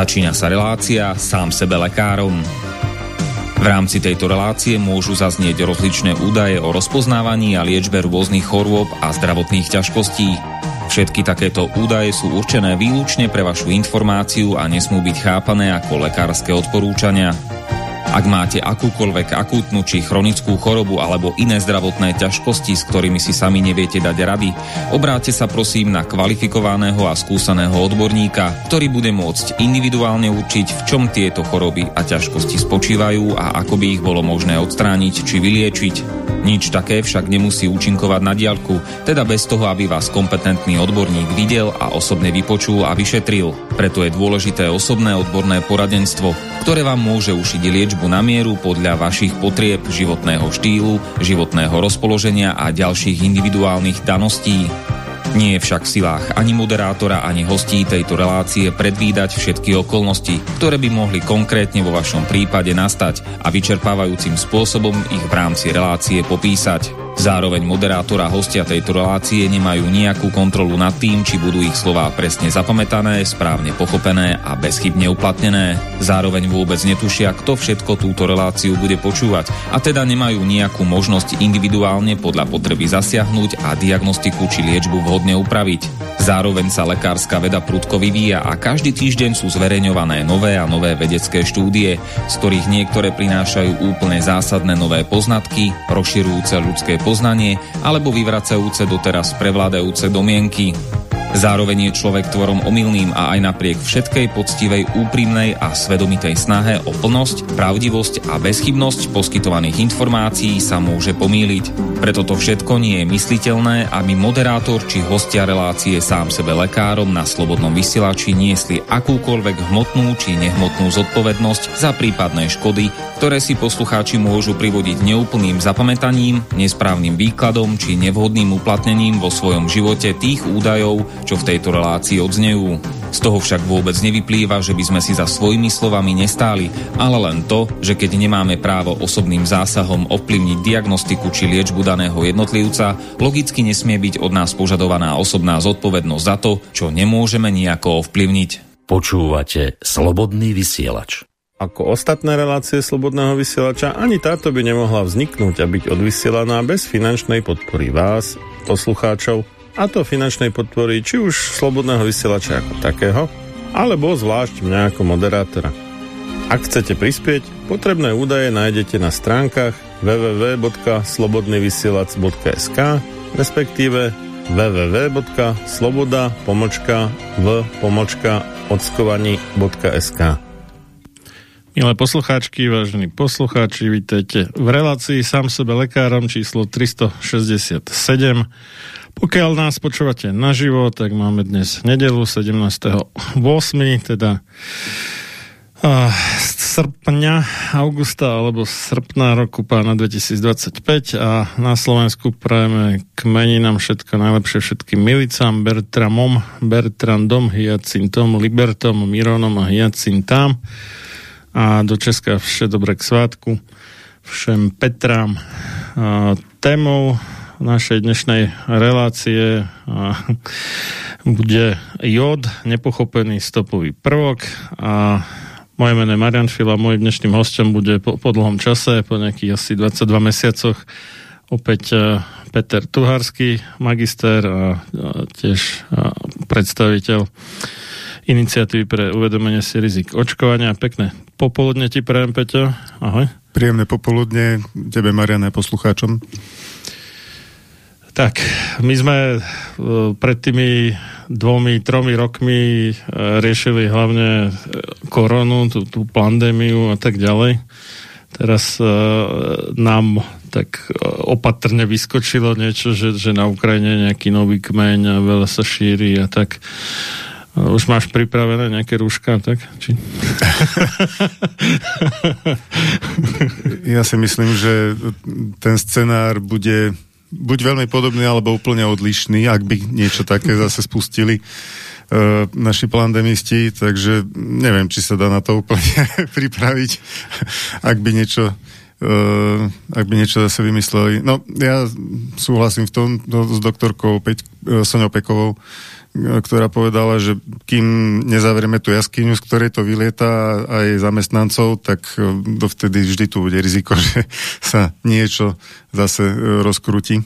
Začína sa relácia sám sebe lekárom. V rámci tejto relácie môžu zaznieť rozličné údaje o rozpoznávaní a liečbe rôznych chorôb a zdravotných ťažkostí. Všetky takéto údaje sú určené výlučne pre vašu informáciu a nesmú byť chápané ako lekárske odporúčania. Ak máte akúkoľvek akútnu či chronickú chorobu alebo iné zdravotné ťažkosti, s ktorými si sami neviete dať rady, obráte sa prosím na kvalifikovaného a skúseného odborníka, ktorý bude môcť individuálne určiť, v čom tieto choroby a ťažkosti spočívajú a ako by ich bolo možné odstrániť či vyliečiť. Nič také však nemusí účinkovať na diaľku, teda bez toho, aby vás kompetentný odborník videl a osobne vypočul a vyšetril. Preto je dôležité osobné odborné poradenstvo, ktoré vám môže ušiť liečbu na mieru podľa vašich potrieb, životného štýlu, životného rozpoloženia a ďalších individuálnych daností. Nie je však v silách ani moderátora, ani hostí tejto relácie predvídať všetky okolnosti, ktoré by mohli konkrétne vo vašom prípade nastať a vyčerpávajúcim spôsobom ich v rámci relácie popísať. Zároveň moderátor a hostia tejto relácie nemajú nejakú kontrolu nad tým, či budú ich slová presne zapamätané, správne pochopené a bezchybne uplatnené. Zároveň vôbec netušia, kto všetko túto reláciu bude počúvať a teda nemajú nejakú možnosť individuálne podľa potreby zasiahnuť a diagnostiku či liečbu vhodne upraviť. Zároveň sa lekárska veda prudko vyvíja a každý týždeň sú zverejňované nové a nové vedecké štúdie, z ktorých niektoré prinášajú úplne zásadné nové poznatky, rozširujúce ľudské poznanie alebo vyvracajúce doteraz prevládajúce domienky. Zároveň je človek tvorom omylným a aj napriek všetkej poctivej, úprimnej a svedomitej snahe o plnosť, pravdivosť a bezchybnosť poskytovaných informácií sa môže pomýliť. Preto to všetko nie je mysliteľné, aby moderátor či hostia relácie sám sebe lekárom na slobodnom vysielači niesli akúkoľvek hmotnú či nehmotnú zodpovednosť za prípadné škody, ktoré si poslucháči môžu privodiť neúplným zapamätaním, nesprávnym výkladom či nevhodným uplatnením vo svojom živote tých údajov, čo v tejto relácii odznejú. Z toho však vôbec nevyplýva, že by sme si za svojimi slovami nestáli, ale len to, že keď nemáme právo osobným zásahom ovplyvniť diagnostiku či liečbu daného jednotlivca, logicky nesmie byť od nás požadovaná osobná zodpovednosť za to, čo nemôžeme nejako ovplyvniť. Počúvate Slobodný vysielač. Ako ostatné relácie Slobodného vysielača, ani táto by nemohla vzniknúť a byť odvysielaná bez finančnej podpory vás, poslucháčov, a to finančnej podpory či už slobodného vysielača ako takého, alebo zvlášť mňa ako moderátora. Ak chcete prispieť, potrebné údaje nájdete na stránkach www.slobodnyvysielac.sk respektíve www.sloboda v ockovaní.sk Milé poslucháčky, vážení poslucháči, vítajte v relácii sám sebe lekárom číslo 367. Pokiaľ nás počúvate naživo, tak máme dnes nedelu 17.8., teda uh, srpňa, augusta alebo srpna roku pána 2025 a na Slovensku prajeme k meninám všetko najlepšie všetkým milicám, Bertramom, Bertrandom, Hyacintom, Libertom, Mironom a Hyacintám a do Česka vše dobré k svátku všem Petrám. Témou našej dnešnej relácie bude jód, nepochopený stopový prvok a moje meno je Marian Fila, môj dnešným hostom bude po, po dlhom čase, po nejakých asi 22 mesiacoch opäť e, Peter Tuharský, magister a, tiež predstaviteľ iniciatívy pre uvedomenie si rizik očkovania. Pekné popoludne ti prajem, Peťo. Ahoj. Príjemné popoludne tebe, Marian, a poslucháčom. Tak, my sme e, pred tými dvomi, tromi rokmi e, riešili hlavne e, koronu, tú, tú pandémiu a tak ďalej. Teraz nám tak opatrne vyskočilo niečo, že, že na Ukrajine nejaký nový kmeň a veľa sa šíri a tak. Už máš pripravené nejaké rúška, tak? Či? Ja si myslím, že ten scenár bude buď veľmi podobný, alebo úplne odlišný, ak by niečo také zase spustili uh, naši pandemisti, takže neviem, či sa dá na to úplne pripraviť, ak by niečo uh, ak by niečo zase vymysleli. No, ja súhlasím v tom no, s doktorkou Peť, Soňou Pekovou, ktorá povedala, že kým nezavrieme tú jaskyňu, z ktorej to vylieta aj zamestnancov, tak dovtedy vždy tu bude riziko, že sa niečo zase rozkrúti.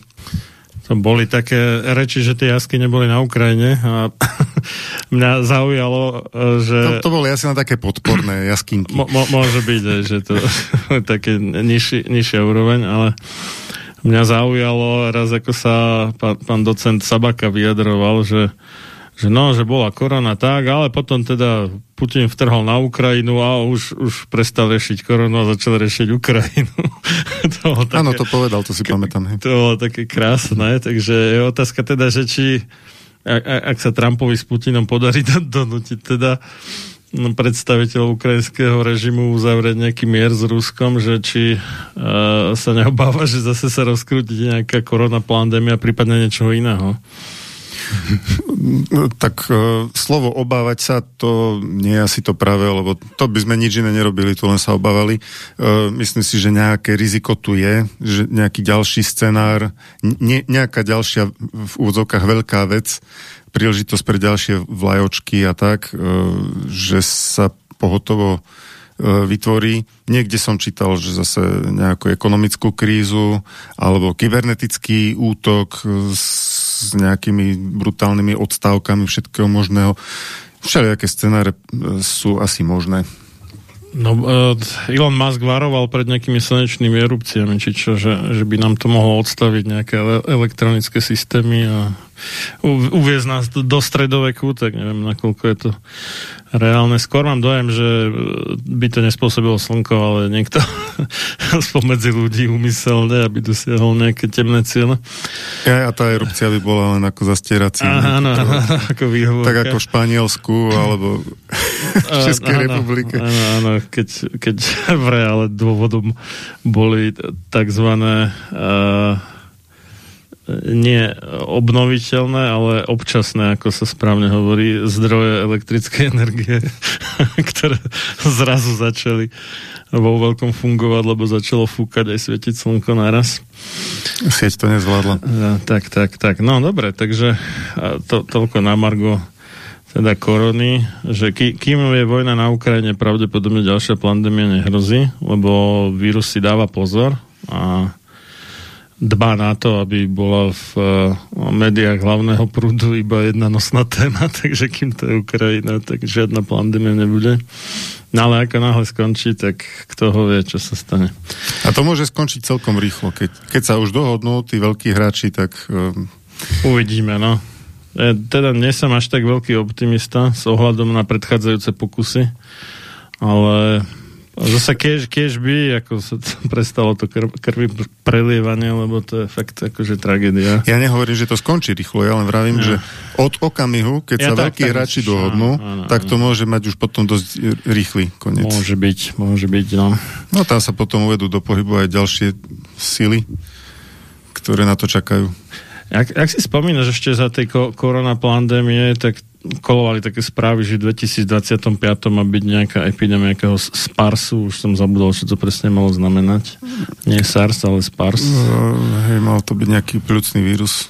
To boli také reči, že tie jasky neboli na Ukrajine a mňa zaujalo, že... To, to boli asi na také podporné jaskinky. Mo, mo, môže byť, že to také nižší, nižšia úroveň, ale mňa zaujalo raz, ako sa pán, pán docent Sabaka vyjadroval, že že no, že bola korona tak, ale potom teda Putin vtrhol na Ukrajinu a už, už prestal riešiť koronu a začal riešiť Ukrajinu. to také, Áno, to povedal, to si pamätám. Hej. To bolo také krásne, takže je otázka teda, že či ak, ak sa Trumpovi s Putinom podarí donútiť teda predstaviteľ ukrajinského režimu uzavrieť nejaký mier s Ruskom, že či uh, sa neobáva, že zase sa rozkrúti nejaká korona pandémia, prípadne niečo iného. tak uh, slovo obávať sa, to nie je asi to práve, lebo to by sme nič iné nerobili, tu len sa obávali. Uh, myslím si, že nejaké riziko tu je, že nejaký ďalší scenár, ne, nejaká ďalšia v úvodzovkách veľká vec, príležitosť pre ďalšie vlajočky a tak, uh, že sa pohotovo vytvorí. Niekde som čítal, že zase nejakú ekonomickú krízu alebo kybernetický útok s nejakými brutálnymi odstávkami všetkého možného. Všelijaké scenáre e, sú asi možné. No, Elon Musk varoval pred nejakými slnečnými erupciami, či čo, že, že by nám to mohlo odstaviť nejaké elektronické systémy a uviezť nás do, do stredoveku, tak neviem, nakoľko je to reálne. Skôr mám dojem, že by to nespôsobilo slnko, ale niekto spomedzi ľudí umyselne, aby dosiahol nejaké temné ciele. Ja, a tá erupcia by bola len ako zastierací. Áno, áno, ako výhovorka. Tak ako v Španielsku, alebo v Českej áno, republike. Áno, áno, keď, keď v reále dôvodom boli takzvané uh, nie obnoviteľné, ale občasné, ako sa správne hovorí, zdroje elektrickej energie, ktoré zrazu začali vo veľkom fungovať, lebo začalo fúkať aj svietiť slnko naraz. Sieť to nezvládla. Tak, tak, tak. No dobre, takže to, toľko na Margo teda korony, že kým je vojna na Ukrajine, pravdepodobne ďalšia pandémia nehrozí, lebo vírus si dáva pozor a dbá na to, aby bola v uh, médiách hlavného prúdu iba jedna nosná téma, takže kým to je Ukrajina, tak žiadna pandémia nebude. No ale ako náhle skončí, tak kto ho vie, čo sa stane. A to môže skončiť celkom rýchlo. Keď, keď sa už dohodnú tí veľkí hráči, tak... Um... Uvidíme, no. Ja, teda nie som až tak veľký optimista s ohľadom na predchádzajúce pokusy, ale Zase keď, keď by, ako sa prestalo to krv, krvi prelievanie, lebo to je fakt akože tragédia. Ja nehovorím, že to skončí rýchlo, ja len vravím, ja. že od okamihu, keď ja sa tak, veľkí tak, hráči dohodnú, áno, áno, tak to môže mať už potom dosť rýchly koniec. Môže byť, môže byť, no. No tam sa potom uvedú do pohybu aj ďalšie sily, ktoré na to čakajú. Ak, ak si spomínaš ešte za tej ko- korona pandémie, tak kolovali také správy, že v 2025 má byť nejaká epidémia nejakého SPARSu, už som zabudol, čo to presne malo znamenať. Nie SARS, ale SPARS. No, hej, mal to byť nejaký pľucný vírus.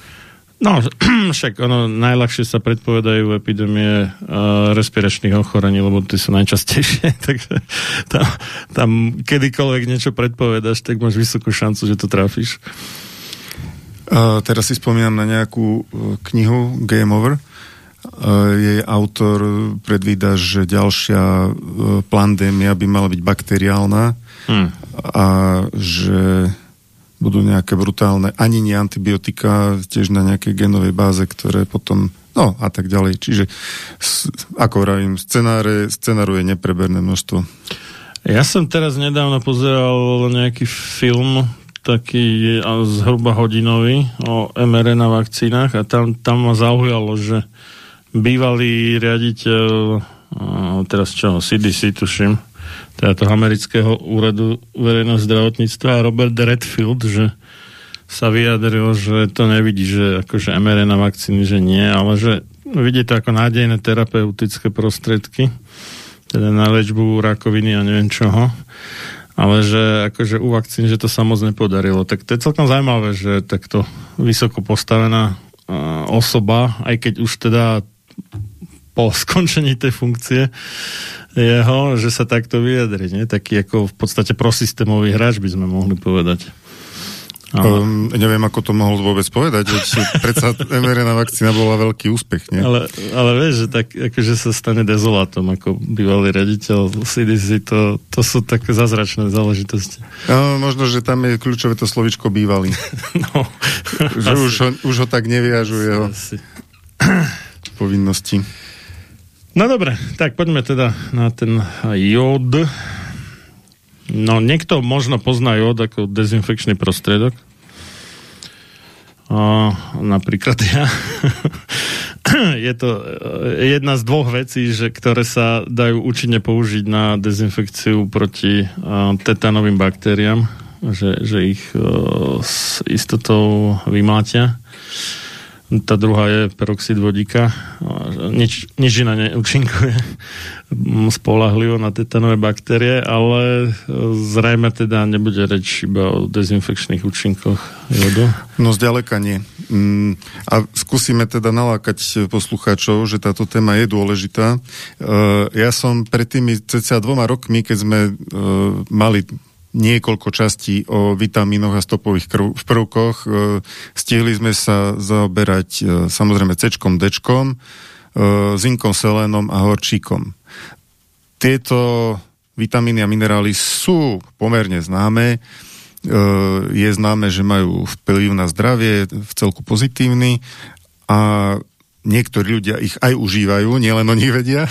No, však ono, najľahšie sa predpovedajú epidémie uh, respiračných ochorení, lebo tie sú najčastejšie, takže tam, tam kedykoľvek niečo predpovedaš, tak máš vysokú šancu, že to trafíš. Uh, teraz si spomínam na nejakú uh, knihu Game Over, jej autor predvída, že ďalšia e, pandémia by mala byť bakteriálna hmm. a že budú nejaké brutálne, ani nie antibiotika, tiež na nejakej genovej báze, ktoré potom, no a tak ďalej. Čiže, ako vravím, scenáre, je nepreberné množstvo. Ja som teraz nedávno pozeral nejaký film, taký zhruba hodinový o mRNA vakcínach a tam, tam ma zaujalo, že bývalý riaditeľ teraz čo, CDC tuším, teda toho amerického úradu verejného zdravotníctva Robert Redfield, že sa vyjadril, že to nevidí, že akože mRNA vakcíny, že nie, ale že vidí to ako nádejné terapeutické prostriedky, teda na liečbu rakoviny a neviem čoho, ale že akože u vakcín, že to sa moc nepodarilo. Tak to je celkom zaujímavé, že takto vysoko postavená osoba, aj keď už teda po skončení tej funkcie jeho, že sa takto vyjadri, nie? Taký ako v podstate prosystémový hráč by sme mohli povedať. Um, neviem, ako to mohol vôbec povedať, veď predsa mRNA vakcína bola veľký úspech, nie? Ale, ale vieš, že tak, akože sa stane dezolátom, ako bývalý rediteľ CDC, to, to sú také zazračné záležitosti. No, možno, že tam je kľúčové to slovičko bývalý. no, že už ho, už ho tak neviažu jeho asi. povinnosti. No dobre, tak poďme teda na ten jód. No, niekto možno pozná jód ako dezinfekčný prostriedok. O, napríklad ja. je to e, jedna z dvoch vecí, že, ktoré sa dajú účinne použiť na dezinfekciu proti uh, tetanovým baktériám, že, že ich uh, s istotou vymlátia. Tá druhá je peroxid vodíka. Nič, nič iné neúčinkuje spolahlivo na tetanové baktérie, ale zrejme teda nebude reč iba o dezinfekčných účinkoch jodu. No zďaleka nie. Mm, a skúsime teda nalákať poslucháčov, že táto téma je dôležitá. E, ja som pred tými cca dvoma rokmi, keď sme e, mali niekoľko častí o vitamínoch a stopových krv, prvkoch. E, stihli sme sa zaoberať e, samozrejme C, D, e, zinkom, selénom a horčíkom. Tieto vitamíny a minerály sú pomerne známe. Je známe, že majú vplyv na zdravie, v celku pozitívny a niektorí ľudia ich aj užívajú, nielen oni vedia.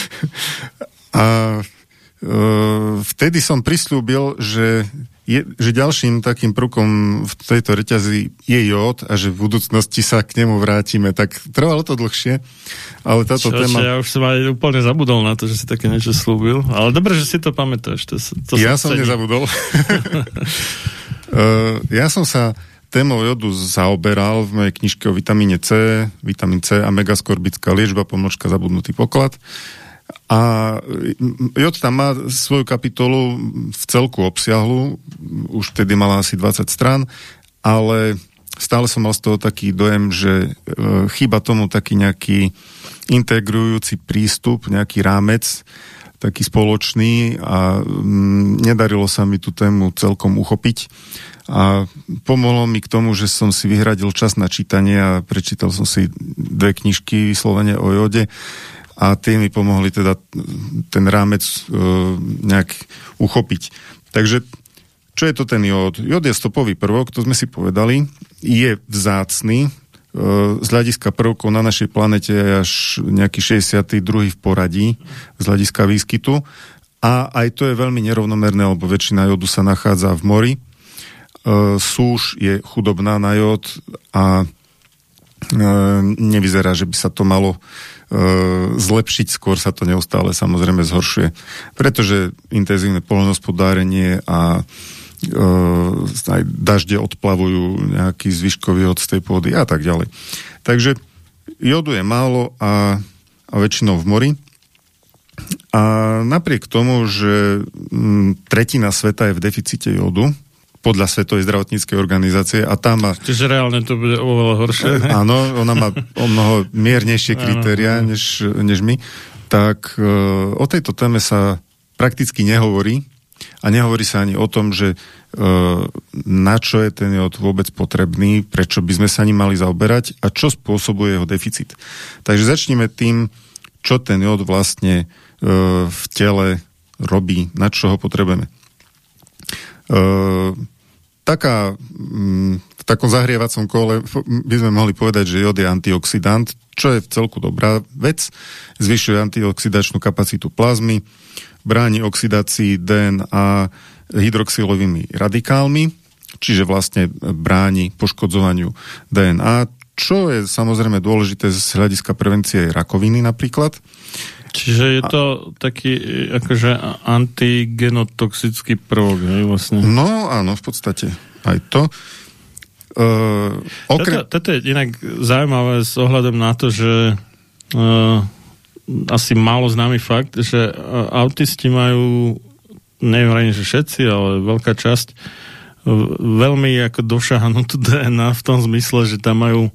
a vtedy som prislúbil, že, je, že ďalším takým prúkom v tejto reťazi je jód a že v budúcnosti sa k nemu vrátime. Tak trvalo to dlhšie, ale táto čo, téma... Čo, ja už som aj úplne zabudol na to, že si také niečo slúbil, ale dobre, že si to pamätáš. To, to ja som cení. nezabudol. uh, ja som sa témou jodu zaoberal v mojej knižke o vitamíne C, vitamín C a megaskorbická liečba, pomlčka zabudnutý poklad. A Jod tam má svoju kapitolu v celku obsiahlu, už vtedy mala asi 20 strán, ale stále som mal z toho taký dojem, že e, chýba tomu taký nejaký integrujúci prístup, nejaký rámec, taký spoločný a mm, nedarilo sa mi tú tému celkom uchopiť. A pomohlo mi k tomu, že som si vyhradil čas na čítanie a prečítal som si dve knižky vyslovene o jode a tie mi pomohli teda ten rámec uh, nejak uchopiť. Takže čo je to ten jód? Jód je stopový prvok, to sme si povedali, je vzácný, uh, z hľadiska prvkov na našej planete je až nejaký 62. v poradí z hľadiska výskytu a aj to je veľmi nerovnomerné, lebo väčšina jodu sa nachádza v mori. Uh, súž je chudobná na jód a nevyzerá, že by sa to malo E, zlepšiť, skôr sa to neustále samozrejme zhoršuje. Pretože intenzívne polnohospodárenie a e, aj dažde odplavujú nejaký zvyškový od tej pôdy a tak ďalej. Takže jodu je málo a, a väčšinou v mori. A napriek tomu, že m, tretina sveta je v deficite jodu, podľa Svetovej zdravotníckej organizácie a tam má... Čiže reálne to bude oveľa horšie. Áno, ona má o mnoho miernejšie kritéria než, než my. Tak e, o tejto téme sa prakticky nehovorí a nehovorí sa ani o tom, že e, na čo je ten jod vôbec potrebný, prečo by sme sa ním mali zaoberať a čo spôsobuje jeho deficit. Takže začneme tým, čo ten jod vlastne e, v tele robí, na čo ho potrebujeme. Uh, taká, mm, v takom zahrievacom kole by sme mohli povedať, že jod je antioxidant, čo je v celku dobrá vec. Zvyšuje antioxidačnú kapacitu plazmy, bráni oxidácii DNA hydroxylovými radikálmi, čiže vlastne bráni poškodzovaniu DNA, čo je samozrejme dôležité z hľadiska prevencie rakoviny napríklad. Čiže je to taký akože antigenotoxický prvok, hej, vlastne. No áno, v podstate aj to. Uh, okre... toto, toto je inak zaujímavé s ohľadom na to, že uh, asi málo známy fakt, že uh, autisti majú neviem, že všetci, ale veľká časť veľmi ako došahanutú DNA v tom zmysle, že tam majú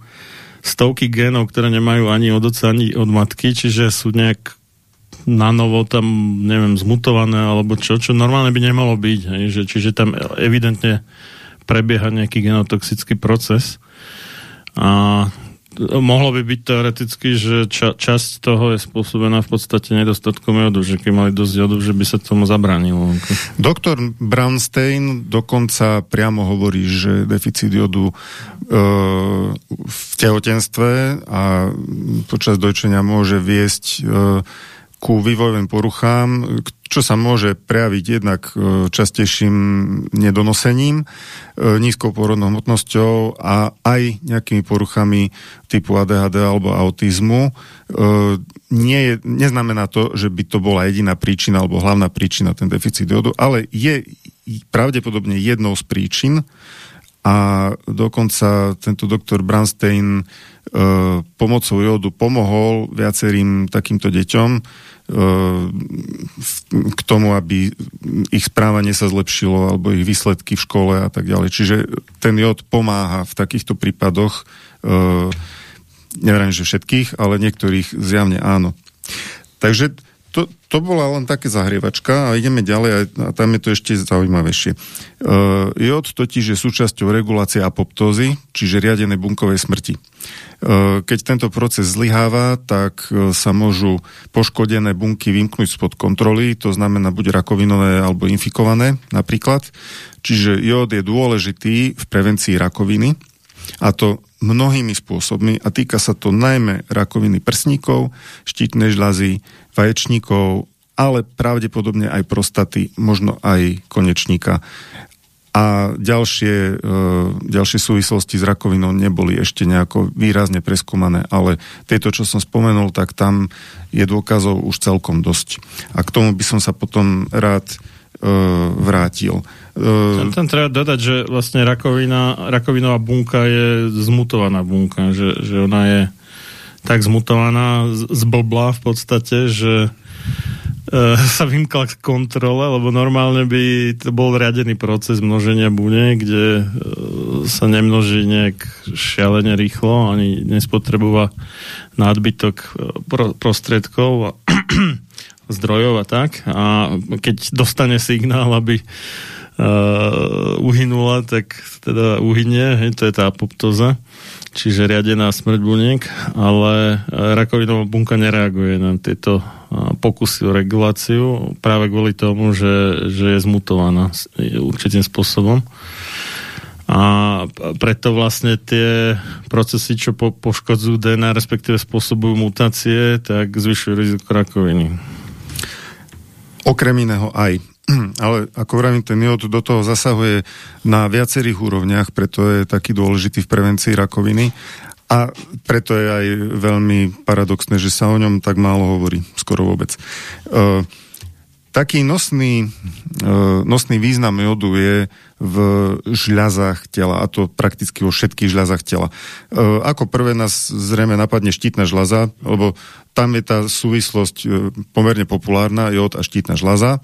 stovky génov, ktoré nemajú ani od oca, ani od matky, čiže sú nejak na novo tam, neviem, zmutované alebo čo, čo normálne by nemalo byť. Hej, že, čiže tam evidentne prebieha nejaký genotoxický proces. A mohlo by byť teoreticky, že ča, časť toho je spôsobená v podstate nedostatkom jodu, že keď mali dosť jodu, že by sa tomu zabránilo. Doktor Brownstein dokonca priamo hovorí, že deficit jodu e, v tehotenstve a počas dojčenia môže viesť e, ku vývojovým poruchám, čo sa môže prejaviť jednak e, častejším nedonosením, e, nízkou pôrodnou hmotnosťou a aj nejakými poruchami typu ADHD alebo autizmu. E, nie je, neznamená to, že by to bola jediná príčina alebo hlavná príčina ten deficit jodu, ale je pravdepodobne jednou z príčin a dokonca tento doktor Branstein pomocou jodu pomohol viacerým takýmto deťom k tomu, aby ich správanie sa zlepšilo alebo ich výsledky v škole a tak ďalej. Čiže ten jod pomáha v takýchto prípadoch, neviem, že všetkých, ale niektorých zjavne áno. Takže to, to bola len také zahrievačka a ideme ďalej a tam je to ešte zaujímavejšie. Uh, jod totiž je súčasťou regulácie apoptózy, čiže riadenej bunkovej smrti. Uh, keď tento proces zlyháva, tak uh, sa môžu poškodené bunky vymknúť spod kontroly, to znamená buď rakovinové alebo infikované napríklad. Čiže jód je dôležitý v prevencii rakoviny a to mnohými spôsobmi a týka sa to najmä rakoviny prsníkov, štítnej žľazy, vaječníkov, ale pravdepodobne aj prostaty, možno aj konečníka. A ďalšie, e, ďalšie súvislosti s rakovinou neboli ešte nejako výrazne preskúmané, ale tieto, čo som spomenul, tak tam je dôkazov už celkom dosť. A k tomu by som sa potom rád e, vrátil. Tam, tam treba dodať, že vlastne rakovina, rakovinová bunka je zmutovaná bunka, že, že ona je tak zmutovaná, zblblá v podstate, že e, sa vymkla k kontrole, lebo normálne by to bol riadený proces množenia buniek, kde e, sa nemnoží nejak šialene rýchlo, ani nespotrebuje nadbytok e, pro, prostriedkov a zdrojov a tak. A keď dostane signál, aby uh, uhynula, tak teda uhynie, hej, to je tá apoptoza čiže riadená smrť buniek, ale e, rakovinová bunka nereaguje na tieto e, pokusy o reguláciu práve kvôli tomu, že, že je zmutovaná určitým spôsobom. A preto vlastne tie procesy, čo po, poškodzujú DNA, respektíve spôsobujú mutácie, tak zvyšujú riziko rakoviny. Okrem iného aj. ale ako vravím, ten jod do toho zasahuje na viacerých úrovniach, preto je taký dôležitý v prevencii rakoviny a preto je aj veľmi paradoxné, že sa o ňom tak málo hovorí, skoro vôbec. Uh, taký nosný, uh, nosný význam jodu je v žľazách tela, a to prakticky vo všetkých žľazách tela. Uh, ako prvé nás zrejme napadne štítna žľaza, lebo tam je tá súvislosť pomerne populárna, jod a štítna žľaza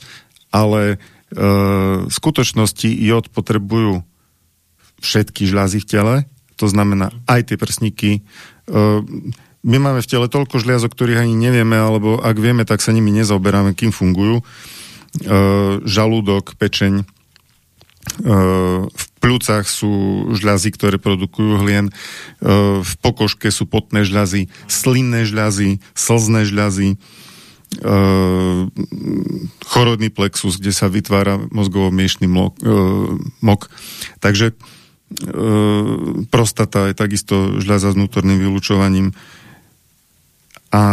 ale e, v skutočnosti jód potrebujú všetky žľazy v tele, to znamená aj tie prsníky. E, my máme v tele toľko žliazok, ktorých ani nevieme, alebo ak vieme, tak sa nimi nezaoberáme, kým fungujú. E, žalúdok, pečeň, v plúcach sú žľazy, ktoré produkujú hlien, v pokožke sú potné žľazy, slinné žľazy, slzné žľazy, chorodný plexus, kde sa vytvára mozgovo-miešný mok, uh, mok. Takže uh, prostata je takisto žľaza s vnútorným vylúčovaním. A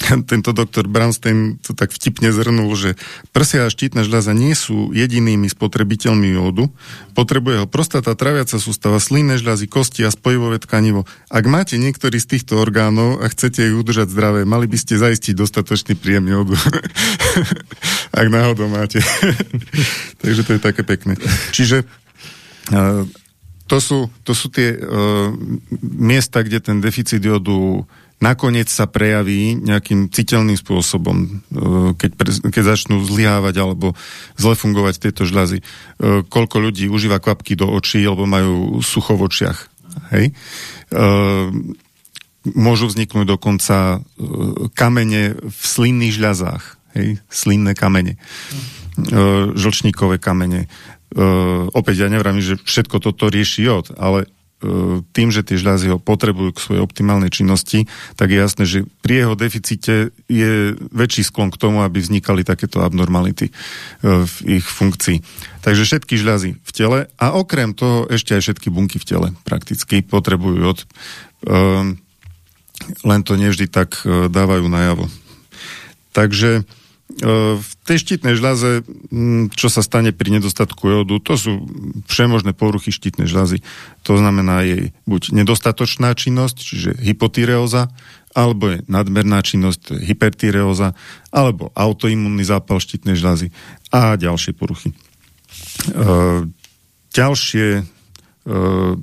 tento doktor Branstein to tak vtipne zhrnul, že prsia a štítna žľaza nie sú jedinými spotrebiteľmi jódu. Potrebuje ho prostata, traviaca sústava, slinné žľazy, kosti a spojivové tkanivo. Ak máte niektorý z týchto orgánov a chcete ich udržať zdravé, mali by ste zaistiť dostatočný príjem jódu. Ak náhodou máte. Takže to je také pekné. Čiže to sú, to sú tie uh, miesta, kde ten deficit jodu nakoniec sa prejaví nejakým citeľným spôsobom, uh, keď, pre, keď začnú zlyhávať alebo zle fungovať tieto žľazy. Uh, koľko ľudí užíva kvapky do očí, alebo majú sucho v očiach. Hej? Uh, môžu vzniknúť dokonca kamene v slinných žľazách. Hej? Slinné kamene. Žlčníkové kamene. Opäť ja nevrám, že všetko toto rieši jod, ale tým, že tie žľazy ho potrebujú k svojej optimálnej činnosti, tak je jasné, že pri jeho deficite je väčší sklon k tomu, aby vznikali takéto abnormality uh, v ich funkcii. Takže všetky žľazy v tele a okrem toho ešte aj všetky bunky v tele prakticky potrebujú jod. Uh, len to nevždy tak dávajú najavo. Takže v tej štítnej žľaze, čo sa stane pri nedostatku jodu, to sú všemožné poruchy štítnej žľazy. To znamená jej buď nedostatočná činnosť, čiže hypotyreóza, alebo je nadmerná činnosť, hypertyreóza, alebo autoimunný zápal štítnej žľazy a ďalšie poruchy. E, ďalšie e,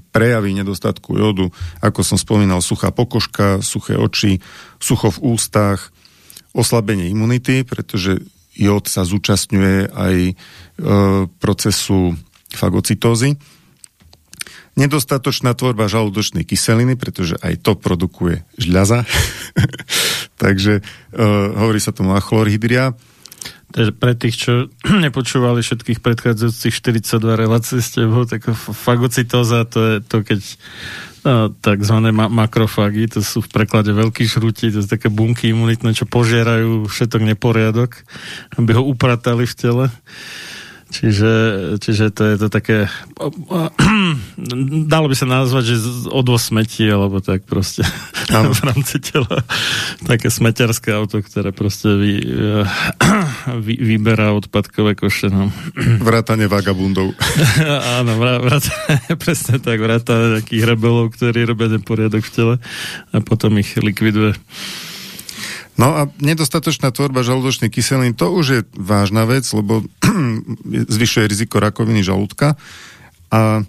prejavy nedostatku jodu, ako som spomínal, suchá pokožka, suché oči, sucho v ústach, oslabenie imunity, pretože jód sa zúčastňuje aj e, procesu fagocytózy. Nedostatočná tvorba žalúdočnej kyseliny, pretože aj to produkuje žľaza. Takže e, hovorí sa tomu achlorhydria. Takže pre tých, čo nepočúvali všetkých predchádzajúcich 42 relácií s tebou, tak fagocytóza to je to, keď takzvané ma- makrofágy, to sú v preklade veľký žrúti, to sú také bunky imunitné, čo požierajú všetok neporiadok, aby ho upratali v tele. Čiže, čiže to je to také dalo by sa nazvať, že odvoz smetí alebo tak proste v rámci tela také smeťarské auto, ktoré proste vy, vy, vyberá odpadkové koše. No. Vrátane vagabundov. Áno, vrátane, presne tak, vrátane takých rebelov, ktorí robia ten poriadok v tele a potom ich likviduje. No a nedostatočná tvorba žalúdočnej kyseliny, to už je vážna vec, lebo zvyšuje riziko rakoviny žalúdka a e,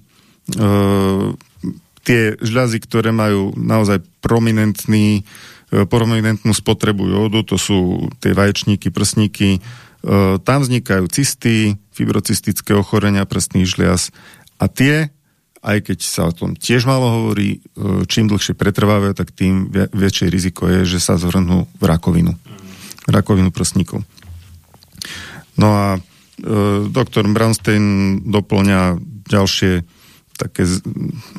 tie žľazy, ktoré majú naozaj prominentný, e, prominentnú spotrebu jódu, to sú tie vaječníky, prsníky, e, tam vznikajú cysty, fibrocystické ochorenia prstných žliaz a tie aj keď sa o tom tiež malo hovorí, e, čím dlhšie pretrvávajú, tak tým väčšie riziko je, že sa zhrnú v rakovinu. Rakovinu prsníkov. No a e, doktor Brownstein doplňa ďalšie také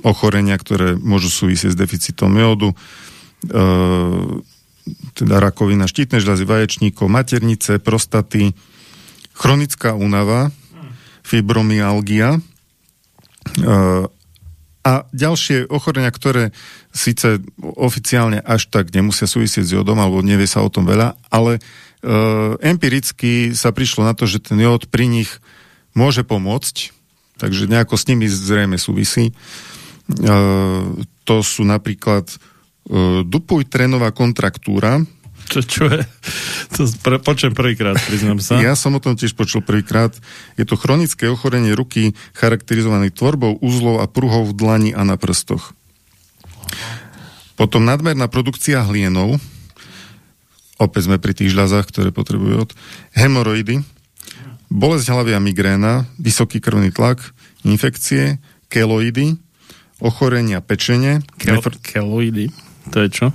ochorenia, ktoré môžu súvisieť s deficitom jódu, e, teda rakovina štítnej žľazy vaječníkov, maternice, prostaty, chronická únava, fibromyalgia, a ďalšie ochorenia, ktoré síce oficiálne až tak nemusia súvisieť s jodom, alebo nevie sa o tom veľa, ale e, empiricky sa prišlo na to, že ten jod pri nich môže pomôcť, takže nejako s nimi zrejme súvisí. E, to sú napríklad e, dupuj trénová kontraktúra, čo, čo je? To pr- počujem prvýkrát, priznám sa. Ja som o tom tiež počul prvýkrát. Je to chronické ochorenie ruky charakterizované tvorbou uzlov a pruhov v dlani a na prstoch. Potom nadmerná produkcia hlienov, opäť sme pri tých žľazách, ktoré potrebujú od hemoroidy, bolesť hlavy a migréna, vysoký krvný tlak, infekcie, keloidy, ochorenia pečene. Kel- nefr- keloidy, to je čo?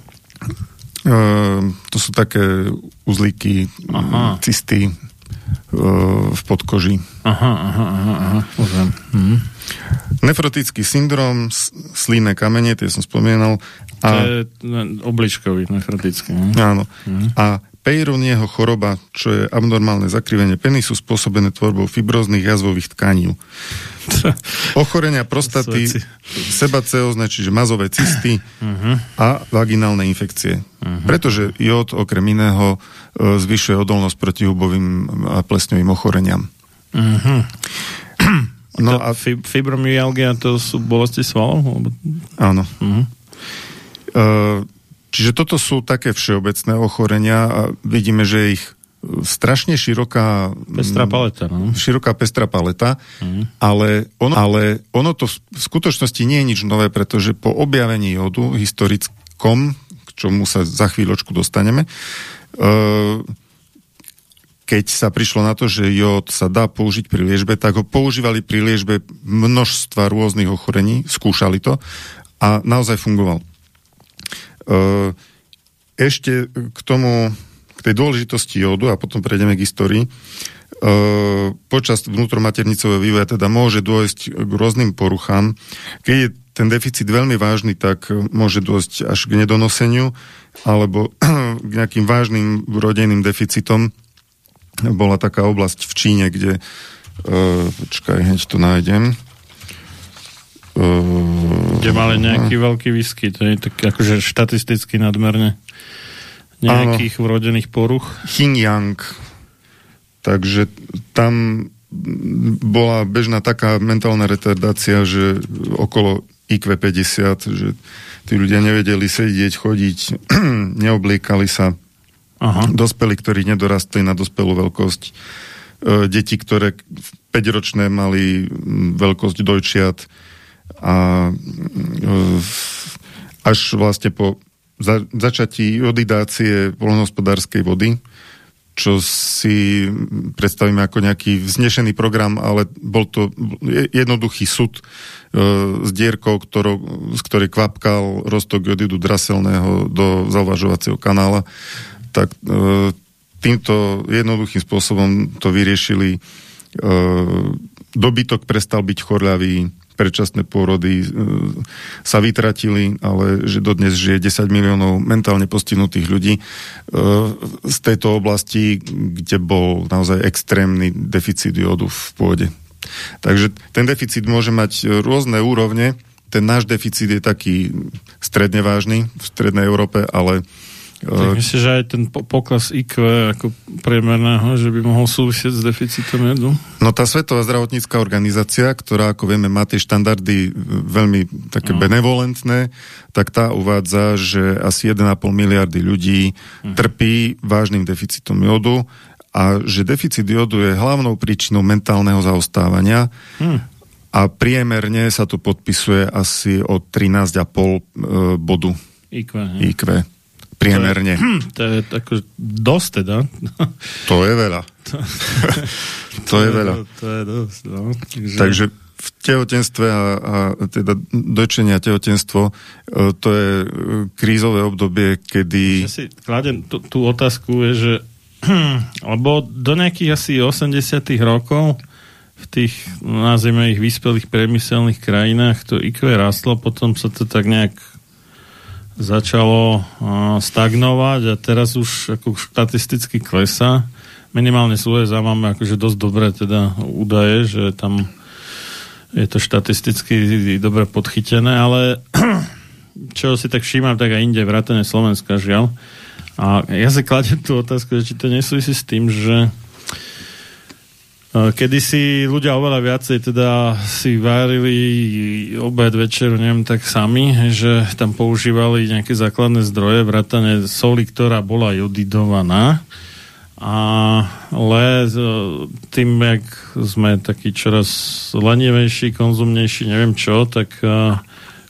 Ehm, to sú také uzlíky, aha. cysty uh, v podkoži. Aha, aha, aha, aha. Mhm. Nefrotický syndrom, slíne kamene, tie som spomínal. A, to je obličkový nefrotický. Ne? Áno. Mhm. A Peyronieho choroba, čo je abnormálne zakrivenie penisu spôsobené tvorbou fibróznych jazvových tkaní. Ochorenia prostaty, sebacéozne, čiže mazové cysty uh-huh. a vaginálne infekcie. Uh-huh. Pretože jód okrem iného e, zvyšuje odolnosť proti hubovým a plesňovým ochoreniam. Uh-huh. No a fibromyalgia to sú bolesti svalov? Áno. Uh-huh. Uh, Čiže toto sú také všeobecné ochorenia a vidíme, že ich strašne široká... Pestrá paleta, no. Široká pestrá paleta, mm. ale, ono, ale ono to v skutočnosti nie je nič nové, pretože po objavení jodu historickom, k čomu sa za chvíľočku dostaneme, uh, keď sa prišlo na to, že jód sa dá použiť pri liežbe, tak ho používali pri liežbe množstva rôznych ochorení, skúšali to a naozaj fungoval. Uh, ešte k tomu, k tej dôležitosti jódu a potom prejdeme k histórii. Uh, počas vnútromaternicového vývoja teda môže dôjsť k rôznym poruchám. Keď je ten deficit veľmi vážny, tak môže dôjsť až k nedonoseniu alebo k nejakým vážnym rodenným deficitom. Bola taká oblasť v Číne, kde uh, počkaj, hneď to nájdem. Kde mali nejaký veľký výskyt, je tak akože štatisticky nadmerne nejakých áno, vrodených poruch. Yin-yang. Takže tam bola bežná taká mentálna retardácia, že okolo IQ 50, že tí ľudia nevedeli sedieť, chodiť, neobliekali sa. Aha. Dospeli, ktorí nedorastli na dospelú veľkosť. E, deti, ktoré 5-ročné mali veľkosť dojčiat a e, až vlastne po za, začatí odidácie polnohospodárskej vody, čo si predstavíme ako nejaký vznešený program, ale bol to jednoduchý súd e, s dierkou, ktorou, z ktorej kvapkal roztok jodidu draselného do zauvažovacieho kanála. Tak e, týmto jednoduchým spôsobom to vyriešili. E, dobytok prestal byť chorľavý, predčasné pôrody e, sa vytratili, ale že dodnes žije 10 miliónov mentálne postihnutých ľudí e, z tejto oblasti, kde bol naozaj extrémny deficit jodu v pôde. Takže ten deficit môže mať rôzne úrovne. Ten náš deficit je taký stredne vážny v strednej Európe, ale tak myslíš, že aj ten pokles IQ ako priemerného, že by mohol súvisieť s deficitom jedu? No tá Svetová zdravotnícká organizácia, ktorá ako vieme má tie štandardy veľmi také no. benevolentné, tak tá uvádza, že asi 1,5 miliardy ľudí hm. trpí vážnym deficitom jodu a že deficit jodu je hlavnou príčinou mentálneho zaostávania hm. a priemerne sa tu podpisuje asi o 13,5 e, bodu. IQ. IQ priemerne. To je, to je tako dosť teda. To je veľa. To, to je veľa. To je dosť, no. Takže, Takže v tehotenstve a, a teda dočenia tehotenstvo e, to je e, krízové obdobie, kedy... Ja si kladem tú, tú otázku, je, že lebo do nejakých asi 80 rokov v tých, nazvime ich, vyspelých priemyselných krajinách to IQ rastlo, potom sa to tak nejak začalo stagnovať a teraz už ako štatisticky klesa. Minimálne z USA máme akože dosť dobré teda údaje, že tam je to štatisticky dobre podchytené, ale čo si tak všímam, tak aj inde, vrátane Slovenska, žiaľ. A ja si kladem tú otázku, že či to nesúvisí s tým, že Kedy si ľudia oveľa viacej teda si varili obed, večer, neviem, tak sami, že tam používali nejaké základné zdroje, vrátane soli, ktorá bola jodidovaná. Ale tým, jak sme takí čoraz lenivejší, konzumnejší, neviem čo, tak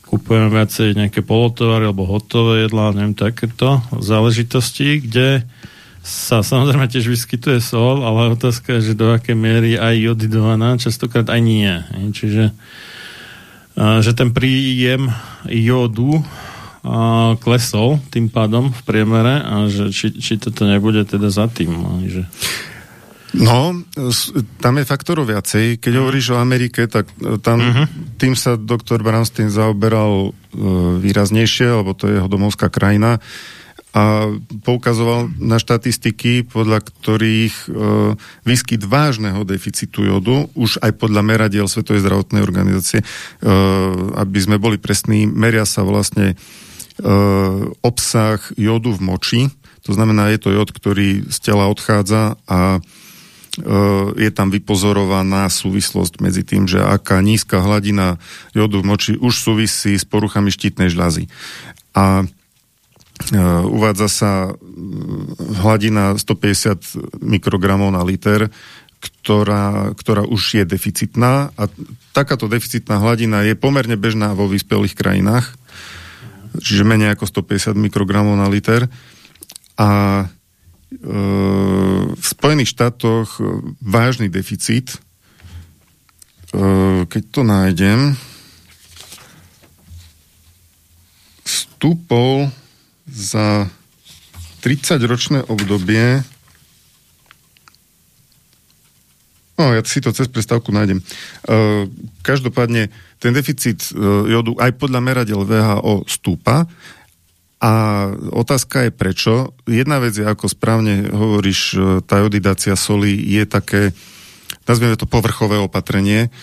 kupujeme viacej nejaké polotovary alebo hotové jedlá, neviem, takéto záležitosti, kde sa samozrejme tiež vyskytuje sol, ale otázka je, že do akej miery aj jodidovaná, častokrát aj nie. Čiže že ten príjem jodu klesol tým pádom v priemere a že či, či toto nebude teda za tým. Že... No, tam je faktorov viacej. Keď hovoríš o Amerike, tak e, tam uh-huh. tým sa doktor Bramstein zaoberal uh, výraznejšie, lebo to je jeho domovská krajina a poukazoval na štatistiky, podľa ktorých e, výskyt vážneho deficitu jodu, už aj podľa meradiel Svetovej zdravotnej organizácie, e, aby sme boli presní, meria sa vlastne e, obsah jodu v moči, to znamená, je to jod, ktorý z tela odchádza a e, je tam vypozorovaná súvislosť medzi tým, že aká nízka hladina jodu v moči už súvisí s poruchami štítnej žľazy. A uvádza sa hladina 150 mikrogramov na liter, ktorá, ktorá už je deficitná a takáto deficitná hladina je pomerne bežná vo vyspelých krajinách, čiže menej ako 150 mikrogramov na liter. A e, v Spojených štátoch vážny deficit, e, keď to nájdem, stúpol za 30-ročné obdobie No, ja si to cez prestávku nájdem. Uh, každopádne, ten deficit uh, jodu aj podľa meradel VHO stúpa a otázka je prečo. Jedna vec je, ako správne hovoríš, uh, tá jodidácia soli je také, nazvieme to povrchové opatrenie.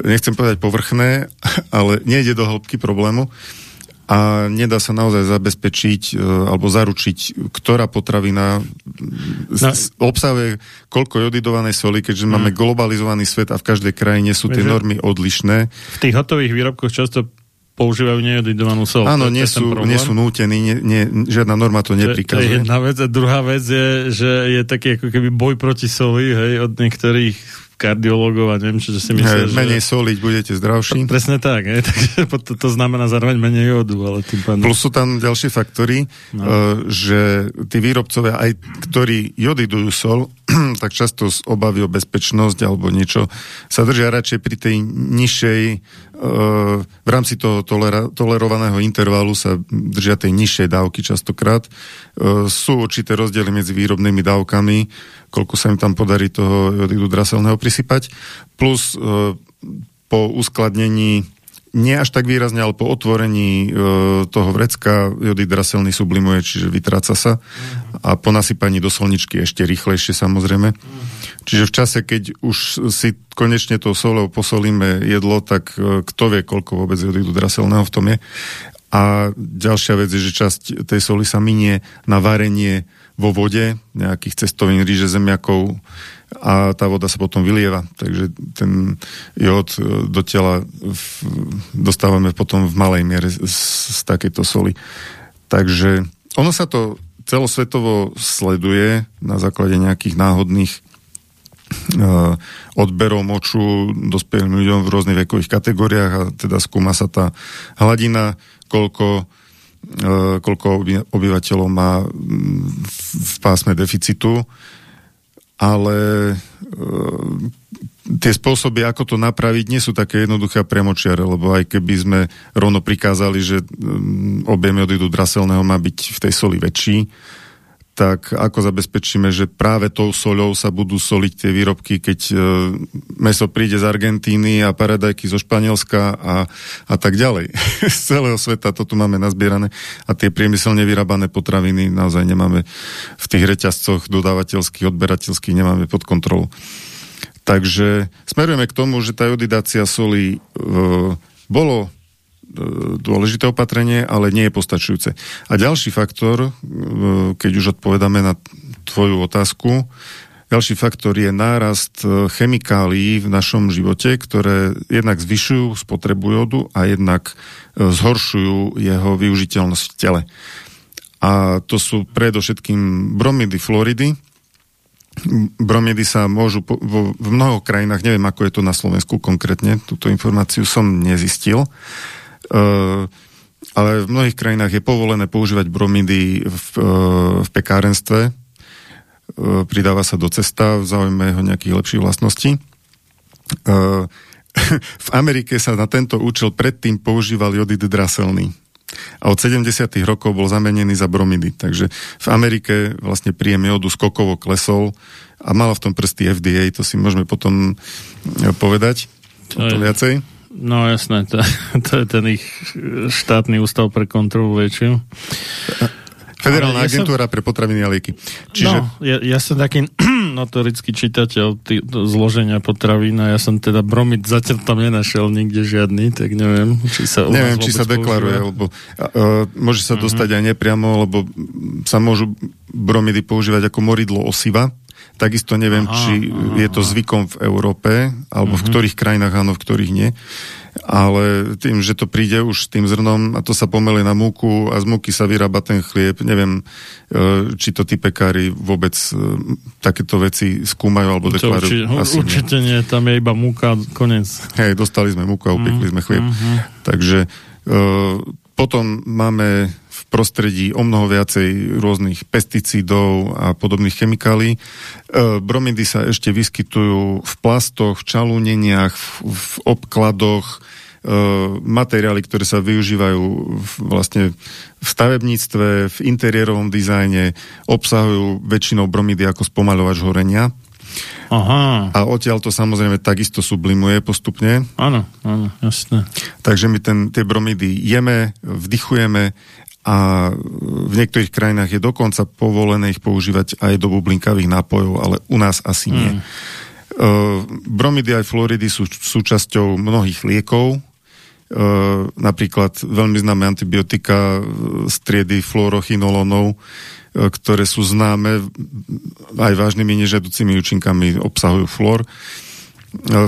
Nechcem povedať povrchné, ale nejde do hĺbky problému. Uh, a nedá sa naozaj zabezpečiť e, alebo zaručiť, ktorá potravina no. obsahuje koľko jodidovanej soli, keďže mm. máme globalizovaný svet a v každej krajine sú tie normy odlišné. V tých hotových výrobkoch často používajú nejodidovanú sol. Áno, nie sú, nie sú nútení, nie, nie, žiadna norma to neprikazuje. To je jedna vec a druhá vec je, že je taký ako keby boj proti soli, hej, od niektorých kardiológov a neviem, čo si myslia. Hey, menej že... soliť, budete zdravší. Presne tak, hej, takže to, to znamená zároveň menej jodu. Ale tým pán... Plus sú tam ďalšie faktory, no. uh, že tí výrobcovia, aj ktorí jodidujú sol, tak často z obavy o bezpečnosť alebo niečo sa držia radšej pri tej nižšej uh, v rámci toho tolerovaného intervalu sa držia tej nižšej dávky častokrát. Uh, sú určité rozdiely medzi výrobnými dávkami, koľko sa im tam podarí toho jodidu draselného prisypať, plus e, po uskladnení nie až tak výrazne, ale po otvorení e, toho vrecka jodid draselný sublimuje, čiže vytráca sa a po nasypaní do solničky ešte rýchlejšie samozrejme. Čiže v čase, keď už si konečne tou solou posolíme jedlo, tak e, kto vie, koľko vôbec jodidu draselného v tom je. A ďalšia vec je, že časť tej soli sa minie na varenie vo vode, nejakých cestovín, ríže, zemiakov a tá voda sa potom vylieva. Takže ten jód e, do tela v, dostávame potom v malej miere z, z takejto soli. Takže ono sa to celosvetovo sleduje na základe nejakých náhodných uh, odberov moču dospelým ľuďom v rôznych vekových kategóriách a teda skúma sa tá hladina, koľko E, koľko obyvateľov má v pásme deficitu, ale e, tie spôsoby, ako to napraviť, nie sú také jednoduché a premočiare, lebo aj keby sme rovno prikázali, že objem jodidu draselného má byť v tej soli väčší, tak ako zabezpečíme, že práve tou soľou sa budú soliť tie výrobky, keď e, meso príde z Argentíny a paradajky zo Španielska a, a tak ďalej. z celého sveta to tu máme nazbierané a tie priemyselne vyrábané potraviny naozaj nemáme v tých reťazcoch dodávateľských, odberateľských nemáme pod kontrolou. Takže smerujeme k tomu, že tá jodidácia soli e, bolo dôležité opatrenie, ale nie je postačujúce. A ďalší faktor, e, keď už odpovedáme na tvoju otázku, ďalší faktor je nárast e, chemikálií v našom živote, ktoré jednak zvyšujú spotrebu jodu a jednak e, zhoršujú jeho využiteľnosť v tele. A to sú predovšetkým bromidy, floridy. Bromidy sa môžu po, vo, v mnoho krajinách, neviem ako je to na Slovensku konkrétne, túto informáciu som nezistil, ale v mnohých krajinách je povolené používať bromidy v, eh, v pekárenstve. Eh, pridáva sa do cesta v záujme jeho nejakých lepších vlastností. v Amerike sa na tento účel predtým používal jodid draselný. A od 70. rokov bol zamenený za bromidy. Takže v Amerike vlastne príjem jodu skokovo klesol a mala v tom prsty FDA, to si môžeme potom povedať. To je, viacej. No jasné, to, to je ten ich štátny ústav pre kontrolu liečiv. Federálna ja agentúra som... pre potraviny a lieky. Čiže... No, ja, ja som taký notorický čitateľ tý, zloženia potravín a ja som teda bromid zatiaľ tam nenašiel nikde žiadny, tak neviem, či sa Neviem, či sa deklaruje, používa. lebo uh, môže sa mhm. dostať uh-huh. aj nepriamo, lebo sa môžu bromidy používať ako moridlo osiva, takisto neviem, aha, či aha, je to zvykom v Európe, alebo uh-huh. v mhm. ktorých krajinách áno, v ktorých nie ale tým, že to príde už tým zrnom a to sa pomele na múku a z múky sa vyrába ten chlieb, neviem, e, či to tí pekári vôbec e, takéto veci skúmajú alebo deklarujú. Urči, určite nie. nie, tam je iba múka, konec. Hej, dostali sme múku a upekli mm, sme chlieb. Mm-hmm. Takže e, potom máme prostredí o mnoho viacej rôznych pesticídov a podobných chemikálií. E, bromidy sa ešte vyskytujú v plastoch, v čalúneniach, v, obkladoch, e, materiály, ktoré sa využívajú vlastne v stavebníctve, v interiérovom dizajne, obsahujú väčšinou bromidy ako spomaľovač horenia. Aha. A odtiaľ to samozrejme takisto sublimuje postupne. Áno, áno, jasné. Takže my ten, tie bromidy jeme, vdychujeme a v niektorých krajinách je dokonca povolené ich používať aj do bublinkavých nápojov, ale u nás asi nie. Mm. Uh, bromidy aj floridy sú súčasťou mnohých liekov, uh, napríklad veľmi známe antibiotika z triedy fluorochynolonov, uh, ktoré sú známe aj vážnymi nežiaducimi účinkami, obsahujú flor. Uh,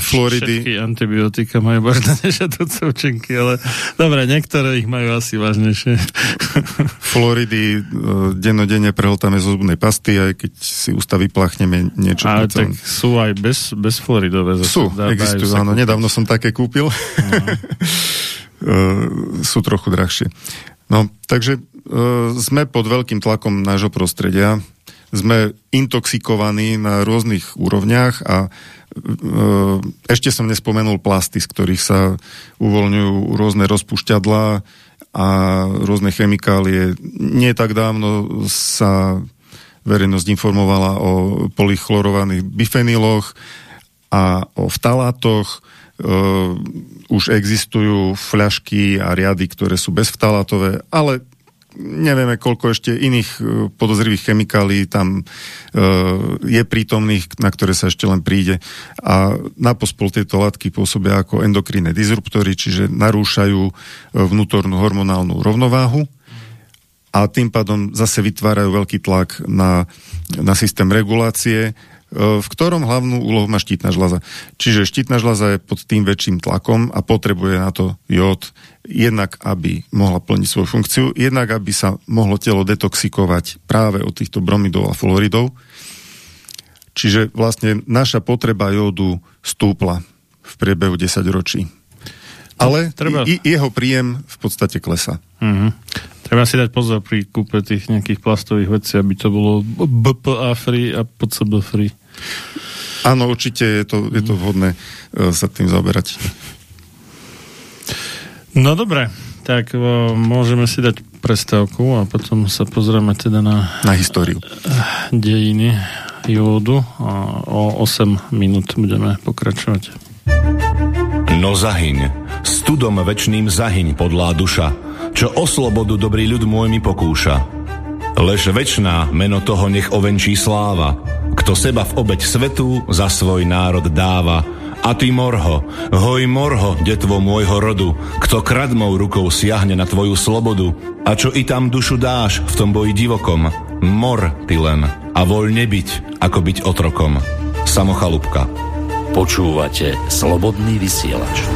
Floridy. Všetky antibiotika majú možno nežiaduce účinky, ale dobre, niektoré ich majú asi vážnejšie. Floridy uh, dennodenne prehltáme zo zubnej pasty, aj keď si ústa vyplachneme niečo. Ale tak sú aj bez, bez Floridové. Sú, dá, existujú, áno, nedávno som také kúpil. No. sú trochu drahšie. No, takže sme pod veľkým tlakom nášho prostredia, sme intoxikovaní na rôznych úrovniach a ešte som nespomenul plasty, z ktorých sa uvoľňujú rôzne rozpušťadlá a rôzne chemikálie. Nie tak dávno sa verejnosť informovala o polychlorovaných bifeniloch a o vtalátoch. Uh, už existujú fľašky a riady, ktoré sú bezvtalátové, ale nevieme, koľko ešte iných e, podozrivých chemikálií tam e, je prítomných, na ktoré sa ešte len príde. A na pospol tieto látky pôsobia ako endokrinné disruptory, čiže narúšajú e, vnútornú hormonálnu rovnováhu a tým pádom zase vytvárajú veľký tlak na, na systém regulácie v ktorom hlavnú úlohu má štítna žľaza. Čiže štítna žľaza je pod tým väčším tlakom a potrebuje na to jód, jednak aby mohla plniť svoju funkciu, jednak aby sa mohlo telo detoxikovať práve od týchto bromidov a fluoridov. Čiže vlastne naša potreba jódu stúpla v priebehu 10 ročí. Ale Treba... i, jeho príjem v podstate klesa. Mm-hmm. Treba si dať pozor pri kúpe tých nejakých plastových vecí, aby to bolo BPA free a PCB free. Áno, určite je to, je to vhodné uh, sa tým zaoberať. No dobre, tak uh, môžeme si dať prestávku a potom sa pozrieme teda na... Na históriu. Dejiny jódu a o 8 minút budeme pokračovať. No zahyň, studom večným zahyň podlá duša, čo o slobodu dobrý ľud môj mi pokúša. Lež večná meno toho nech ovenčí sláva, kto seba v obeď svetu za svoj národ dáva. A ty morho, hoj morho, detvo môjho rodu, kto kradmou rukou siahne na tvoju slobodu, a čo i tam dušu dáš v tom boji divokom, mor ty len a voľne byť, ako byť otrokom. Samochalúbka. Počúvate Slobodný vysielač.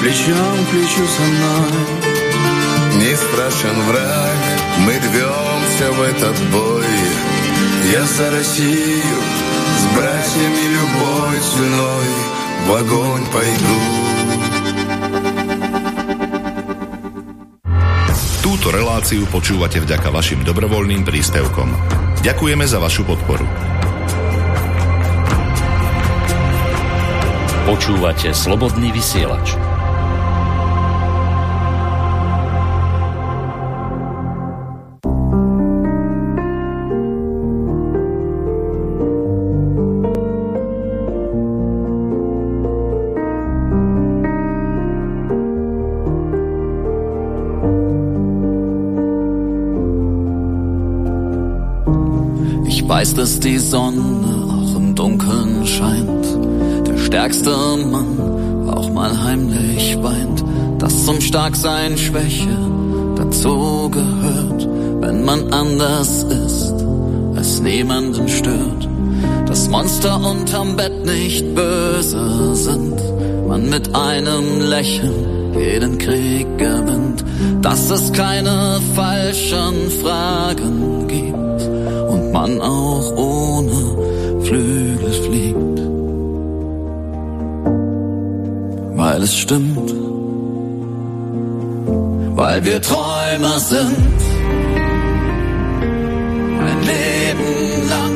плечом к плечу со мной. Не страшен враг, мы рвемся в этот бой. Я за Россию с братьями любой ценой в огонь пойду. Túto reláciu počúvate vďaka vašim dobrovoľným príspevkom. Ďakujeme za vašu podporu. Počúvate slobodný vysielač. Die Sonne auch im Dunkeln scheint. Der stärkste Mann auch mal heimlich weint. Dass zum Starksein Schwäche dazu gehört. Wenn man anders ist, es niemanden stört. Dass Monster unterm Bett nicht böse sind. Man mit einem Lächeln jeden Krieg gewinnt. Dass es keine falschen Fragen gibt man auch ohne Flügel fliegt. Weil es stimmt, weil wir Träumer sind. Ein Leben lang,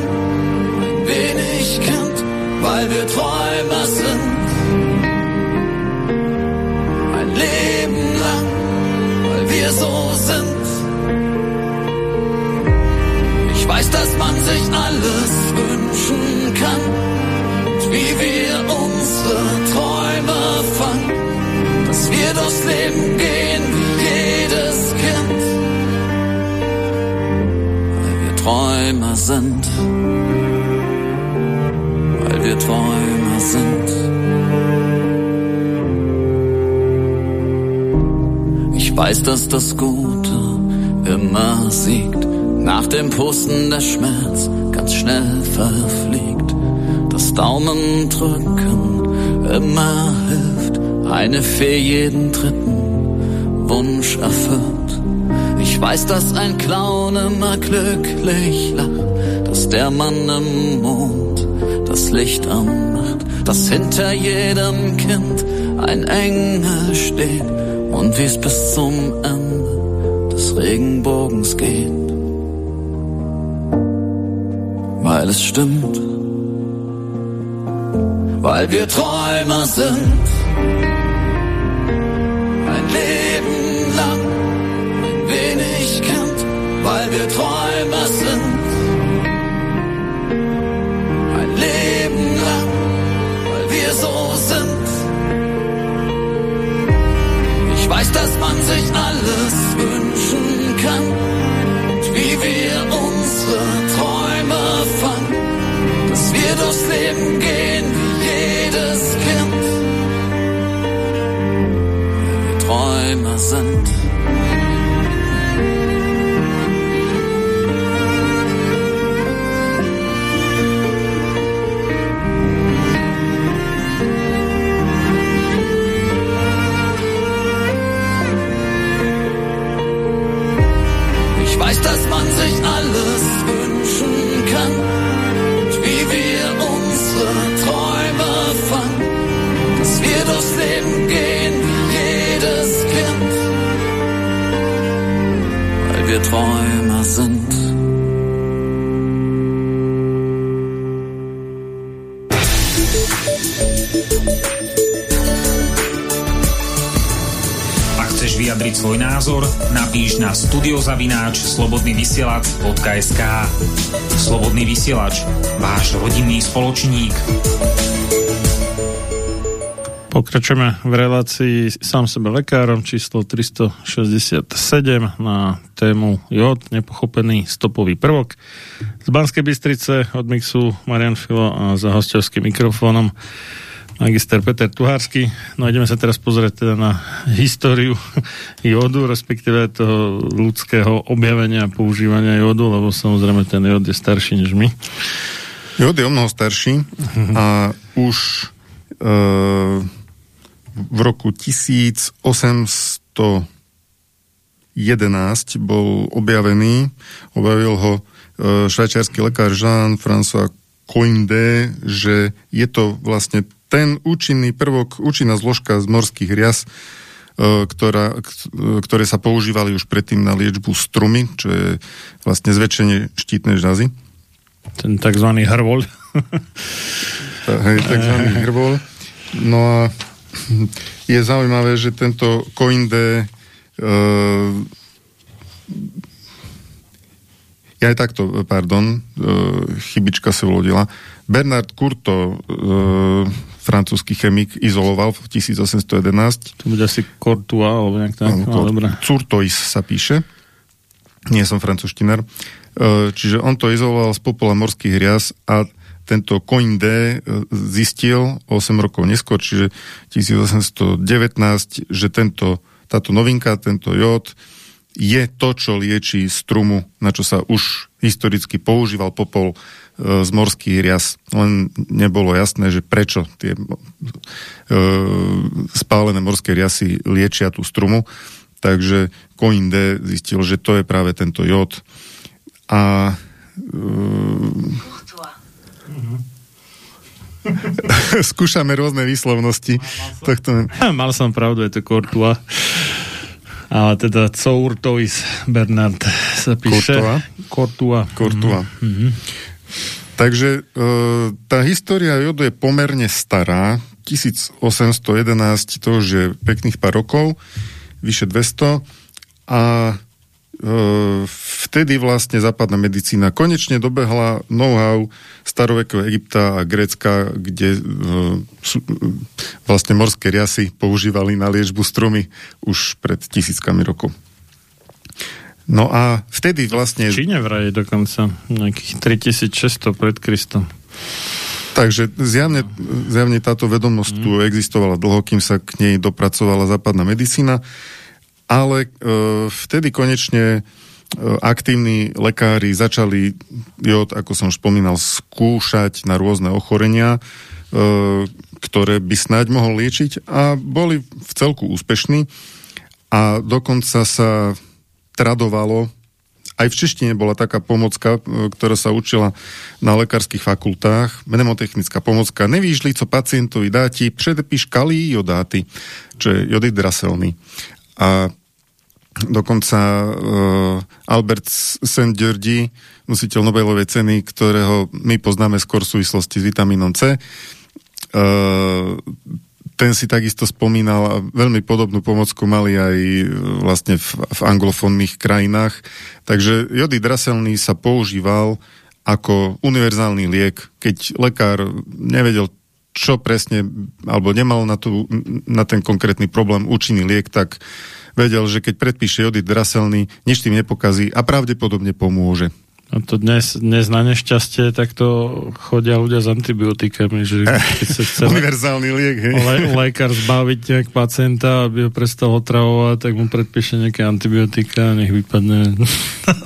ein wenig Kind, weil wir Träumer sind. Ein Leben lang, weil wir so sind. Dass man sich alles wünschen kann. Und wie wir unsere Träume fangen. Dass wir durchs Leben gehen wie jedes Kind. Weil wir Träumer sind. Weil wir Träumer sind. Ich weiß, dass das Gute immer siegt. Nach dem Pusten der Schmerz ganz schnell verfliegt. Das Daumendrücken immer hilft. Eine Fee jeden dritten Wunsch erfüllt. Ich weiß, dass ein Clown immer glücklich lacht. Dass der Mann im Mond das Licht anmacht. Dass hinter jedem Kind ein Engel steht. Und wie es bis zum Ende des Regenbogens geht. Weil es stimmt. Weil wir Träumer sind. Ein Leben lang, ein wenig Kind. wir Träumer sind. Ein Leben lang, weil wir so sind. Ich weiß, dass man sich alles wünschen kann. Durchs Leben gehen wie jedes Kind. Weil wir Träumer sind. Napíš na studiozavináč slobodnyvysielac.sk Slobodný vysielač, váš rodinný spoločník. Pokračujeme v relácii sám sebe lekárom číslo 367 na tému jód, nepochopený stopový prvok. Z Banskej Bystrice od mixu Marian Filo a za hostovským mikrofónom magister Peter Tuhársky. No ideme sa teraz pozrieť teda na históriu jódu, respektíve toho ľudského objavenia a používania jódu, lebo samozrejme ten jód je starší než my. Jód je o mnoho starší a už e, v roku 1811 bol objavený, objavil ho e, švajčiarsky lekár Jean-François Coindé, že je to vlastne ten účinný prvok, účinná zložka z morských rias, e, ktorá, k- ktoré sa používali už predtým na liečbu strumy, čo je vlastne zväčšenie štítnej žľazy. Ten takzvaný hrvol. Hej, takzvaný hrbol. No a je zaujímavé, že tento Coinde uh, ja aj takto, pardon, uh, chybička sa vlodila. Bernard Curto, uh, francúzsky chemik, izoloval v 1811 To bude asi Courtois, alebo nejak tak. Áno, No, dobré. Curtois sa píše. Nie som francúzštinár. E, Čiže on to izoloval z popola morských rias a tento Coindé e, zistil 8 rokov neskôr, čiže 1819, že tento, táto novinka, tento jód je to, čo lieči strumu, na čo sa už historicky používal popol z morských rias. Len nebolo jasné, že prečo tie e, spálené morské riasy liečia tú strumu. Takže Coinde zistil, že to je práve tento jód. A e, skúšame rôzne výslovnosti. Tohto... Mal som pravdu, je to Courtois. Ale teda Courtois Bernard sa píše. Courtois? Courtois. Courtois. Mhm. Takže e, tá história jodu je pomerne stará. 1811, to už je pekných pár rokov, vyše 200. A e, vtedy vlastne západná medicína konečne dobehla know-how starovekého Egypta a Grécka, kde e, e, vlastne morské riasy používali na liečbu strumy už pred tisíckami rokov. No a vtedy vlastne... V Číne vraj dokonca nejakých 3600 pred Kristom. Takže zjavne, zjavne táto vedomosť tu existovala dlho, kým sa k nej dopracovala západná medicína, ale e, vtedy konečne e, aktívni lekári začali jód, ako som už spomínal, skúšať na rôzne ochorenia, e, ktoré by snáď mohol liečiť a boli v celku úspešní a dokonca sa tradovalo aj v češtine bola taká pomocka, e, ktorá sa učila na lekárskych fakultách, mnemotechnická pomocka. Nevíš li, co pacientovi dá ti, předepíš kalí jodáty, čo je jodid. A dokonca uh, Albert Saint-Georgi, nositeľ Nobelovej ceny, ktorého my poznáme skôr v súvislosti s vitamínom C, uh, ten si takisto spomínal a veľmi podobnú pomocku mali aj e, vlastne v, v anglofónnych krajinách. Takže jody draselný sa používal ako univerzálny liek, keď lekár nevedel, čo presne, alebo nemal na, tú, na ten konkrétny problém účinný liek, tak vedel, že keď predpíše jody draselný, nič tým nepokazí a pravdepodobne pomôže. To dnes, dnes na nešťastie takto chodia ľudia s antibiotikami, že keď sa chce Univerzálny liek, hej. le, lekár zbaviť nejak pacienta, aby ho prestal otravovať, tak mu predpíše nejaké antibiotika a nech vypadne.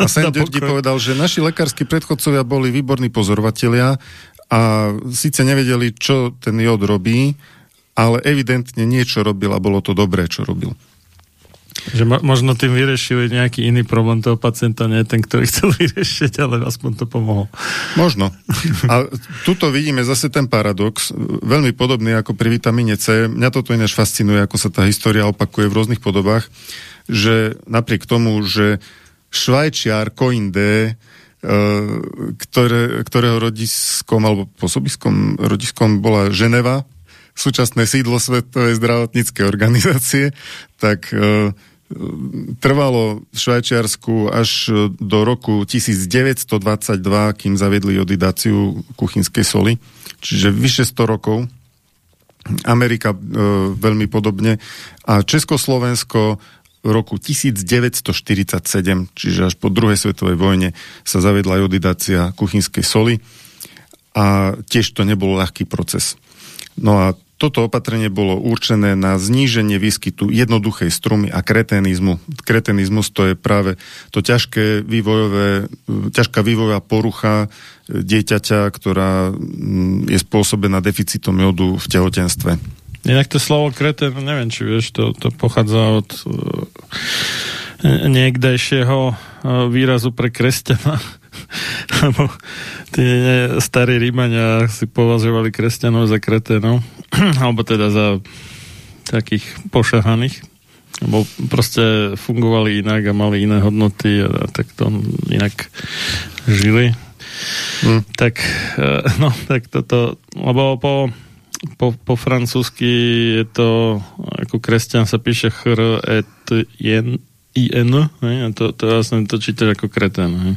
A Saint Georgi povedal, že naši lekársky predchodcovia boli výborní pozorovatelia a síce nevedeli, čo ten jód robí, ale evidentne niečo robil a bolo to dobré, čo robil. Že mo- možno tým vyriešili nejaký iný problém toho pacienta, nie ten, ktorý chcel vyriešiť, ale aspoň to pomohlo. Možno. A tuto vidíme zase ten paradox, veľmi podobný ako pri vitamíne C. Mňa toto ináč fascinuje, ako sa tá história opakuje v rôznych podobách, že napriek tomu, že Švajčiar Coindé, ktoré, ktorého rodiskom alebo pôsobiskom rodiskom bola Ženeva, súčasné sídlo Svetovej zdravotníckej organizácie, tak e, trvalo v Švajčiarsku až do roku 1922, kým zaviedli jodidáciu kuchynskej soli, čiže vyše 100 rokov. Amerika e, veľmi podobne. A Československo v roku 1947, čiže až po druhej svetovej vojne, sa zaviedla jodidácia kuchynskej soli a tiež to nebol ľahký proces. No a toto opatrenie bolo určené na zníženie výskytu jednoduchej strumy a kretenizmu. Kretenizmus to je práve to ťažké vývojové, ťažká vývojová porucha dieťaťa, ktorá mm, je spôsobená deficitom jodu v tehotenstve. Inak to slovo kreten, neviem, či vieš, to, to pochádza od uh, niekdejšieho výrazu pre kresťana. Lebo tí starí Rímania si považovali kresťanov za kretenov. alebo teda za takých pošahaných. Lebo proste fungovali inak a mali iné hodnoty a tak to inak žili. Hmm. Tak, no, tak toto, lebo po po, po francúzsky je to, ako kresťan sa píše chr et jen, in, a to, to vlastne to čítaš ako kreten. Hej.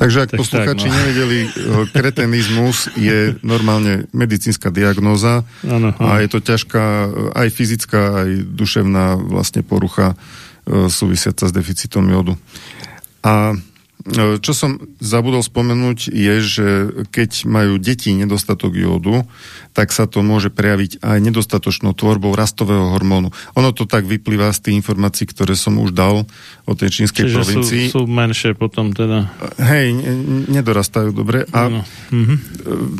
Takže ak tak, posluchači tak, no. nevedeli, eh, kretenizmus je normálne medicínska diagnóza ano, ano. a je to ťažká eh, aj fyzická, aj duševná vlastne porucha eh, súvisiaca s deficitom jodu. A čo som zabudol spomenúť je, že keď majú deti nedostatok jódu, tak sa to môže prejaviť aj nedostatočnou tvorbou rastového hormónu. Ono to tak vyplýva z tých informácií, ktoré som už dal o tej čínskej Čiže provincii. Sú, sú menšie potom teda. Hej, nedorastajú dobre. A no. mhm.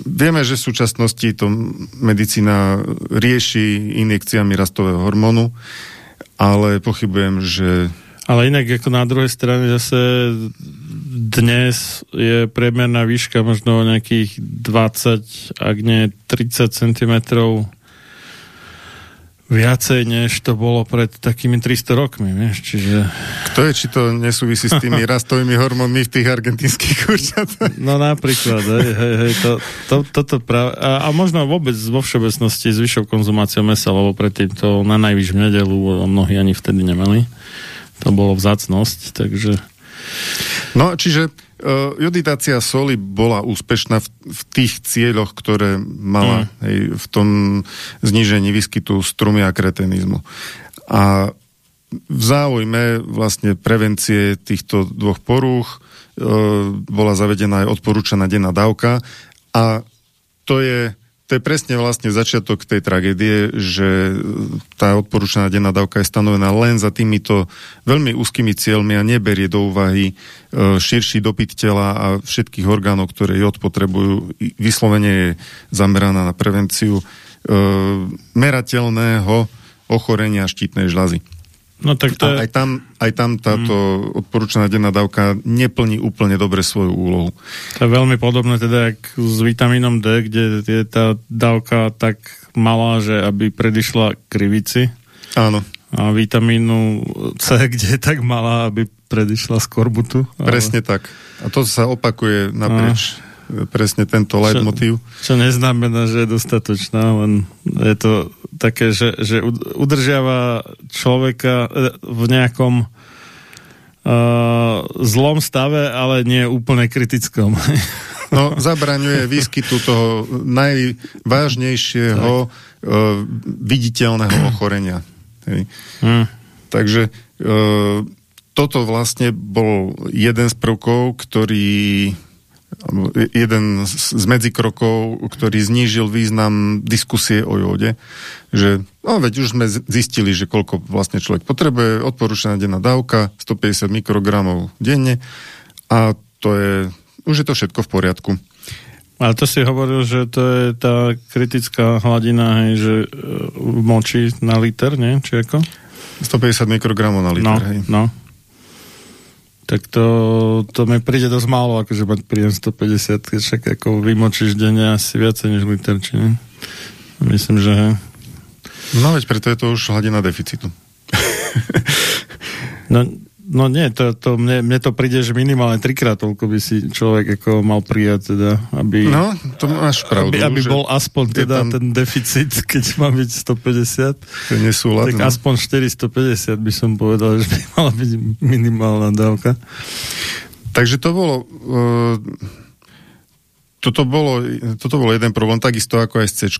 vieme, že v súčasnosti to medicína rieši injekciami rastového hormónu, ale pochybujem, že ale inak ako na druhej strane zase dnes je priemerná výška možno nejakých 20, ak nie 30 cm viacej, než to bolo pred takými 300 rokmi, vieš, čiže... Kto je, či to nesúvisí s tými rastovými hormónmi v tých argentínskych kurčatách? No napríklad, hej, hej, hej, to, to, toto práve... A, a možno vôbec vo všeobecnosti s vyššou konzumáciou mesa, lebo predtým to na najvyš v nedelu mnohí ani vtedy nemali to bolo vzácnosť, takže... No, čiže uh, jodidácia soli bola úspešná v, v tých cieľoch, ktoré mala mm. hej, v tom znížení výskytu strumy a kretenizmu. A v záujme vlastne prevencie týchto dvoch porúch uh, bola zavedená aj odporúčaná denná dávka a to je to je presne vlastne začiatok tej tragédie, že tá odporúčaná denná dávka je stanovená len za týmito veľmi úzkými cieľmi a neberie do úvahy e, širší dopyt tela a všetkých orgánov, ktoré jod potrebujú. Vyslovene je zameraná na prevenciu e, merateľného ochorenia štítnej žľazy. No tak to je... aj, tam, aj tam táto mm. odporúčaná denná dávka neplní úplne dobre svoju úlohu. To je veľmi podobné teda jak s vitamínom D, kde je tá dávka tak malá, že aby predišla krivici. Áno. A vitamínu C, kde je tak malá, aby predišla skorbutu. Presne ale... tak. A to sa opakuje naprieč. Presne tento leitmotiv. Čo, čo neznamená, že je dostatočná, len je to také, že, že udržiava človeka e, v nejakom uh, zlom stave, ale nie úplne kritickom. No, zabraňuje výskytu toho najvážnejšieho uh, viditeľného ochorenia. Hej. Hmm. Takže uh, toto vlastne bol jeden z prvkov, ktorý jeden z medzikrokov, ktorý znížil význam diskusie o jóde, že no veď už sme zistili, že koľko vlastne človek potrebuje, odporúčaná denná dávka, 150 mikrogramov denne a to je, už je to všetko v poriadku. Ale to si hovoril, že to je tá kritická hladina, hej, že v moči na liter, nie? Či ako? 150 mikrogramov na liter, no, hej. No, tak to, to mi príde dosť málo, akože mať príjem 150, však ako vymočíš denne asi viacej než liter, či nie? Myslím, že hej. No veď preto je to už hladina deficitu. no, No nie, to, to mne, mne to príde, že minimálne trikrát toľko by si človek ako mal prijať, teda, aby... No, to máš pravdu. Aby, aby bol aspoň teda tam... ten deficit, keď má byť 150. To nesúlad, tak no. aspoň 450 by som povedal, že by mala byť minimálna dávka. Takže to bolo... Uh, toto bolo, toto bolo jeden problém, takisto ako aj s C.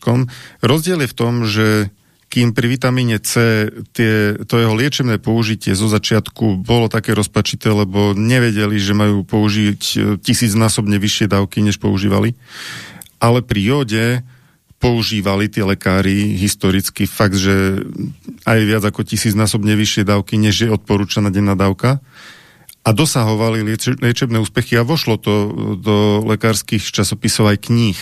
Rozdiel je v tom, že kým pri vitamíne C tie, to jeho liečebné použitie zo začiatku bolo také rozpačité, lebo nevedeli, že majú použiť e, tisícnásobne vyššie dávky, než používali. Ale pri jóde používali tie lekári historicky fakt, že aj viac ako tisícnásobne vyššie dávky, než je odporúčaná denná dávka a dosahovali lieč- liečebné úspechy a vošlo to do lekárskych časopisov aj kníh.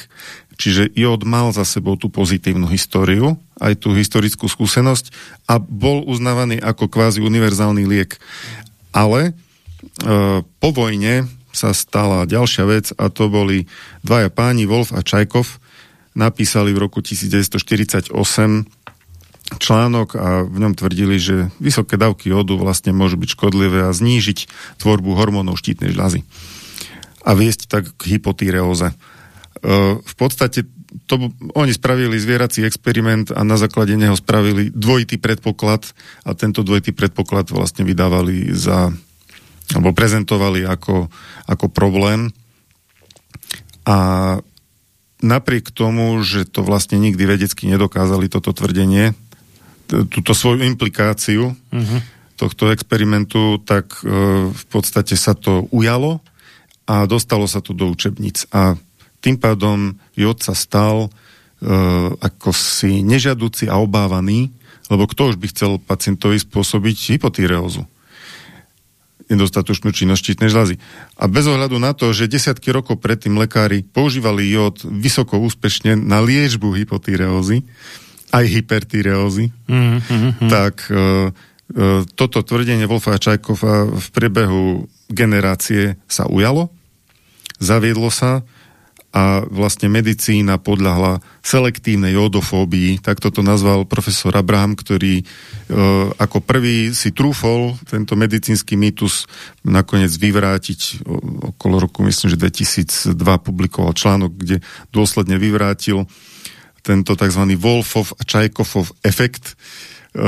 Čiže jód mal za sebou tú pozitívnu históriu, aj tú historickú skúsenosť a bol uznávaný ako kvázi univerzálny liek. Ale e, po vojne sa stala ďalšia vec a to boli dvaja páni, Wolf a Čajkov, napísali v roku 1948 článok a v ňom tvrdili, že vysoké dávky jodu vlastne môžu byť škodlivé a znížiť tvorbu hormónov štítnej žľazy a viesť tak k hypotýreóze. E, v podstate to, oni spravili zvierací experiment a na základe neho spravili dvojitý predpoklad a tento dvojitý predpoklad vlastne vydávali za alebo prezentovali ako, ako problém a napriek tomu, že to vlastne nikdy vedecky nedokázali toto tvrdenie, túto svoju implikáciu uh-huh. tohto experimentu, tak e, v podstate sa to ujalo a dostalo sa to do učebníc a tým pádom Jod sa stal uh, ako si nežiaduci a obávaný, lebo kto už by chcel pacientovi spôsobiť hypotýreózu nedostatočnú činnosť štítnej žľazy. A bez ohľadu na to, že desiatky rokov predtým lekári používali jód vysoko úspešne na liečbu hypotýreózy, aj hypertýreózy, mm-hmm. tak uh, uh, toto tvrdenie Wolfa a Čajkova v priebehu generácie sa ujalo, zaviedlo sa a vlastne medicína podľahla selektívnej jodofóbii, tak toto nazval profesor Abraham, ktorý e, ako prvý si trúfol tento medicínsky mýtus nakoniec vyvrátiť okolo roku, myslím, že 2002 publikoval článok, kde dôsledne vyvrátil tento tzv. Wolfov a Čajkovov efekt e,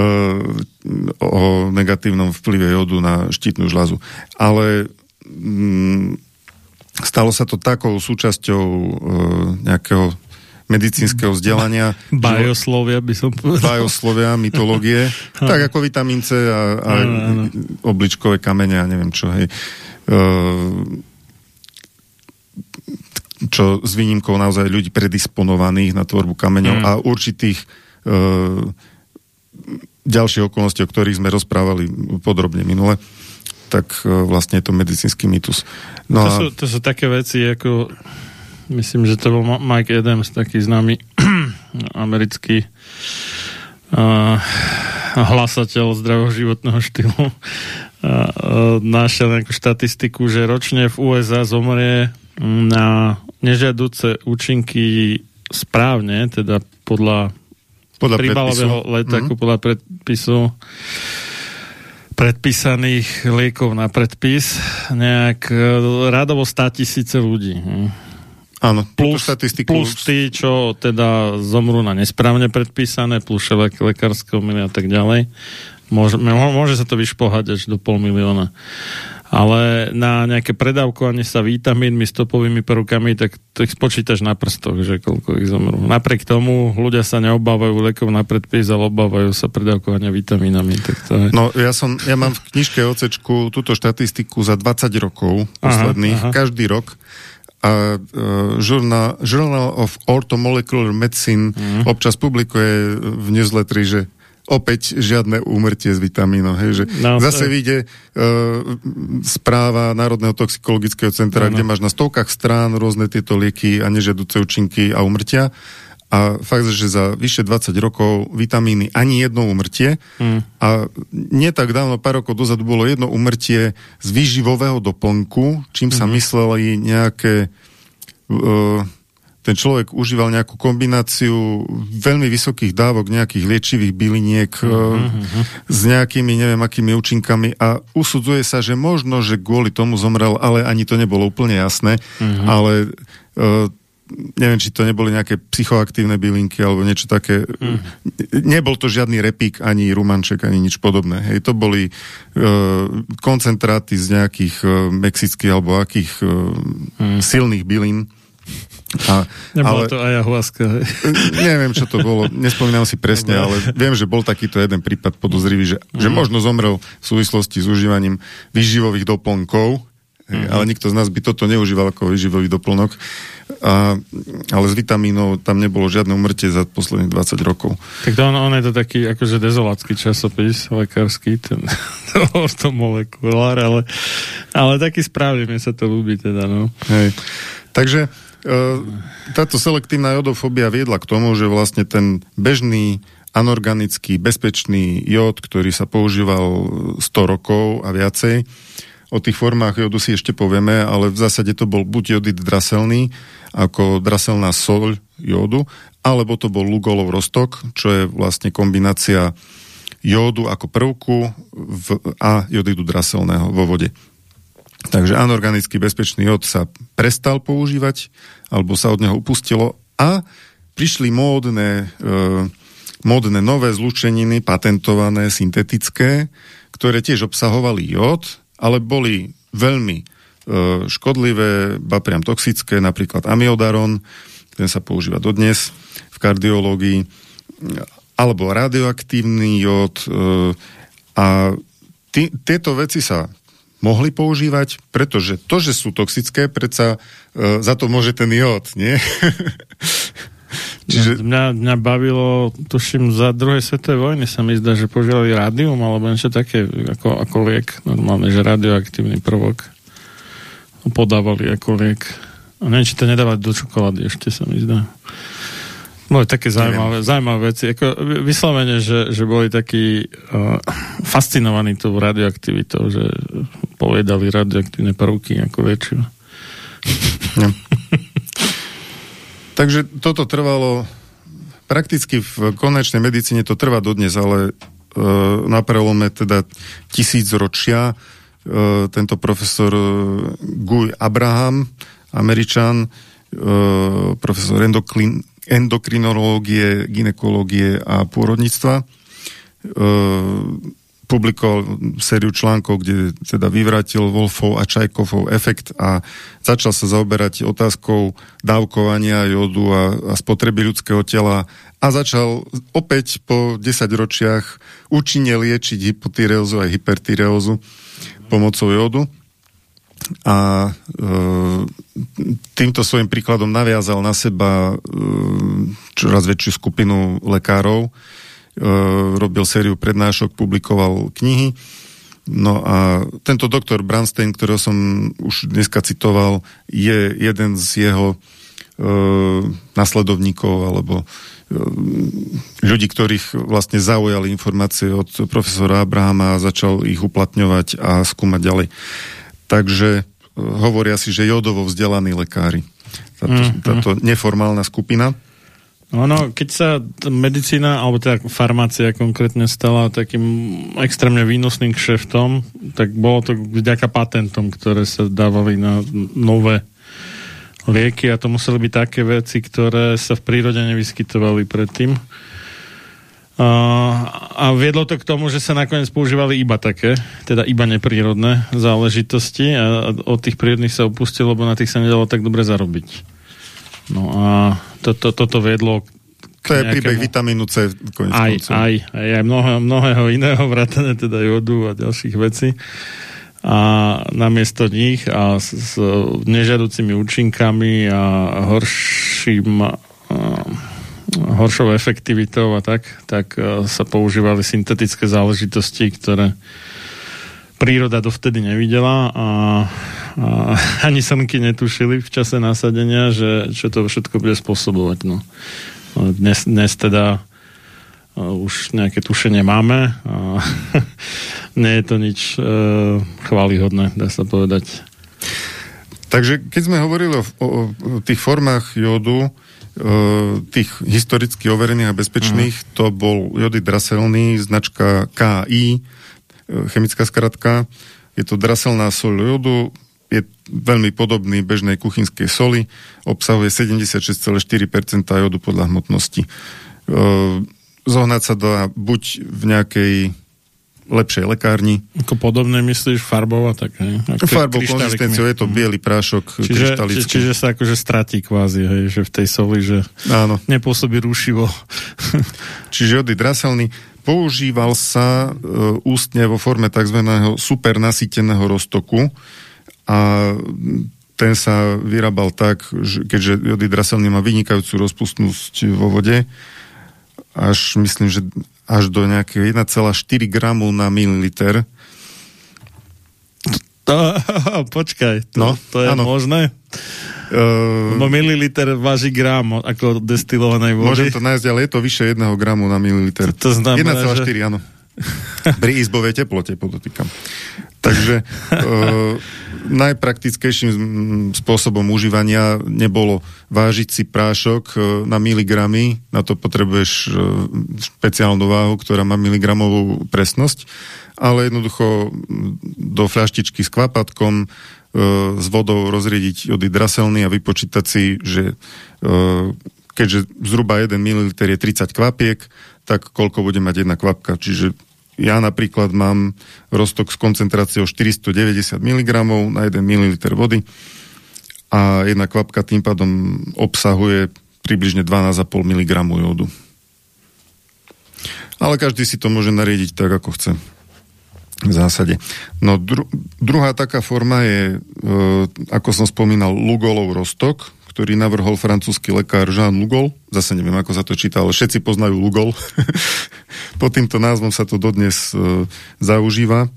o negatívnom vplyve jodu na štítnu žľazu. Ale mm, Stalo sa to takou súčasťou e, nejakého medicínskeho vzdelania. Bajoslovia by som povedal. Bajoslovia, mytológie. tak ako vitamín C a, a ano, ano. obličkové kamene a neviem čo. Hej. E, čo s výnimkou naozaj ľudí predisponovaných na tvorbu kameňov mm. a určitých e, ďalších okolností, o ktorých sme rozprávali podrobne minule tak e, vlastne je to medicínsky mýtus. No to, a... sú, to sú také veci, ako myslím, že to bol Mike Adams, taký známy americký uh, hlasateľ zdravého životného štýlu uh, našiel nejakú štatistiku, že ročne v USA zomrie na nežiaduce účinky správne, teda podľa, podľa príbalového letáku, mm-hmm. podľa predpisu predpísaných liekov na predpis nejak e, radovo 100 tisíce ľudí. Hm. Áno, plus, štatistiku... plus tí, čo teda zomrú na nesprávne predpísané, plus všelijaké lekárske omily a tak ďalej. Môže, môže sa to vyšpohať až do pol milióna. Ale na nejaké predávkovanie sa vitamínmi, stopovými prvkami, tak to ich spočítaš na prstoch, že koľko ich zomrú. Napriek tomu ľudia sa neobávajú lekov na predpis, ale obávajú sa predávkovania vitamínami. Tak to je... No, ja, som, ja mám v knižke ocečku túto štatistiku za 20 rokov posledných, aha, aha. každý rok a uh, Journal, Journal of Orthomolecular Medicine mm. občas publikuje v newsletteri, že opäť žiadne úmrtie z vitamínov. Hej, že no, zase to... vyjde uh, správa Národného toxikologického centra, no, no. kde máš na stovkách strán rôzne tieto lieky a nežiaduce účinky a umrtia. A fakt, že za vyše 20 rokov vitamíny ani jedno umrtie. Hmm. A nie tak dávno, pár rokov dozadu bolo jedno umrtie z výživového doplnku, čím hmm. sa mysleli nejaké uh, ten človek užíval nejakú kombináciu veľmi vysokých dávok nejakých liečivých byliniek uh-huh. s nejakými neviem akými účinkami a usudzuje sa, že možno, že kvôli tomu zomrel, ale ani to nebolo úplne jasné, uh-huh. ale uh, neviem, či to neboli nejaké psychoaktívne bylinky alebo niečo také. Mm. Nebol to žiadny repík, ani rumanček, ani nič podobné. Hej, to boli uh, koncentráty z nejakých uh, mexických alebo akých uh, mm. silných bylín a, Nebola ale, to ayahuasca. Neviem, čo to bolo, nespomínam si presne, ale viem, že bol takýto jeden prípad podozrivý, že, mm. že mhm. možno zomrel v súvislosti s užívaním výživových doplnkov, mm. ale nikto z nás by toto neužíval ako výživový doplnok. A, ale z vitamínov tam nebolo žiadne umrtie za posledných 20 rokov. Tak to on, on je to taký akože dezolácky časopis lekársky, ten ortomolekulár, ale, ale taký správne mi sa to ľúbi teda, no. Hej. Takže táto selektívna jodofóbia viedla k tomu, že vlastne ten bežný anorganický, bezpečný jód, ktorý sa používal 100 rokov a viacej, o tých formách jodu si ešte povieme, ale v zásade to bol buď jodid draselný, ako draselná soľ jodu, alebo to bol lugolov rostok, čo je vlastne kombinácia jódu ako prvku v, a jodidu draselného vo vode. Takže anorganický bezpečný jód sa prestal používať, alebo sa od neho upustilo a prišli módne, e, módne nové zlučeniny, patentované, syntetické, ktoré tiež obsahovali jód, ale boli veľmi e, škodlivé, ba priam toxické, napríklad amiodaron, ten sa používa dodnes v kardiológii, alebo radioaktívny jód e, a tieto veci sa mohli používať, pretože to, že sú toxické, predsa e, za to môže ten jód, nie? Čiže... Mňa, mňa bavilo, tuším, za druhej svetovej vojny sa mi zdá, že používali rádium alebo niečo také ako, ako liek. Normálne, že radioaktívny prvok podávali ako liek. A neviem, či to nedávať do čokolády ešte sa mi zdá. Boli také zaujímavé, zaujímavé veci. Ako vyslovene, že, že boli takí uh, fascinovaní tou radioaktivitou, že povedali radioaktívne prvky ako väčšiu. No. Takže toto trvalo prakticky v konečnej medicíne to trvá dodnes, ale uh, na prelome teda tisícročia uh, tento profesor Guy Abraham, Američan, uh, profesor endoklin, endokrinológie, ginekológie a pôrodníctva. E, publikoval sériu článkov, kde teda vyvrátil Wolfov a Čajkovov efekt a začal sa zaoberať otázkou dávkovania jodu a, a spotreby ľudského tela a začal opäť po 10 ročiach účinne liečiť hypotyreózu a hypertyreózu pomocou jodu a e, týmto svojim príkladom naviazal na seba e, čoraz väčšiu skupinu lekárov, e, robil sériu prednášok, publikoval knihy. No a tento doktor Branstein, ktorého som už dneska citoval, je jeden z jeho e, nasledovníkov alebo e, ľudí, ktorých vlastne zaujali informácie od profesora Abrahama a začal ich uplatňovať a skúmať ďalej. Takže e, hovoria si, že jodovo vzdelaní lekári. Táto, mm, táto neformálna skupina. Ono, keď sa medicína, alebo teda farmácia konkrétne stala takým extrémne výnosným kšeftom, tak bolo to vďaka patentom, ktoré sa dávali na nové lieky a to museli byť také veci, ktoré sa v prírode nevyskytovali predtým. A, viedlo to k tomu, že sa nakoniec používali iba také, teda iba neprírodné záležitosti a od tých prírodných sa upustilo, lebo na tých sa nedalo tak dobre zarobiť. No a to, to, toto viedlo to je príbeh vitamínu C. Aj, aj, aj, aj mnoho, mnohého iného, vrátane teda jodu a ďalších vecí. A namiesto nich a s, s nežiaducimi účinkami a horším horšou efektivitou a tak, tak e, sa používali syntetické záležitosti, ktoré príroda dovtedy nevidela a, a ani slnky netušili v čase nasadenia, že čo to všetko bude spôsobovať. No. dnes, dnes teda uh, už nejaké tušenie máme a nie je to nič uh, chválihodné, dá sa povedať. Takže keď sme hovorili o, o, o tých formách jodu, tých historicky overených a bezpečných, mm. to bol jody draselný, značka KI, eh, chemická skratka. Je to draselná sol jodu, je veľmi podobný bežnej kuchynskej soli, obsahuje 76,4% jodu podľa hmotnosti. Eh, zohnať sa dá buď v nejakej lepšej lekárni. Ako podobné myslíš farbova? Tak, hej? Farbou, konzistenciou je to mhm. biely prášok čiže, či, čiže sa akože stratí kvázi, hej, že v tej soli, že Áno. nepôsobí rušivo. čiže jody draselný. Používal sa e, ústne vo forme tzv. supernasyteného roztoku a ten sa vyrábal tak, že keďže draselný má vynikajúcu rozpustnosť vo vode, až myslím, že až do nejakého 1,4 gramu na mililiter. To, počkaj, to, no, to je ano. možné? Uh, no mililiter váži gram ako destilovanej vody. Môžem to nájsť, ale je to vyše 1 gramu na mililiter. To, to znamená, 1,4, že... áno. Pri izbovej teplote podotýkam. Takže uh, najpraktickejším spôsobom užívania nebolo vážiť si prášok uh, na miligramy, na to potrebuješ uh, špeciálnu váhu, ktorá má miligramovú presnosť, ale jednoducho do fľaštičky s kvapatkom s vodou rozriediť jody draselný a vypočítať si, že keďže zhruba 1 ml je 30 kvapiek, tak koľko bude mať jedna kvapka. Čiže ja napríklad mám roztok s koncentráciou 490 mg na 1 ml vody a jedna kvapka tým pádom obsahuje približne 12,5 mg jodu. Ale každý si to môže nariediť tak, ako chce. V zásade. No dru- druhá taká forma je, e, ako som spomínal, Lugolov roztok, ktorý navrhol francúzsky lekár Jean Lugol. Zase neviem, ako sa to číta, ale všetci poznajú Lugol. Pod týmto názvom sa to dodnes e, zaužíva.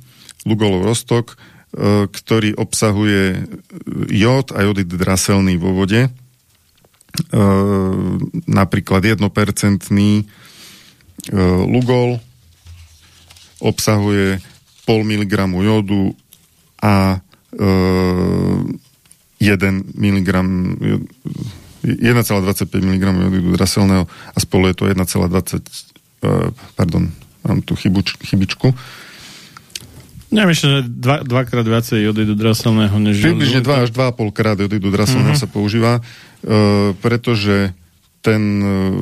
Lugolov roztok, e, ktorý obsahuje e, jód a jodid draselný vo vode. E, napríklad 1% e, Lugol obsahuje pol miligramu jodu a e, 1 mg 1,25 mg jodidu draselného a spolu je to 1,20 e, pardon, mám tu chybuč, chybičku. Ja myslím, že dva, dvakrát viacej jodidu draselného než Približne 2 až 2,5 krát jodidu draselného uh-huh. sa používa, uh, pretože ten uh,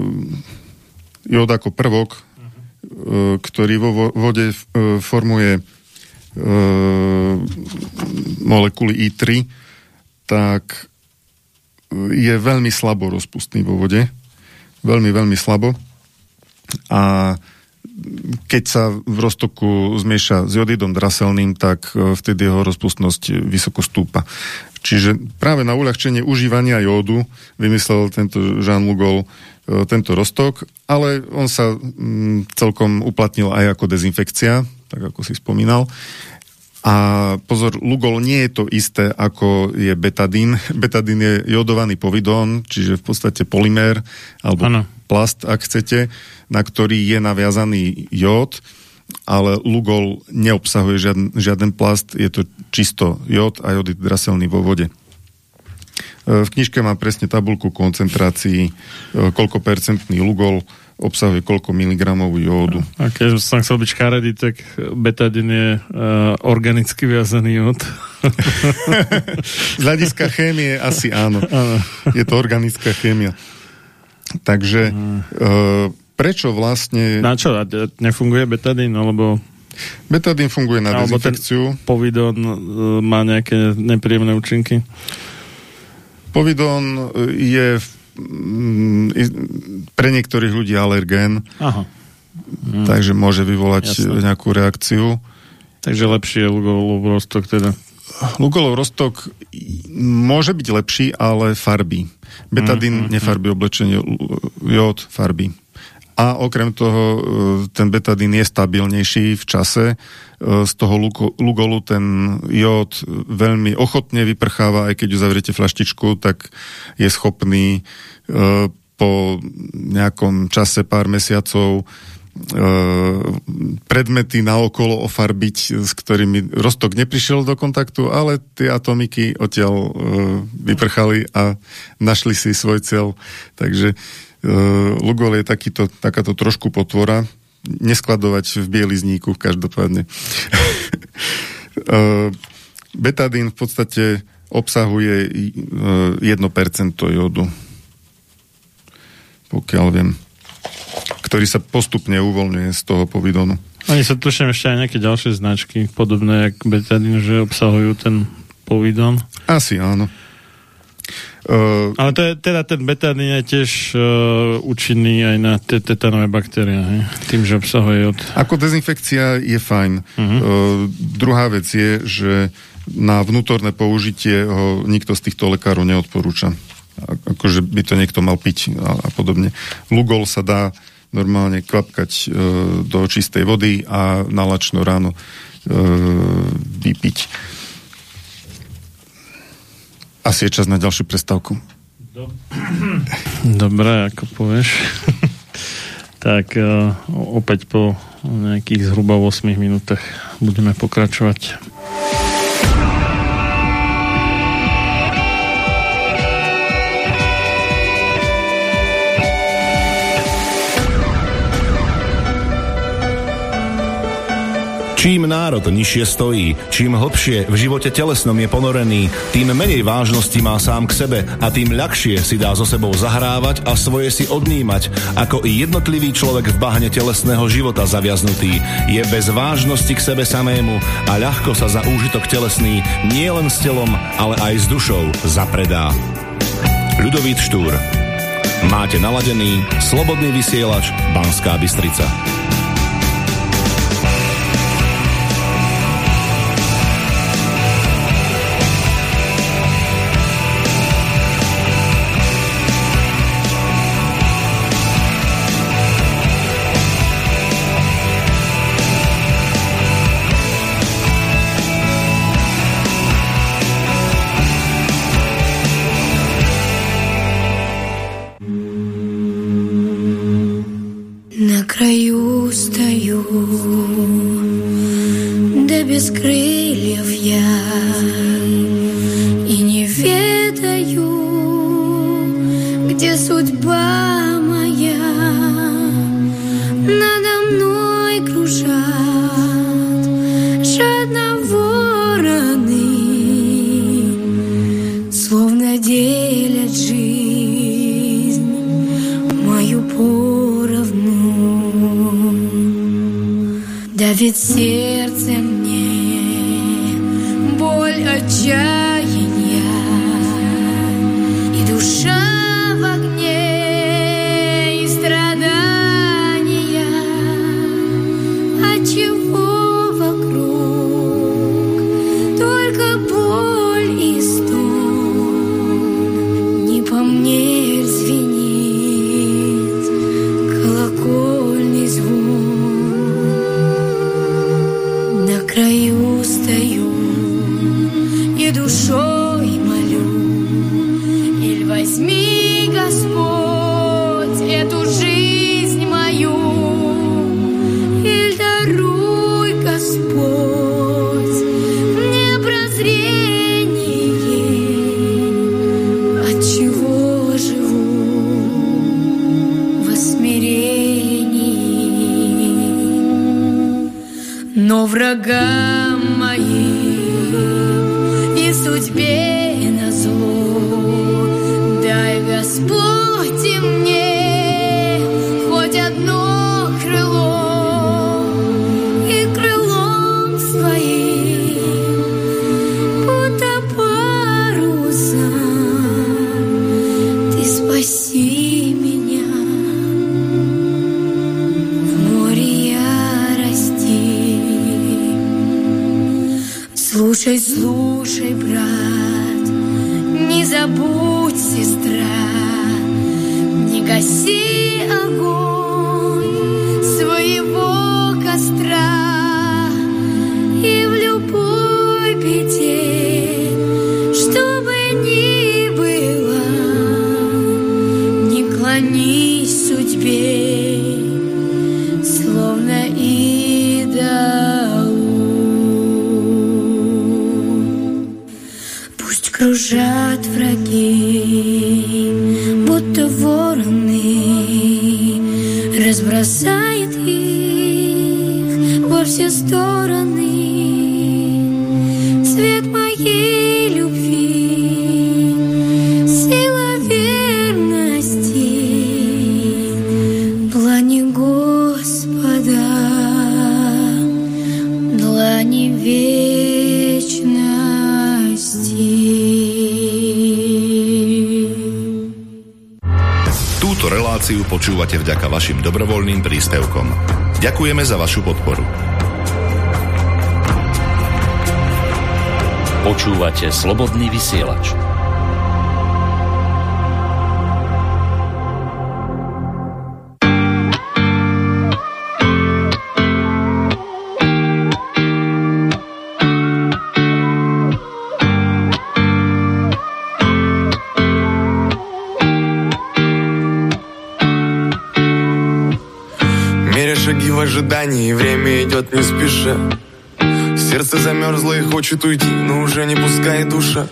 jod ako prvok, uh, ktorý vo vode uh, formuje uh, molekuly I3, tak je veľmi slabo rozpustný vo vode. Veľmi, veľmi slabo. A keď sa v roztoku zmieša s jodidom draselným, tak e, vtedy jeho rozpustnosť vysoko stúpa. Čiže práve na uľahčenie užívania jódu vymyslel tento Jean Lugol e, tento roztok, ale on sa mm, celkom uplatnil aj ako dezinfekcia, tak ako si spomínal. A pozor, Lugol nie je to isté, ako je betadín. Betadín je jodovaný povidón, čiže v podstate polymér, alebo ano. plast, ak chcete, na ktorý je naviazaný jód, ale Lugol neobsahuje žiaden, žiaden plast, je to čisto jód a je draselný vo vode. E, v knižke mám presne tabulku koncentrácií, e, koľko percentný Lugol obsahuje koľko miligramov jódu. A keď som chcel byť škaredý, tak betadín je uh, organicky viazaný jód. Z hľadiska chémie asi áno. Áno. Je to organická chémia. Takže uh, prečo vlastne... Na čo? Nefunguje betadín? Alebo, Betadín funguje na alebo ten dezinfekciu. povidon uh, má nejaké nepríjemné účinky? Povidon je i- pre niektorých ľudí alergén, Aha. takže môže vyvolať Jasné. nejakú reakciu. Takže lepšie je Lugolov rostok teda. Lugolov roztok môže byť lepší, ale farbí. Betadín Mhm, nefarbí oblečenie, l- jód farbí. A okrem toho e, ten betadín je stabilnejší v čase. E, Z toho lugolu ten jód veľmi ochotne vyprcháva, aj keď uzavriete flaštičku, tak je schopný e, po nejakom čase, pár mesiacov predmety naokolo ofarbiť, s ktorými roztok neprišiel do kontaktu, ale tie atomiky odtiaľ vyprchali a našli si svoj cieľ. Takže Lugol je takýto, takáto trošku potvora, neskladovať v bielizníku každopádne. e, betadín v podstate obsahuje e, 1% jodu. Pokiaľ viem ktorý sa postupne uvoľňuje z toho povidonu. Oni sa tuším ešte aj nejaké ďalšie značky, podobné jak betadín, že obsahujú ten povidon. Asi áno. Uh, Ale to je, teda ten betadín je tiež uh, účinný aj na te- tetanové baktérie, hej? tým, že obsahuje od... ako dezinfekcia je fajn. Uh-huh. Uh, druhá vec je, že na vnútorné použitie ho nikto z týchto lekárov neodporúča. Akože by to niekto mal piť a, a podobne. Lugol sa dá normálne kvapkať e, do čistej vody a na lačno ráno e, vypiť. Asi je čas na ďalšiu prestávku. Dobre, ako povieš. tak uh, opäť po nejakých zhruba 8 minútach budeme pokračovať. Čím národ nižšie stojí, čím hlbšie v živote telesnom je ponorený, tým menej vážnosti má sám k sebe a tým ľahšie si dá so sebou zahrávať a svoje si odnímať, ako i jednotlivý človek v bahne telesného života zaviaznutý. Je bez vážnosti k sebe samému a ľahko sa za úžitok telesný nielen s telom, ale aj s dušou zapredá. Ľudovít Štúr Máte naladený slobodný vysielač Banská Bystrica. Vašim dobrovoľným príspevkom. Ďakujeme za vašu podporu. Počúvate slobodný vysielač. Ожидании, время идет не спеша. Сердце замерзло и хочет уйти, но уже не пускает душа.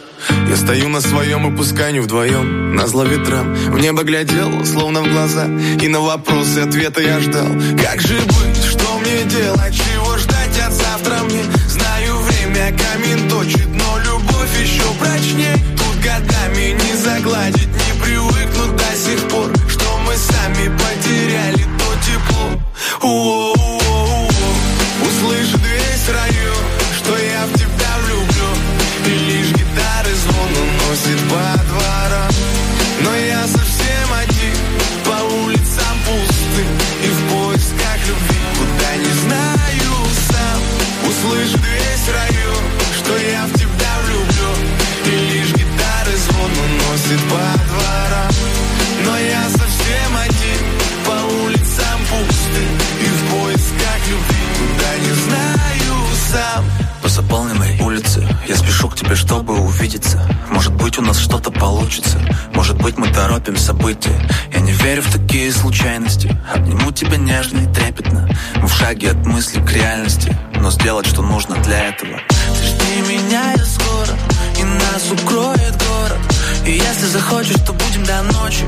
Я стою на своем и пускай вдвоем На зло ветрам. В небо глядел, словно в глаза И на вопросы ответа я ждал. Как же быть, что мне делать, чего ждать от завтра мне? Знаю, время камень точит, но любовь еще прочнее. Тут годами не загладить, торопим события. Я не верю в такие случайности. Обниму тебя нежно и трепетно. Мы в шаге от мысли к реальности. Но сделать, что нужно для этого. Ты жди меня, я скоро. И нас укроет город. И если захочешь, то будем до ночи.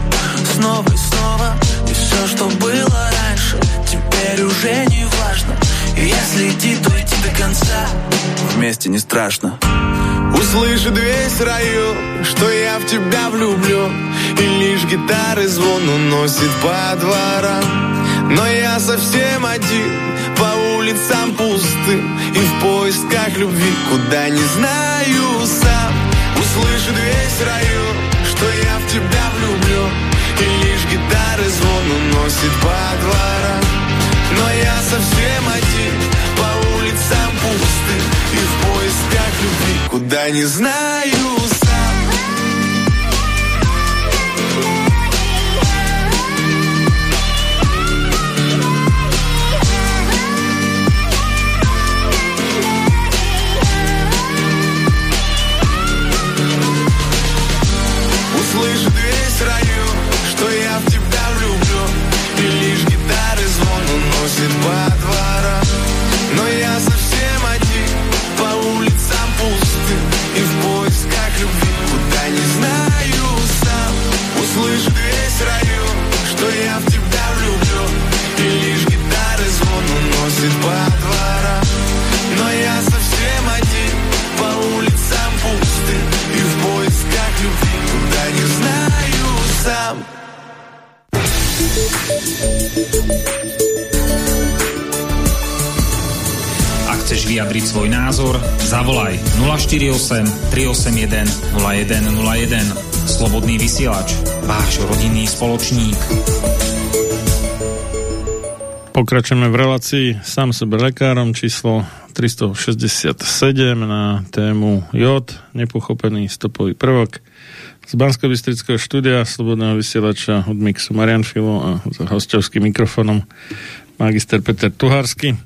Снова и снова. И все, что было раньше Теперь уже не важно. И если идти, то идти до конца. Вместе не страшно. Услышит весь район, что я в тебя влюблен И лишь гитары звон уносит по дворам. Но я совсем один, по улицам пустым И в поисках любви, куда не знаю сам. Услышит весь район, что я в тебя влюблен. И лишь гитары звон уносит по дворам. Но я совсем один, по улицам пустым И в поисках любви, куда не знаю сам 048 381 0101. Slobodný vysielač, váš rodinný spoločník. Pokračujeme v relácii sám sebe lekárom číslo 367 na tému jod, nepochopený stopový prvok. Z bansko štúdia Slobodného vysielača od Mixu Marian Filo a za hostovským mikrofonom magister Peter Tuharsky.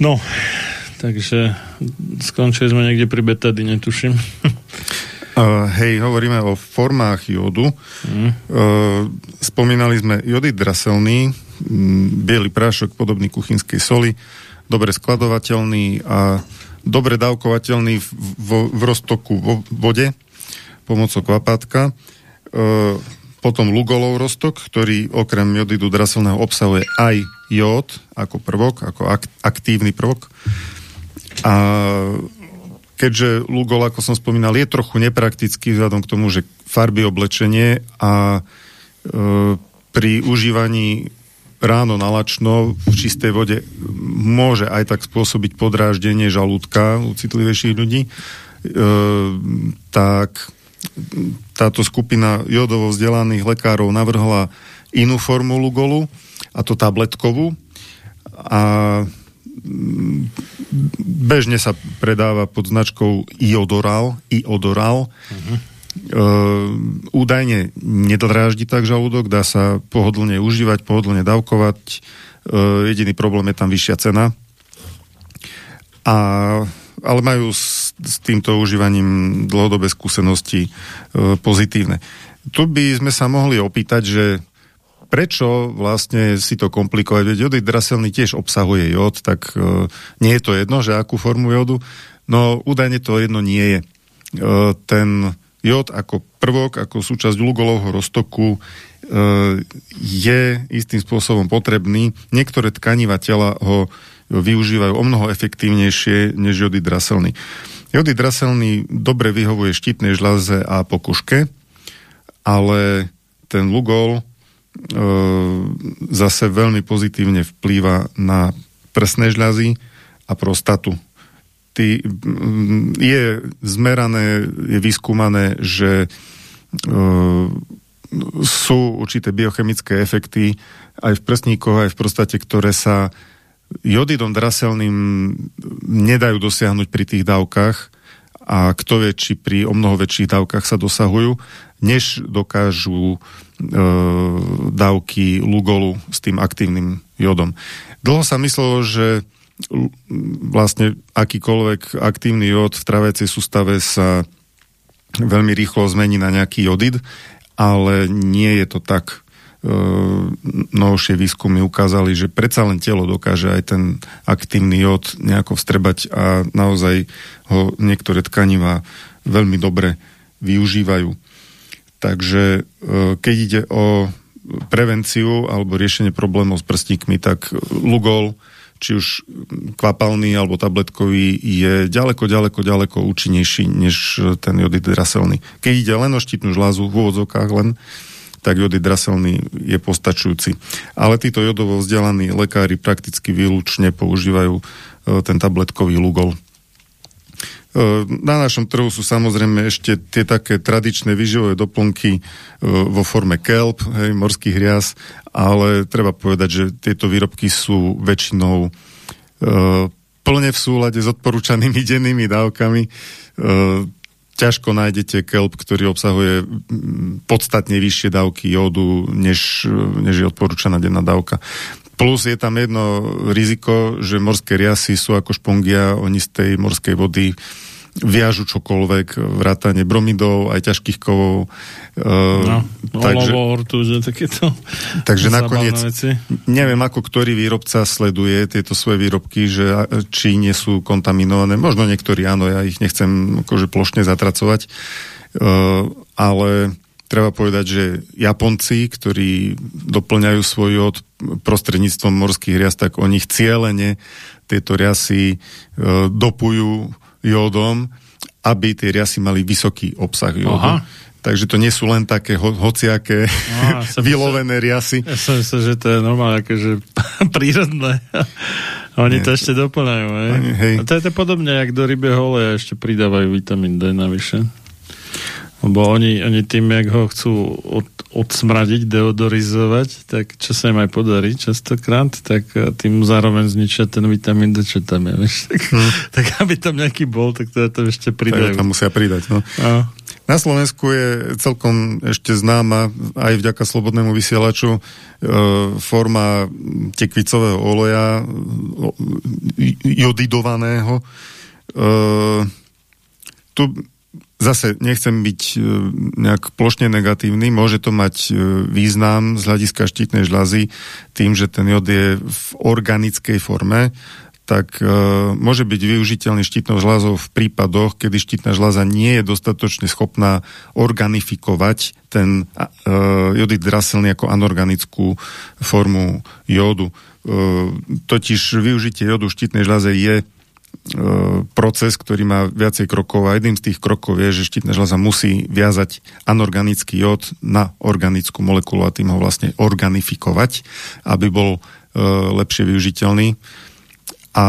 No, takže skončili sme niekde pri betadine, tuším. Uh, hej, hovoríme o formách jodu. Mm. Uh, spomínali sme jody draselný, m, biely prášok podobný kuchynskej soli, dobre skladovateľný a dobre dávkovateľný v, v, v roztoku vo vode pomocou kvapátka. Uh, potom lugolov roztok, ktorý okrem jodidu draselného obsahuje aj jód ako prvok, ako aktívny prvok. A keďže Lugol, ako som spomínal, je trochu nepraktický vzhľadom k tomu, že farby oblečenie a e, pri užívaní ráno na lačno v čistej vode môže aj tak spôsobiť podráždenie žalúdka u citlivejších ľudí, e, tak táto skupina jodovo vzdelaných lekárov navrhla inú formu Lugolu, a to tabletkovú. A bežne sa predáva pod značkou Iodoral, Iodoral. Uh-huh. Uh, údajne nedráždi tak žalúdok, dá sa pohodlne užívať, pohodlne dávkovať. Uh, jediný problém je tam vyššia cena. A, ale majú s, s týmto užívaním dlhodobé skúsenosti uh, pozitívne. Tu by sme sa mohli opýtať, že prečo vlastne si to komplikovať? Veď jodid draselný tiež obsahuje jod, tak e, nie je to jedno, že akú formu jodu, no údajne to jedno nie je. E, ten jod ako prvok, ako súčasť lugolovho roztoku e, je istým spôsobom potrebný. Niektoré tkaniva tela ho využívajú o mnoho efektívnejšie než jody draselný. Jody draselný dobre vyhovuje štítnej žľaze a pokuške, ale ten lugol zase veľmi pozitívne vplýva na prsné žľazy a prostatu. Tý, je zmerané, je vyskúmané, že e, sú určité biochemické efekty aj v prsníkoch, aj v prostate, ktoré sa jodidom draselným nedajú dosiahnuť pri tých dávkach a kto vie, či pri o mnoho väčších dávkach sa dosahujú, než dokážu E, dávky Lugolu s tým aktívnym jodom. Dlho sa myslelo, že vlastne akýkoľvek aktívny jód v traviacej sústave sa veľmi rýchlo zmení na nejaký jodid, ale nie je to tak. E, novšie výskumy ukázali, že predsa len telo dokáže aj ten aktívny jód nejako vstrebať a naozaj ho niektoré tkaniva veľmi dobre využívajú. Takže e, keď ide o prevenciu alebo riešenie problémov s prstíkmi, tak Lugol, či už kvapalný alebo tabletkový, je ďaleko, ďaleko, ďaleko účinnejší než ten jodid draselný. Keď ide len o štítnu žlázu, v úvodzokách len, tak jodid draselný je postačujúci. Ale títo jodovo vzdelaní lekári prakticky výlučne používajú e, ten tabletkový Lugol. Na našom trhu sú samozrejme ešte tie také tradičné vyživové doplnky e, vo forme kelp, hej, morských rias, ale treba povedať, že tieto výrobky sú väčšinou e, plne v súlade s odporúčanými dennými dávkami. Ťažko nájdete kelp, ktorý obsahuje podstatne vyššie dávky jódu, než, než je odporúčaná denná dávka. Plus je tam jedno riziko, že morské riasy sú ako špongia, oni z tej morskej vody viažu čokoľvek, vrátane bromidov, aj ťažkých kovov. Uh, no, takže, olovo, ortuže, takéto Takže nakoniec, veci. neviem, ako ktorý výrobca sleduje tieto svoje výrobky, že či nie sú kontaminované. Možno niektorí áno, ja ich nechcem akože plošne zatracovať, uh, ale treba povedať, že Japonci, ktorí doplňajú svoj jod prostredníctvom morských rias, tak oni cieľene tieto riasy uh, dopujú jódom, aby tie riasy mali vysoký obsah jódu. Aha. Takže to nie sú len také ho, hociaké no, vylovené riasy. Ja som myslel, že to je normálne akože prírodné. Oni Nie. to ešte doplňajú, hej? Oni, hej. A to je to podobne, jak do rybieho oleja ešte pridávajú vitamín D navyše. Lebo oni, oni tým, jak ho chcú od, odsmradiť, deodorizovať, tak čo sa im aj podarí častokrát, tak eh, tým zároveň zničia ten vitamín D, čo tam je. Vieš? Tak, tak aby tam nejaký bol, tak to tam ešte Tak pridajú. tam musia pridať. No. A, Na Slovensku je celkom ešte známa aj vďaka slobodnému vysielaču e, forma tekvicového oleja jodidovaného. E, tu zase nechcem byť e, nejak plošne negatívny, môže to mať e, význam z hľadiska štítnej žľazy tým, že ten jod je v organickej forme, tak e, môže byť využiteľný štítnou žľazou v prípadoch, kedy štítna žľaza nie je dostatočne schopná organifikovať ten e, jodid draselný ako anorganickú formu jódu. E, totiž využitie jodu v štítnej žľaze je proces, ktorý má viacej krokov a jedným z tých krokov je, že štítna žľaza musí viazať anorganický jód na organickú molekulu a tým ho vlastne organifikovať, aby bol e, lepšie využiteľný. A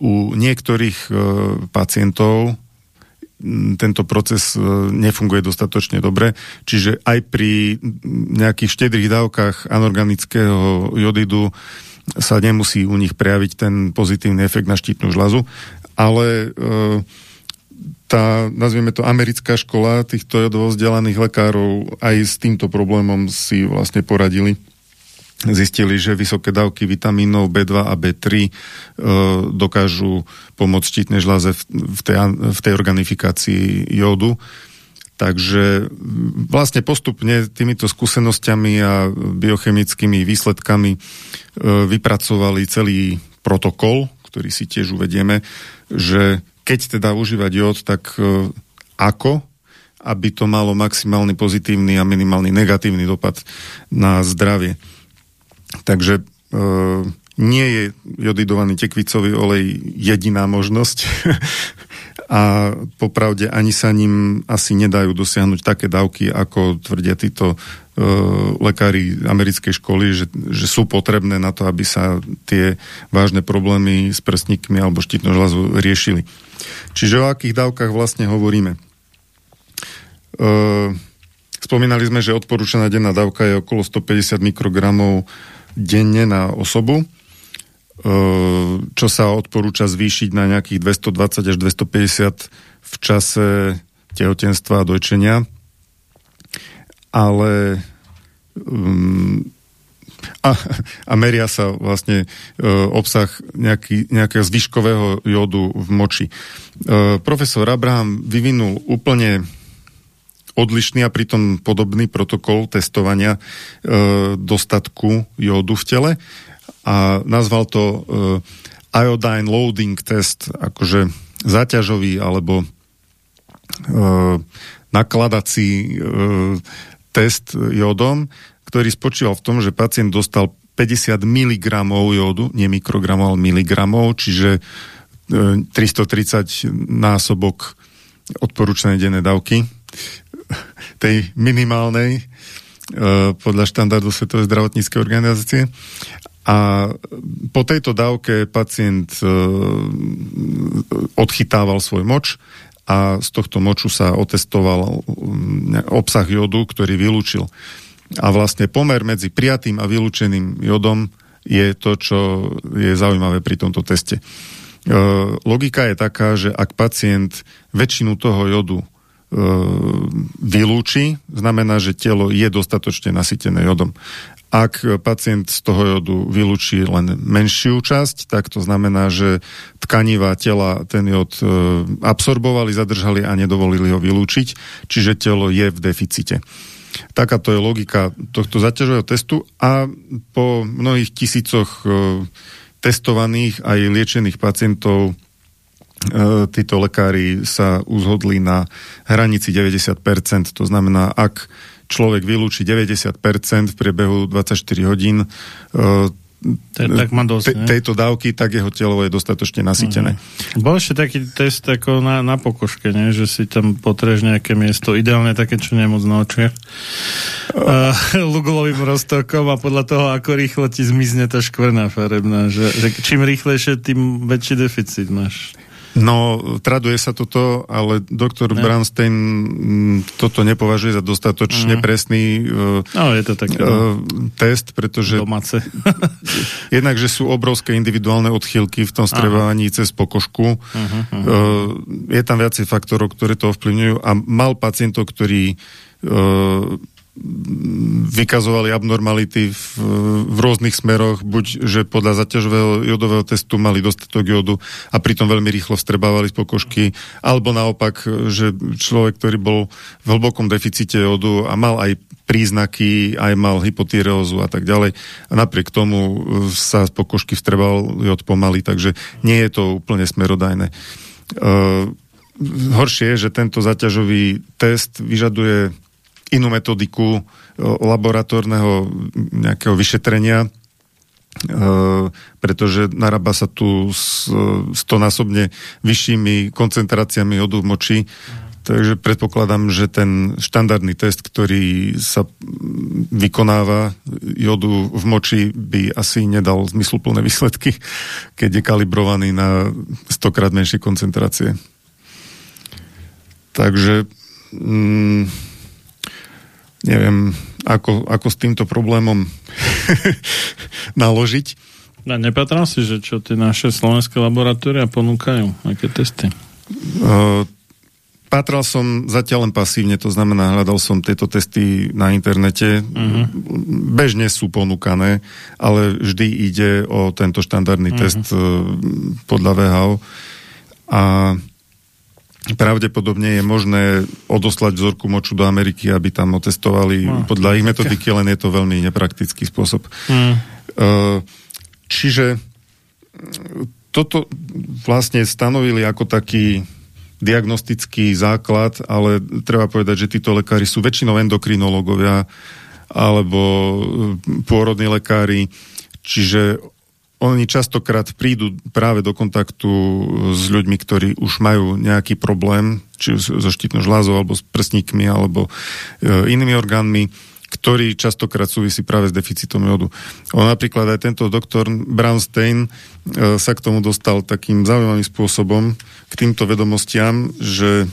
u niektorých e, pacientov tento proces e, nefunguje dostatočne dobre, čiže aj pri nejakých štedrých dávkach anorganického jodidu sa nemusí u nich prejaviť ten pozitívny efekt na štítnu žľazu, ale e, tá, nazvieme to americká škola týchto jodovo vzdelaných lekárov aj s týmto problémom si vlastne poradili zistili, že vysoké dávky vitamínov B2 a B3 e, dokážu pomôcť štítnej žľaze v, v, tej, v tej organifikácii jódu. Takže vlastne postupne týmito skúsenosťami a biochemickými výsledkami e, vypracovali celý protokol, ktorý si tiež uvedieme, že keď teda užívať jód, tak e, ako aby to malo maximálny pozitívny a minimálny negatívny dopad na zdravie. Takže e, nie je jodidovaný tekvicový olej jediná možnosť a popravde ani sa ním asi nedajú dosiahnuť také dávky, ako tvrdia títo e, lekári americkej školy, že, že sú potrebné na to, aby sa tie vážne problémy s prstníkmi alebo štítnou žľazou riešili. Čiže o akých dávkach vlastne hovoríme? E, spomínali sme, že odporúčaná denná dávka je okolo 150 mikrogramov denne na osobu, čo sa odporúča zvýšiť na nejakých 220 až 250 v čase tehotenstva a dojčenia. Ale um, a, a meria sa vlastne e, obsah nejaký, nejakého zvyškového jódu v moči. E, profesor Abraham vyvinul úplne odlišný a pritom podobný protokol testovania e, dostatku jódu v tele a nazval to e, iodine loading test, akože záťažový alebo e, nakladací e, test jódom, ktorý spočíval v tom, že pacient dostal 50 mg jódu, nie mikrogramov, ale miligramov, čiže e, 330 násobok odporúčanej dennej dávky tej minimálnej uh, podľa štandardu Svetovej zdravotníckej organizácie. A po tejto dávke pacient uh, odchytával svoj moč a z tohto moču sa otestoval um, obsah jodu, ktorý vylúčil. A vlastne pomer medzi prijatým a vylúčeným jodom je to, čo je zaujímavé pri tomto teste. Uh, logika je taká, že ak pacient väčšinu toho jodu vylúči, znamená, že telo je dostatočne nasytené jodom. Ak pacient z toho jodu vylúči len menšiu časť, tak to znamená, že tkanivá tela ten jod absorbovali, zadržali a nedovolili ho vylúčiť, čiže telo je v deficite. Takáto je logika tohto zaťažového testu a po mnohých tisícoch testovaných aj liečených pacientov títo lekári sa uzhodli na hranici 90%. To znamená, ak človek vylúči 90% v priebehu 24 hodín, Te, tak má dosť, te, tejto dávky, tak jeho telo je dostatočne nasytené. Uh-huh. Bol ešte taký test ako na, na pokožke, nie? že si tam potreš nejaké miesto, ideálne také, čo nemoc na očiach, uh, roztokom a podľa toho, ako rýchlo ti zmizne tá škvrná farebná, že, že čím rýchlejšie, tým väčší deficit máš. No, traduje sa toto, ale doktor ne. Bramstein mm, toto nepovažuje za dostatočne mm. presný uh, no, je to také, uh, test, pretože domáce. jednak, že sú obrovské individuálne odchýlky v tom strevávaní Aha. cez pokožku. Uh-huh, uh-huh. Uh, je tam viacej faktorov, ktoré to ovplyvňujú a mal pacientov, ktorí uh, vykazovali abnormality v, v rôznych smeroch, buď že podľa zaťažového jodového testu mali dostatok jodu a pritom veľmi rýchlo vstrebávali z pokožky, alebo naopak, že človek, ktorý bol v hlbokom deficite jodu a mal aj príznaky, aj mal hypotyreózu a tak ďalej. A napriek tomu sa z pokožky vstrebal jod pomaly, takže nie je to úplne smerodajné. Uh, horšie je, že tento zaťažový test vyžaduje inú metodiku laboratórneho nejakého vyšetrenia, pretože narába sa tu s stonásobne vyššími koncentráciami jodu v moči, takže predpokladám, že ten štandardný test, ktorý sa vykonáva jodu v moči, by asi nedal zmysluplné výsledky, keď je kalibrovaný na stokrát menšie koncentrácie. Takže mm, neviem, ako, ako s týmto problémom naložiť. A nepatral si, že čo tie naše slovenské laboratória ponúkajú? Aké testy? Uh, Pátral som zatiaľ len pasívne, to znamená, hľadal som tieto testy na internete. Uh-huh. Bežne sú ponúkané, ale vždy ide o tento štandardný uh-huh. test uh, podľa VHO. A pravdepodobne je možné odoslať vzorku moču do Ameriky, aby tam otestovali no. podľa ich metodiky, len je to veľmi nepraktický spôsob. Mm. Čiže toto vlastne stanovili ako taký diagnostický základ, ale treba povedať, že títo lekári sú väčšinou endokrinológovia alebo pôrodní lekári, čiže oni častokrát prídu práve do kontaktu s ľuďmi, ktorí už majú nejaký problém, či so štítnou žlázou, alebo s prsníkmi, alebo e, inými orgánmi, ktorý častokrát súvisí práve s deficitom jodu. On napríklad aj tento doktor Brownstein e, sa k tomu dostal takým zaujímavým spôsobom k týmto vedomostiam, že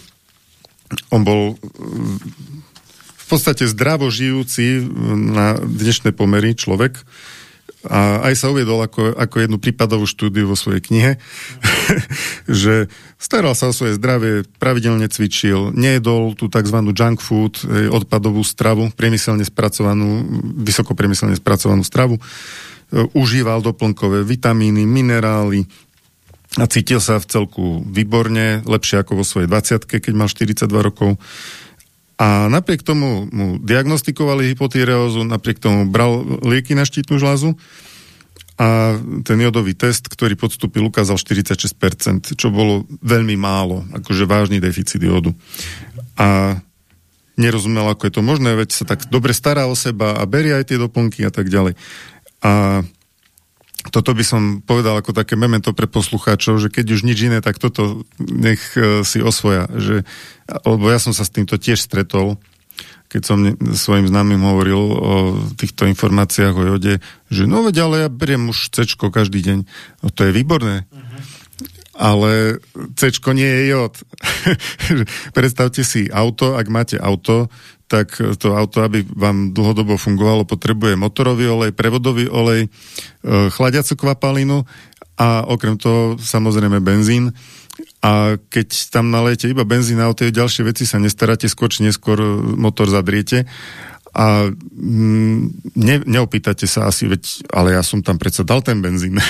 on bol e, v podstate zdravo žijúci na dnešné pomery človek, a aj sa uviedol ako, ako jednu prípadovú štúdiu vo svojej knihe, že staral sa o svoje zdravie, pravidelne cvičil, nejedol tú tzv. junk food, e, odpadovú stravu, priemyselne spracovanú, vysoko priemyselne spracovanú stravu, e, užíval doplnkové vitamíny, minerály a cítil sa v celku výborne, lepšie ako vo svojej 20 keď mal 42 rokov a napriek tomu mu diagnostikovali hypotyreózu, napriek tomu bral lieky na štítnu žľazu a ten jodový test, ktorý podstúpil, ukázal 46%, čo bolo veľmi málo, akože vážny deficit jodu. A nerozumel, ako je to možné, veď sa tak dobre stará o seba a berie aj tie doplnky a tak ďalej. A toto by som povedal ako také memento pre poslucháčov, že keď už nič iné, tak toto nech uh, si osvoja. Že, lebo ja som sa s týmto tiež stretol, keď som svojim známym hovoril o týchto informáciách o jode, že no veď, ale ja beriem už C každý deň. No to je výborné. Uh-huh. Ale C nie je jod. Predstavte si auto, ak máte auto, tak to auto, aby vám dlhodobo fungovalo, potrebuje motorový olej, prevodový olej, e, chladiacu kvapalinu a okrem toho samozrejme benzín. A keď tam nalejete iba benzín a o tie ďalšie veci sa nestaráte, skôr či neskôr motor zadriete a mm, ne, neopýtate sa asi, veď, ale ja som tam predsa dal ten benzín.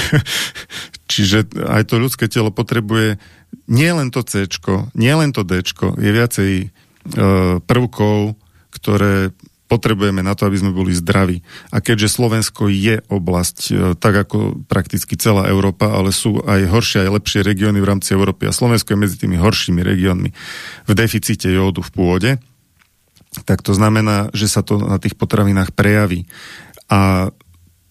Čiže aj to ľudské telo potrebuje nie len to C, nie len to D, je viacej e, prvkov, ktoré potrebujeme na to, aby sme boli zdraví. A keďže Slovensko je oblasť, e, tak ako prakticky celá Európa, ale sú aj horšie, aj lepšie regióny v rámci Európy a Slovensko je medzi tými horšími regiónmi v deficite jódu v pôde, tak to znamená, že sa to na tých potravinách prejaví. A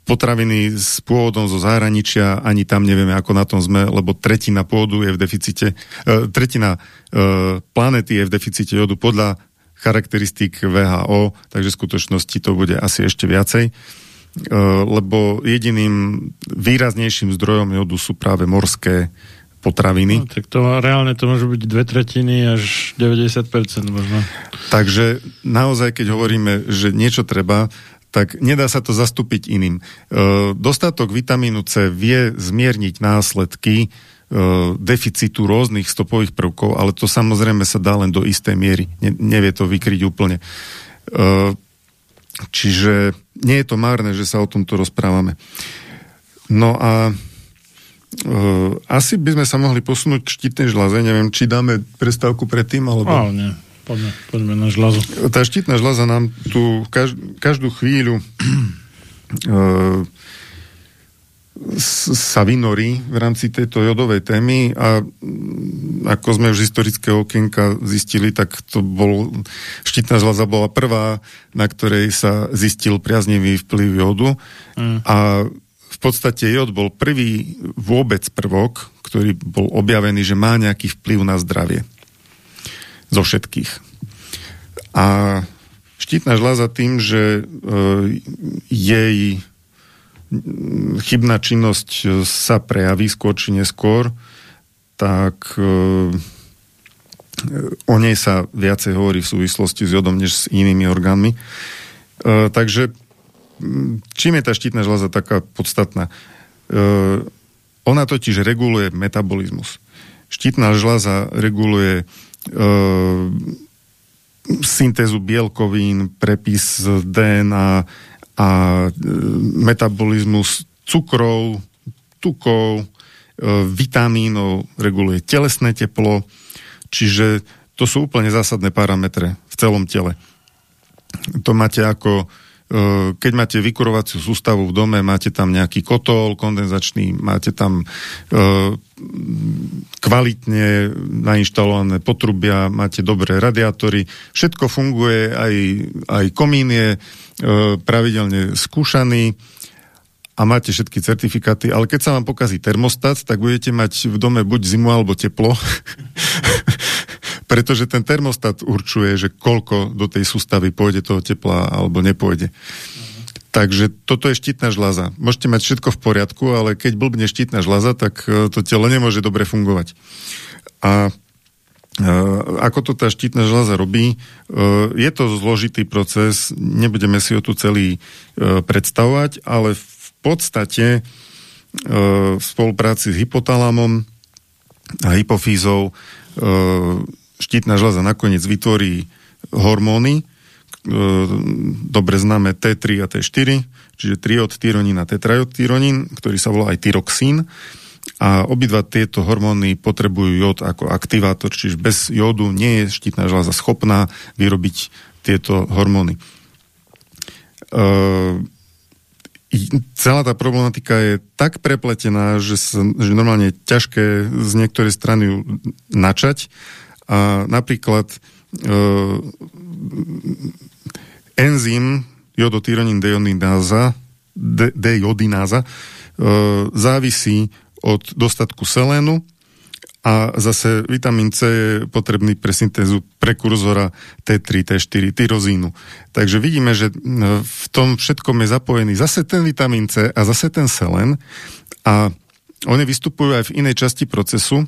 potraviny s pôvodom zo zahraničia, ani tam nevieme, ako na tom sme, lebo tretina pôdu je v deficite, uh, tretina uh, planety je v deficite jodu podľa charakteristík VHO, takže v skutočnosti to bude asi ešte viacej, uh, lebo jediným výraznejším zdrojom jodu sú práve morské potraviny. No, tak to reálne to môže byť dve tretiny až 90% možno. Takže naozaj, keď hovoríme, že niečo treba, tak nedá sa to zastúpiť iným. E, dostatok vitamínu C vie zmierniť následky e, deficitu rôznych stopových prvkov, ale to samozrejme sa dá len do istej miery. Ne, nevie to vykryť úplne. E, čiže nie je to márne, že sa o tomto rozprávame. No a e, asi by sme sa mohli posunúť k štítnej žlaze. Neviem, či dáme prestávku predtým, alebo... Oh, nie. Poďme, poďme na žľazu. Tá štítna žľaza nám tu každú chvíľu sa vynorí v rámci tejto jodovej témy a ako sme už z historického okienka zistili, tak to bol, štítna žľaza bola prvá, na ktorej sa zistil priaznivý vplyv jodu mm. a v podstate jod bol prvý vôbec prvok, ktorý bol objavený, že má nejaký vplyv na zdravie zo všetkých. A štítna žľaza tým, že e, jej chybná činnosť sa prejaví skôr či neskôr, tak e, o nej sa viacej hovorí v súvislosti s jodom než s inými orgánmi. E, takže čím je tá štítna žľaza taká podstatná? Ona totiž reguluje metabolizmus. Štítna žľaza reguluje uh, syntézu bielkovín, prepis DNA a uh, metabolizmus cukrov, tukov, uh, vitamínov, reguluje telesné teplo, čiže to sú úplne zásadné parametre v celom tele. To máte ako keď máte vykurovaciu sústavu v dome, máte tam nejaký kotol kondenzačný, máte tam eh, kvalitne nainštalované potrubia, máte dobré radiátory, všetko funguje, aj, aj komín je eh, pravidelne skúšaný a máte všetky certifikáty, ale keď sa vám pokazí termostat, tak budete mať v dome buď zimu alebo teplo, pretože ten termostat určuje, že koľko do tej sústavy pôjde toho tepla alebo nepôjde. Takže toto je štítna žľaza. Môžete mať všetko v poriadku, ale keď blbne štítna žľaza, tak e, to telo nemôže dobre fungovať. A e, ako to tá štítna žľaza robí? E, je to zložitý proces, nebudeme si ho tu celý predstavovať, ale v podstate v spolupráci s hypotalamom a hypofízou štítna žľaza nakoniec vytvorí hormóny, e, dobre známe T3 a T4, čiže triodtyronín a tetraodtyronín, ktorý sa volá aj tyroxín. A obidva tieto hormóny potrebujú jód ako aktivátor, čiže bez jódu nie je štítna žľaza schopná vyrobiť tieto hormóny. E, celá tá problematika je tak prepletená, že, sa, že normálne je ťažké z niektorej strany ju načať a napríklad e, enzym jodotyronín dejodináza, de, dejodináza e, závisí od dostatku selénu a zase vitamín C je potrebný pre syntézu prekurzora T3, T4, tyrozínu. Takže vidíme, že e, v tom všetkom je zapojený zase ten vitamín C a zase ten selen a oni vystupujú aj v inej časti procesu,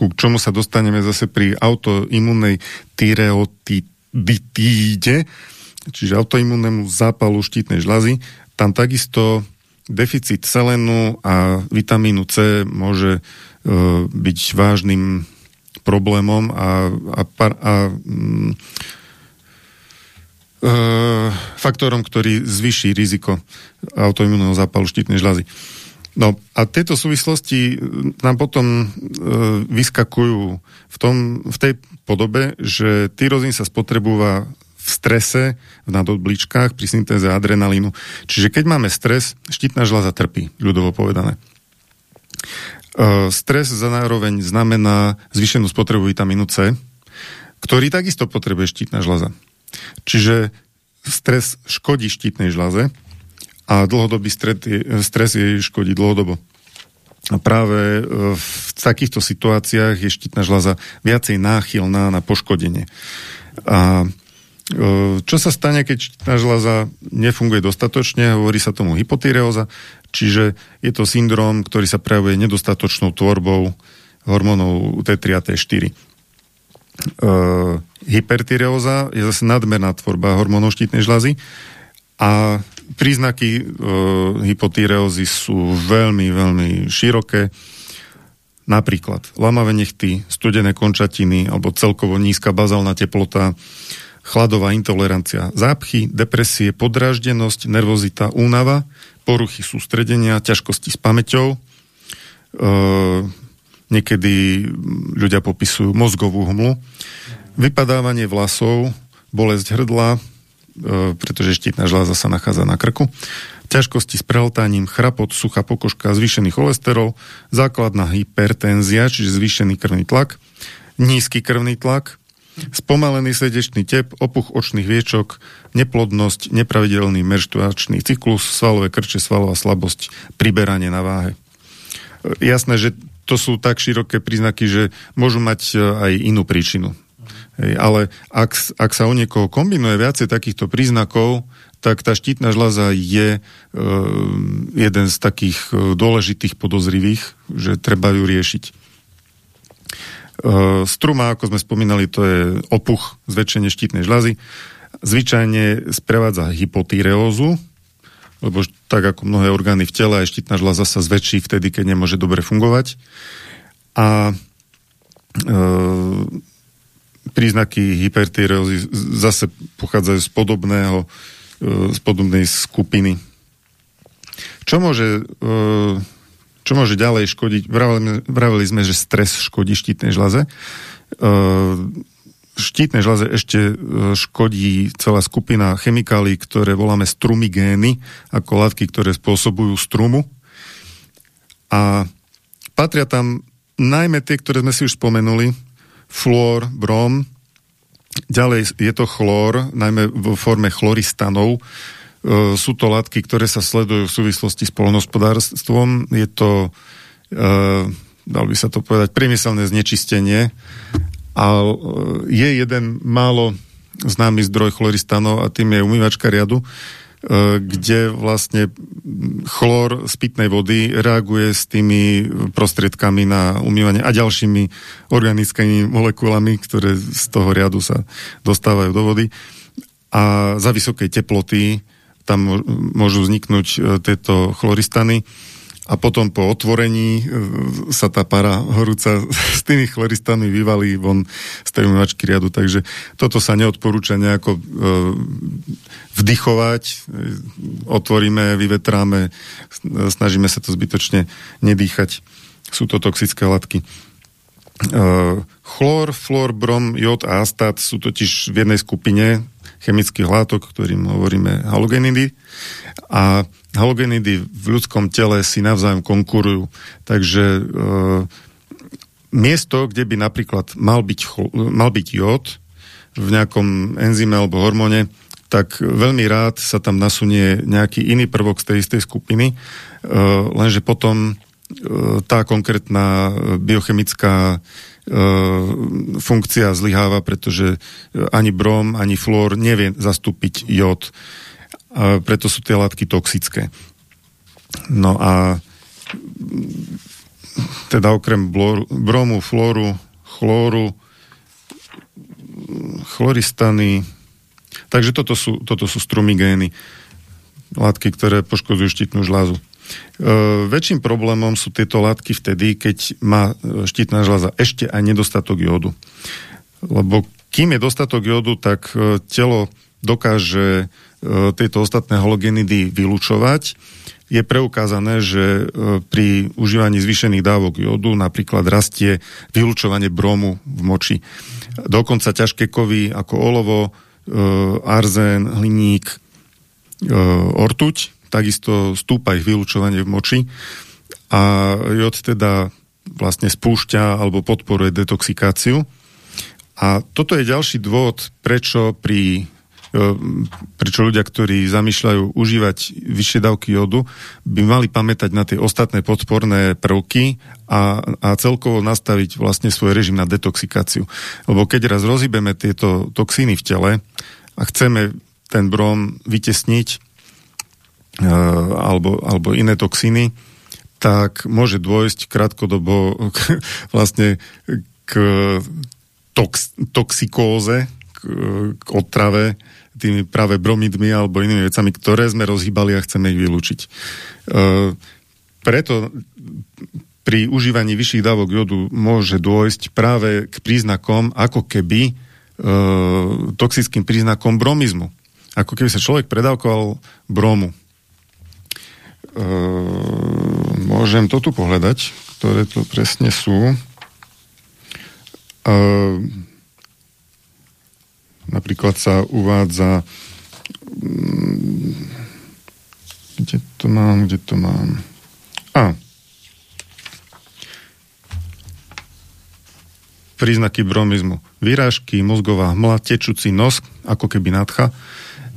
ku čomu sa dostaneme zase pri autoimunnej tyreotiditíde, čiže autoimunnému zápalu štítnej žľazy. Tam takisto deficit selenu a vitamínu C môže uh, byť vážnym problémom a, a, a mm, uh, faktorom, ktorý zvýši riziko autoimunného zápalu štítnej žľazy. No a tieto súvislosti nám potom e, vyskakujú v, tom, v tej podobe, že tyrozín sa spotrebúva v strese, v nadobličkách, pri syntéze adrenalínu. Čiže keď máme stres, štítna žľaza trpí, ľudovo povedané. E, stres za nároveň znamená zvýšenú spotrebu vitamínu C, ktorý takisto potrebuje štítna žľaza. Čiže stres škodí štítnej žľaze a dlhodobý stres, stres jej škodí dlhodobo. A práve v takýchto situáciách je štítna žľaza viacej náchylná na poškodenie. A čo sa stane, keď štítna žľaza nefunguje dostatočne? Hovorí sa tomu hypotyreóza, čiže je to syndrom, ktorý sa prejavuje nedostatočnou tvorbou hormónov T3 a T4. Uh, hypertyreóza je zase nadmerná tvorba hormónov štítnej žľazy a príznaky e, hypotyreózy sú veľmi, veľmi široké. Napríklad lamavé nechty, studené končatiny alebo celkovo nízka bazálna teplota, chladová intolerancia, zápchy, depresie, podráždenosť, nervozita, únava, poruchy sústredenia, ťažkosti s pamäťou. E, niekedy ľudia popisujú mozgovú hmlu, vypadávanie vlasov, bolesť hrdla, pretože štítna žľaza sa nachádza na krku. Ťažkosti s prehltaním, chrapot, suchá pokožka, zvýšený cholesterol, základná hypertenzia, čiže zvýšený krvný tlak, nízky krvný tlak, spomalený srdečný tep, opuch očných viečok, neplodnosť, nepravidelný menštruačný cyklus, svalové krče, svalová slabosť, priberanie na váhe. E, jasné, že to sú tak široké príznaky, že môžu mať e, aj inú príčinu. Ale ak, ak sa u niekoho kombinuje viacej takýchto príznakov, tak tá štítna žľaza je e, jeden z takých e, dôležitých podozrivých, že treba ju riešiť. E, struma, ako sme spomínali, to je opuch, zväčšenie štítnej žľazy. Zvyčajne sprevádza hypotyreózu, lebo tak ako mnohé orgány v tele, aj štítna žľaza sa zväčší vtedy, keď nemôže dobre fungovať. A e, príznaky hypertyreózy zase pochádzajú z podobného, e, z podobnej skupiny. Čo môže, e, čo môže ďalej škodiť? Vraveli sme, že stres škodí štítnej žľaze. E, štítnej žľaze ešte škodí celá skupina chemikálií, ktoré voláme strumigény, ako látky, ktoré spôsobujú strumu. A patria tam najmä tie, ktoré sme si už spomenuli, fluor, brom, ďalej je to chlór, najmä vo forme chloristanov, e, sú to látky, ktoré sa sledujú v súvislosti s polnospodárstvom. Je to, e, dal by sa to povedať, priemyselné znečistenie. A e, je jeden málo známy zdroj chloristanov a tým je umývačka riadu, kde vlastne chlór z pitnej vody reaguje s tými prostriedkami na umývanie a ďalšími organickými molekulami, ktoré z toho riadu sa dostávajú do vody. A za vysokej teploty tam môžu vzniknúť e, tieto chloristany a potom po otvorení e, sa tá para horúca s tými chloristami vyvalí von z tej umývačky riadu, takže toto sa neodporúča nejako e, vdychovať, e, otvoríme, vyvetráme, snažíme sa to zbytočne nedýchať. Sú to toxické látky. E, chlor, fluor, brom, jod a astát sú totiž v jednej skupine chemických látok, ktorým hovoríme halogenidy. A halogenidy v ľudskom tele si navzájom konkurujú. Takže e, miesto, kde by napríklad mal byť, mal byť jód v nejakom enzyme alebo hormóne, tak veľmi rád sa tam nasunie nejaký iný prvok z tej istej skupiny, e, lenže potom e, tá konkrétna biochemická funkcia zlyháva, pretože ani brom, ani flór nevie zastúpiť jód. A preto sú tie látky toxické. No a teda okrem bromu, flóru, chlóru, chloristany, takže toto sú, toto sú strumigény, látky, ktoré poškodzujú štítnu žľazu. E, väčším problémom sú tieto látky vtedy, keď má e, štítna žľaza ešte aj nedostatok jódu. Lebo kým je dostatok jódu, tak e, telo dokáže tieto ostatné halogenidy vylúčovať. Je preukázané, že pri užívaní zvýšených dávok jódu napríklad rastie vylúčovanie bromu v moči. Dokonca ťažké kovy ako olovo, arzén, hliník, ortuť takisto stúpa ich vylúčovanie v moči a jod teda vlastne spúšťa alebo podporuje detoxikáciu. A toto je ďalší dôvod, prečo pri prečo ľudia, ktorí zamýšľajú užívať vyššie dávky jodu, by mali pamätať na tie ostatné podporné prvky a, a celkovo nastaviť vlastne svoj režim na detoxikáciu. Lebo keď raz rozhybeme tieto toxíny v tele a chceme ten brom vytesniť alebo, alebo iné toxíny, tak môže dôjsť krátkodobo k, vlastne k tox, toxikóze, k, k otrave tými práve bromidmi alebo inými vecami, ktoré sme rozhýbali a chceme ich vylúčiť. E, preto pri užívaní vyšších dávok jodu môže dôjsť práve k príznakom, ako keby e, toxickým príznakom bromizmu. Ako keby sa človek predávkoval bromu. Ehm, môžem to tu pohľadať, ktoré to presne sú. Ehm, napríklad sa uvádza mm, kde to mám, kde to mám a príznaky bromizmu. Výrážky, mozgová hmla, tečúci nos, ako keby nadcha,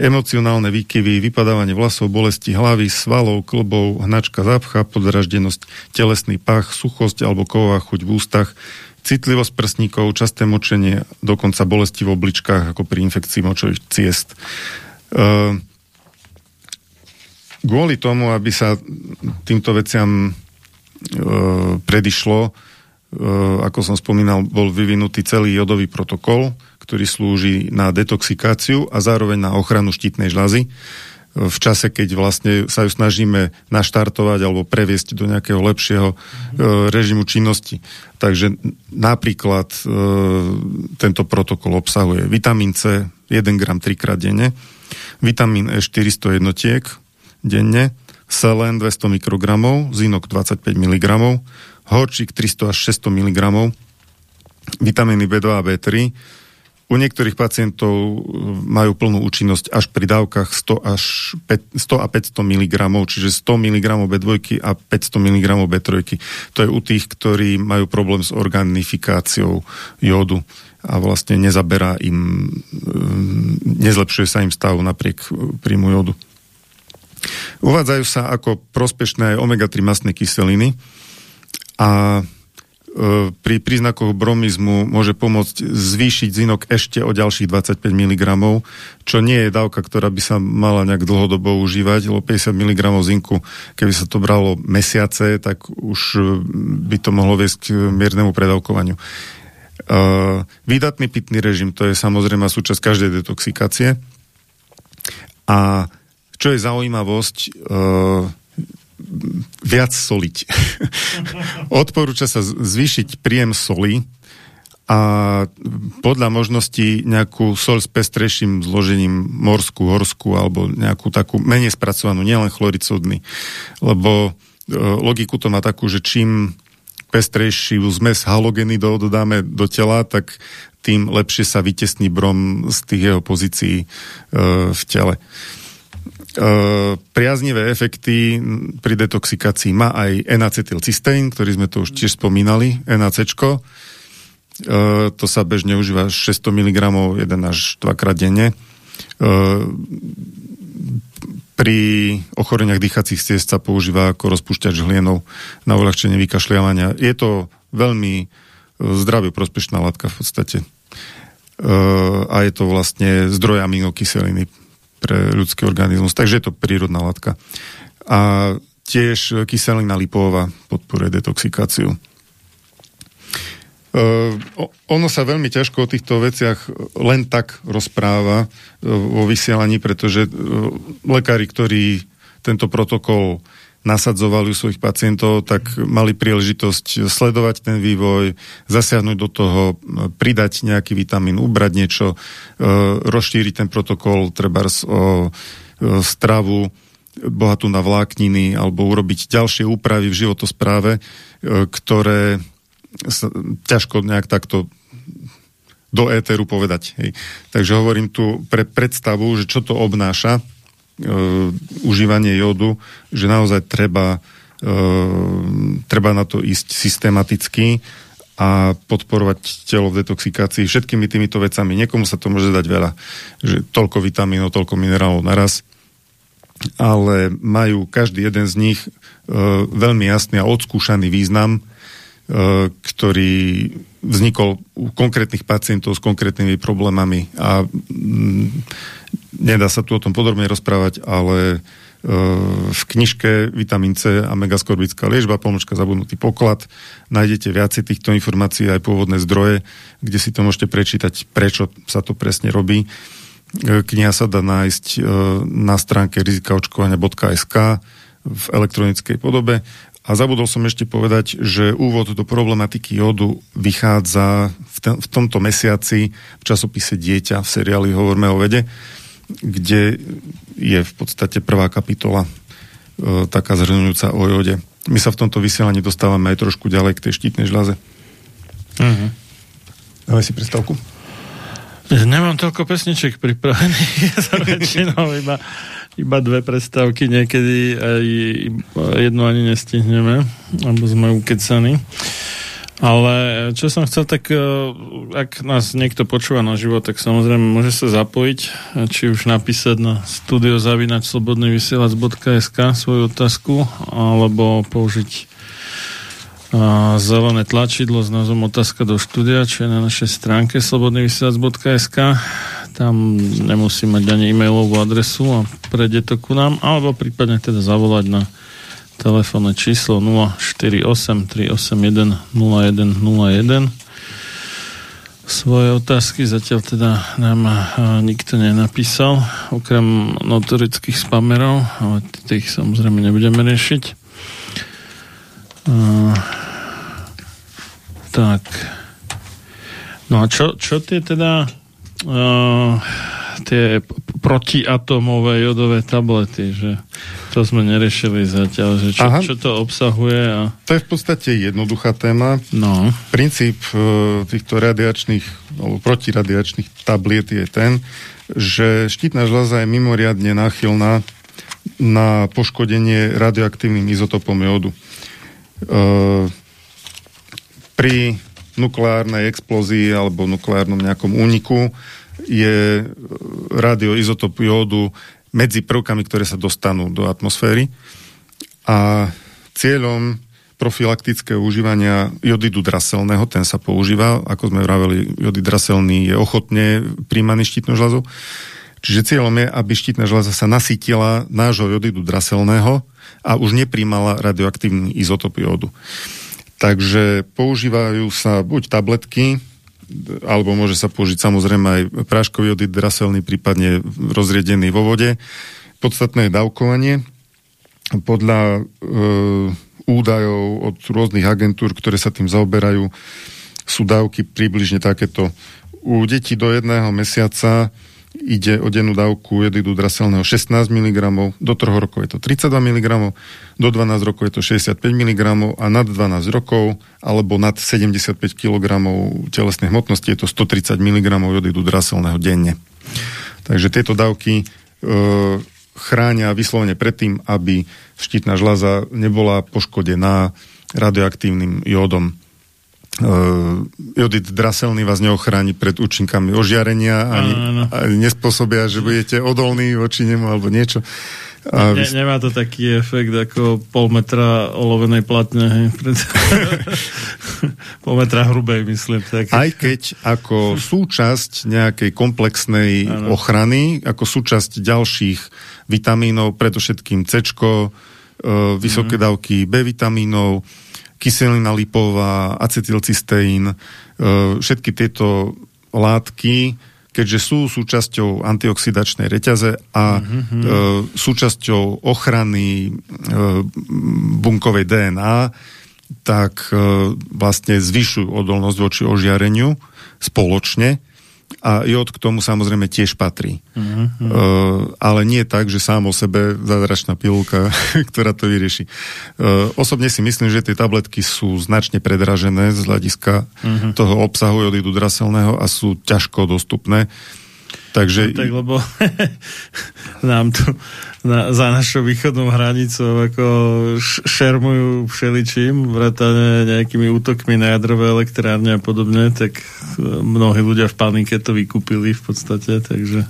emocionálne výkyvy, vypadávanie vlasov, bolesti hlavy, svalov, klbov, hnačka zápcha, podraždenosť, telesný pach, suchosť alebo kovová chuť v ústach, citlivosť prsníkov, časté močenie, dokonca bolesti v obličkách, ako pri infekcii močových ciest. Uh, kvôli tomu, aby sa týmto veciam uh, predišlo, uh, ako som spomínal, bol vyvinutý celý jodový protokol, ktorý slúži na detoxikáciu a zároveň na ochranu štítnej žľazy v čase, keď vlastne sa ju snažíme naštartovať alebo previesť do nejakého lepšieho e, režimu činnosti. Takže napríklad e, tento protokol obsahuje vitamín C 1 gram 3 krát denne, vitamín E 400 jednotiek denne, selen 200 mikrogramov, zinok 25 mg, horčík 300 až 600 mg, vitamíny B2 a B3, u niektorých pacientov e, majú plnú účinnosť až pri dávkach 100, až 100 a 500 mg, čiže 100 mg B2 a 500 mg B3. To je u tých, ktorí majú problém s organifikáciou jódu a vlastne nezaberá im, e, nezlepšuje sa im stav napriek príjmu jódu. Uvádzajú sa ako prospešné omega-3 masné kyseliny a E, pri príznakoch bromizmu môže pomôcť zvýšiť zinok ešte o ďalších 25 mg, čo nie je dávka, ktorá by sa mala nejak dlhodobo užívať, lebo 50 mg zinku, keby sa to bralo mesiace, tak už e, by to mohlo viesť k miernemu predávkovaniu. Uh, výdatný pitný režim, to je samozrejme súčasť každej detoxikácie. A čo je zaujímavosť, viac soliť. Odporúča sa zvýšiť príjem soli a podľa možností nejakú sol s pestrejším zložením morskú, horskú alebo nejakú takú menej spracovanú, nielen chloricódny. Lebo e, logiku to má takú, že čím pestrejšiu zmes halogenidu dodáme do tela, tak tým lepšie sa vytesní brom z tých jeho pozícií e, v tele. Uh, priaznivé efekty pri detoxikácii má aj N-acetylcysteín, ktorý sme to už tiež spomínali, NAC. Uh, to sa bežne užíva 600 mg 1 až 2 krát denne. Uh, pri ochoreniach dýchacích ciest sa používa ako rozpúšťač hlienov na uľahčenie vykašľovania. Je to veľmi zdravie prospešná látka v podstate. A je to vlastne zdroj aminokyseliny pre ľudský organizmus. Takže je to prírodná látka. A tiež kyselina lipová podporuje detoxikáciu. Uh, ono sa veľmi ťažko o týchto veciach len tak rozpráva uh, vo vysielaní, pretože uh, lekári, ktorí tento protokol nasadzovali u svojich pacientov, tak mali príležitosť sledovať ten vývoj, zasiahnuť do toho, pridať nejaký vitamín, ubrať niečo, e, rozšíriť ten protokol trebárs o e, stravu bohatú na vlákniny alebo urobiť ďalšie úpravy v životospráve, e, ktoré sa ťažko nejak takto do éteru povedať. Hej. Takže hovorím tu pre predstavu, že čo to obnáša užívanie jodu, že naozaj treba, uh, treba na to ísť systematicky a podporovať telo v detoxikácii všetkými týmito vecami. Niekomu sa to môže dať veľa, že toľko vitamínov, toľko minerálov naraz, ale majú každý jeden z nich e, veľmi jasný a odskúšaný význam, e, ktorý vznikol u konkrétnych pacientov s konkrétnymi problémami a mm, nedá sa tu o tom podrobne rozprávať, ale v knižke Vitamin C a megaskorbická liežba, pomočka zabudnutý poklad. Nájdete viacej týchto informácií aj pôvodné zdroje, kde si to môžete prečítať, prečo sa to presne robí. Kniha sa dá nájsť e, na stránke rizikaočkovania.sk v elektronickej podobe. A zabudol som ešte povedať, že úvod do problematiky jodu vychádza v, ten, v tomto mesiaci v časopise Dieťa v seriáli Hovorme o vede kde je v podstate prvá kapitola e, taká zhrňujúca o jode. My sa v tomto vysielaní dostávame aj trošku ďalej k tej štítnej žľaze. Uh-huh. Dáme si prestávku. Nemám toľko pesniček pripravených, ja som väčšinou iba, iba dve prestávky, niekedy aj jednu ani nestihneme, alebo sme ukecaní. Ale čo som chcel, tak e, ak nás niekto počúva na život, tak samozrejme môže sa zapojiť, či už napísať na studiozavinačslobodnyvysielac.sk svoju otázku, alebo použiť e, zelené tlačidlo s názvom Otázka do štúdia, čo je na našej stránke slobodnyvysielac.sk. Tam nemusí mať ani e-mailovú adresu a prejde to ku nám, alebo prípadne teda zavolať na telefónne číslo 048 381 0101 svoje otázky zatiaľ teda nám nikto nenapísal, okrem notorických spamerov, ale tých samozrejme nebudeme riešiť. Uh, tak. No a čo, čo tie teda uh, tie protiatomové jodové tablety, že to sme nerešili zatiaľ, že čo, čo to obsahuje. A... To je v podstate jednoduchá téma. No. Princíp e, týchto radiačných alebo protiradiačných tabliet je ten, že štítna žľaza je mimoriadne náchylná na poškodenie radioaktívnym izotopom jodu. E, pri nukleárnej explózii alebo nukleárnom nejakom úniku je radioizotop jódu medzi prvkami, ktoré sa dostanú do atmosféry. A cieľom profilaktického užívania jodidu draselného, ten sa používa, ako sme vraveli, jodid draselný je ochotne príjmaný štítnou žľazou. Čiže cieľom je, aby štítna žľaza sa nasytila nášho jodidu draselného a už nepríjmala radioaktívny izotop jódu. Takže používajú sa buď tabletky, alebo môže sa použiť samozrejme aj práškový jodid draselný, prípadne rozriedený vo vode. Podstatné je dávkovanie. Podľa e, údajov od rôznych agentúr, ktoré sa tým zaoberajú, sú dávky približne takéto. U detí do jedného mesiaca ide o dennú dávku jodidu draselného 16 mg, do 3 rokov je to 32 mg, do 12 rokov je to 65 mg a nad 12 rokov alebo nad 75 kg telesnej hmotnosti je to 130 mg jodidu draselného denne. Takže tieto dávky e, chránia vyslovene predtým, aby štítna žľaza nebola poškodená radioaktívnym jódom uh, jodid draselný vás neochráni pred účinkami ožiarenia ani, ani nespôsobia, že budete odolní voči nemu alebo niečo. A ne, nemá to taký efekt ako pol metra olovenej platne, hej, pred... pol metra hrubej, myslím. Tak. Aj keď ako súčasť nejakej komplexnej ano. ochrany, ako súčasť ďalších vitamínov, predovšetkým C, uh, vysoké mm. dávky B vitamínov, kyselina lipová, acetylcysteín, e, všetky tieto látky, keďže sú súčasťou antioxidačnej reťaze a mm-hmm. súčasťou ochrany e, bunkovej DNA, tak vlastne zvyšujú odolnosť voči ožiareniu spoločne a jód k tomu samozrejme tiež patrí. Uh-huh. Uh, ale nie tak, že sám o sebe zázračná pilulka, ktorá to vyrieši. Uh, osobne si myslím, že tie tabletky sú značne predražené z hľadiska uh-huh. toho obsahu jodidu draselného a sú ťažko dostupné. Takže... No, tak lebo nám tu na, za našou východnou hranicou ako šermujú všeličím, vrátane nejakými útokmi na jadrové elektrárne a podobne, tak e, mnohí ľudia v panike to vykúpili v podstate, takže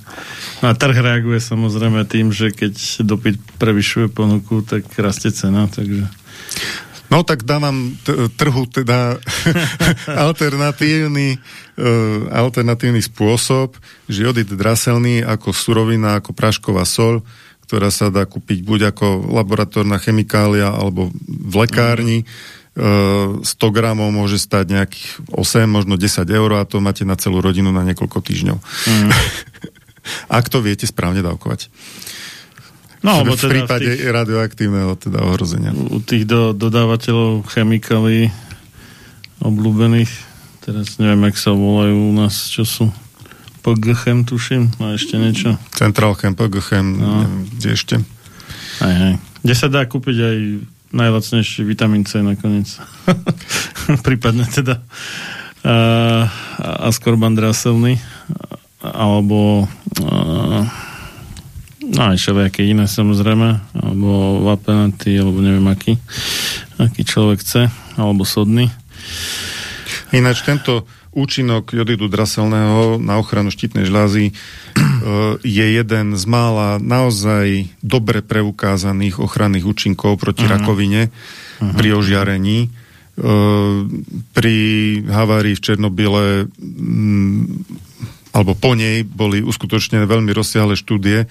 no a trh reaguje samozrejme tým, že keď dopyt prevyšuje ponuku, tak rastie cena, takže No tak dávam trhu teda alternatívny, uh, alternatívny spôsob, že jodid draselný ako surovina, ako prášková sol, ktorá sa dá kúpiť buď ako laboratórna chemikália alebo v lekárni. Uh, 100 gramov môže stať nejakých 8, možno 10 eur a to máte na celú rodinu na niekoľko týždňov. Mm. Ak to viete správne dávkovať. No, v teda prípade v tých, radioaktívneho teda ohrozenia. U tých do, dodávateľov chemikálií obľúbených, teraz neviem, jak sa volajú u nás, čo sú PGChem, tuším, a ešte niečo. Centralchem, PGChem, no. neviem, kde ešte. Aj, aj. Kde sa dá kúpiť aj najlacnejší vitamín C nakoniec. Prípadne teda uh, askorban draselný alebo uh, No aj všelijaké iné samozrejme, alebo vapenaty, alebo neviem aký, aký človek chce, alebo sodný. Ináč tento účinok jodidu draselného na ochranu štítnej žľazy e, je jeden z mála naozaj dobre preukázaných ochranných účinkov proti uh-huh. rakovine uh-huh. pri ožiarení. E, pri havárii v Černobyle alebo po nej boli uskutočnené veľmi rozsiahle štúdie,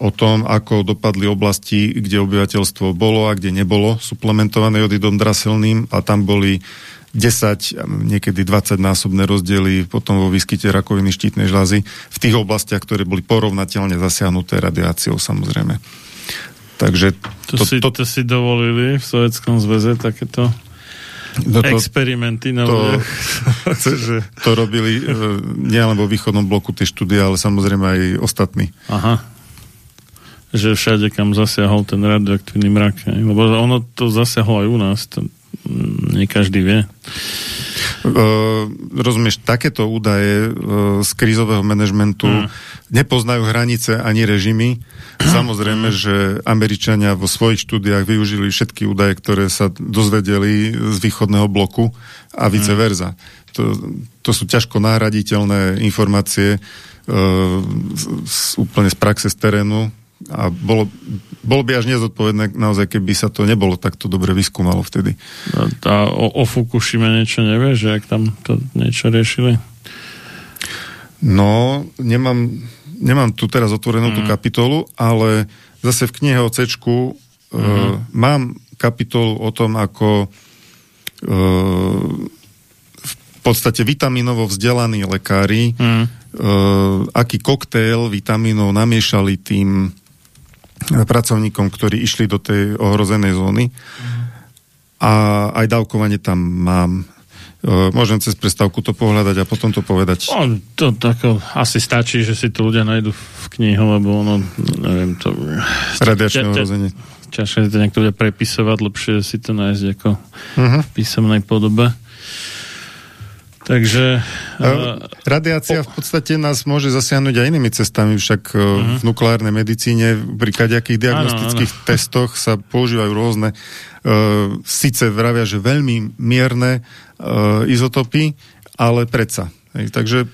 o tom, ako dopadli oblasti, kde obyvateľstvo bolo a kde nebolo suplementované jodidom draselným a tam boli 10, niekedy 20 násobné rozdiely potom vo výskyte rakoviny štítnej žľazy v tých oblastiach, ktoré boli porovnateľne zasiahnuté radiáciou samozrejme. Takže to, to, si, to, to si dovolili v Sovjetskom zväze takéto No to, experimenty na to, to, to robili e, nielen vo východnom bloku tie štúdie, ale samozrejme aj ostatní. Aha že všade, kam zasiahol ten radioaktívny mrak. Lebo ono to zasiahlo aj u nás, to nie každý vie. Uh, rozumieš, takéto údaje uh, z krízového manažmentu mm. nepoznajú hranice ani režimy. Samozrejme, mm. že Američania vo svojich štúdiách využili všetky údaje, ktoré sa dozvedeli z východného bloku a vice versa. To, to sú ťažko nahraditeľné informácie uh, z, úplne z praxe z terénu, a bolo, bolo by až nezodpovedné naozaj, keby sa to nebolo takto dobre vyskúmalo vtedy. A o, o Fukushime niečo nevie, že ak tam to niečo riešili? No, nemám, nemám tu teraz otvorenú mm. tú kapitolu, ale zase v knihe o C mm. uh, mám kapitolu o tom, ako uh, v podstate vitamínovo vzdelaní lekári, mm. uh, aký koktejl vitamínov namiešali tým pracovníkom, ktorí išli do tej ohrozenej zóny. A aj dávkovanie tam mám. E, môžem cez prestávku to pohľadať a potom to povedať. O, to tako, asi stačí, že si to ľudia nájdu v knihu, lebo ono, neviem, to... Radiačné ohrozenie. Ťažšie to niekto bude prepisovať, lepšie si to nájsť ako uh-huh. v písomnej podobe. Takže... Uh, Radiácia v podstate nás môže zasiahnuť aj inými cestami, však uh-huh. v nukleárnej medicíne pri kaďakých diagnostických ano, ano. testoch sa používajú rôzne uh, síce vravia, že veľmi mierne uh, izotopy, ale predsa. Hej, takže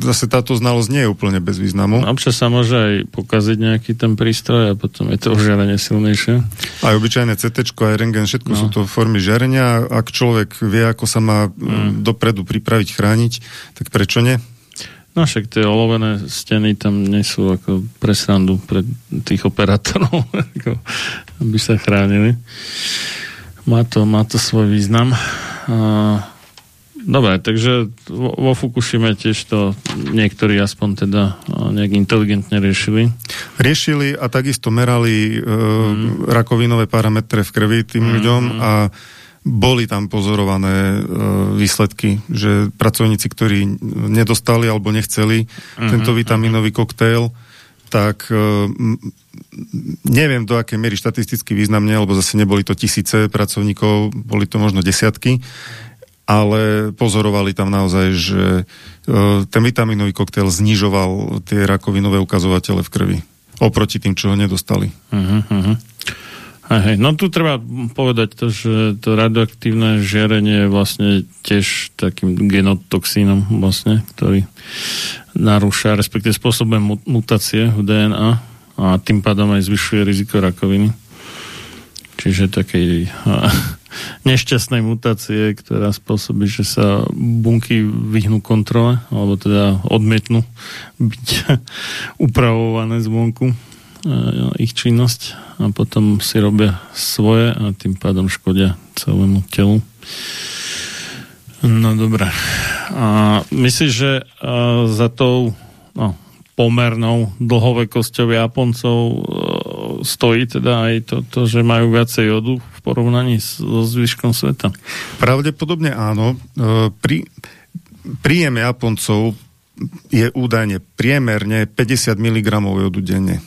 zase táto znalosť nie je úplne bez významu. Občas sa môže aj pokaziť nejaký ten prístroj a potom je to ožiarenie silnejšie. Aj obyčajné CT, aj rengen, všetko no. sú to formy žiarenia. Ak človek vie, ako sa má mm. dopredu pripraviť, chrániť, tak prečo nie? No však tie olovené steny tam nie sú ako pre srandu pre tých operátorov, aby sa chránili. Má to, má to svoj význam. A Dobre, takže vo Fukushime tiež to niektorí aspoň teda nejak inteligentne riešili. Riešili a takisto merali e, mm. rakovinové parametre v krvi tým mm. ľuďom a boli tam pozorované e, výsledky, že pracovníci, ktorí nedostali alebo nechceli mm-hmm, tento vitaminový koktejl, tak e, neviem do akej miery štatisticky významne, lebo zase neboli to tisíce pracovníkov, boli to možno desiatky, ale pozorovali tam naozaj, že e, ten vitaminový koktail znižoval tie rakovinové ukazovatele v krvi oproti tým, čo ho nedostali. Uh-huh. Hej, no tu treba povedať to, že to radioaktívne žiarenie je vlastne tiež takým genotoxínom vlastne, ktorý narúša, respektíve spôsobuje mutácie v DNA a tým pádom aj zvyšuje riziko rakoviny. Čiže takej nešťastnej mutácie, ktorá spôsobí, že sa bunky vyhnú kontrole, alebo teda odmietnú byť upravované zvonku ich činnosť a potom si robia svoje a tým pádom škodia celému telu. No dobré. A myslíš, že za tou no, pomernou dlhovekosťou Japoncov stojí teda aj to, to, že majú viacej jodu v porovnaní so zvyškom sveta? Pravdepodobne áno. E, pri, príjem Japoncov je údajne priemerne 50 mg jodu denne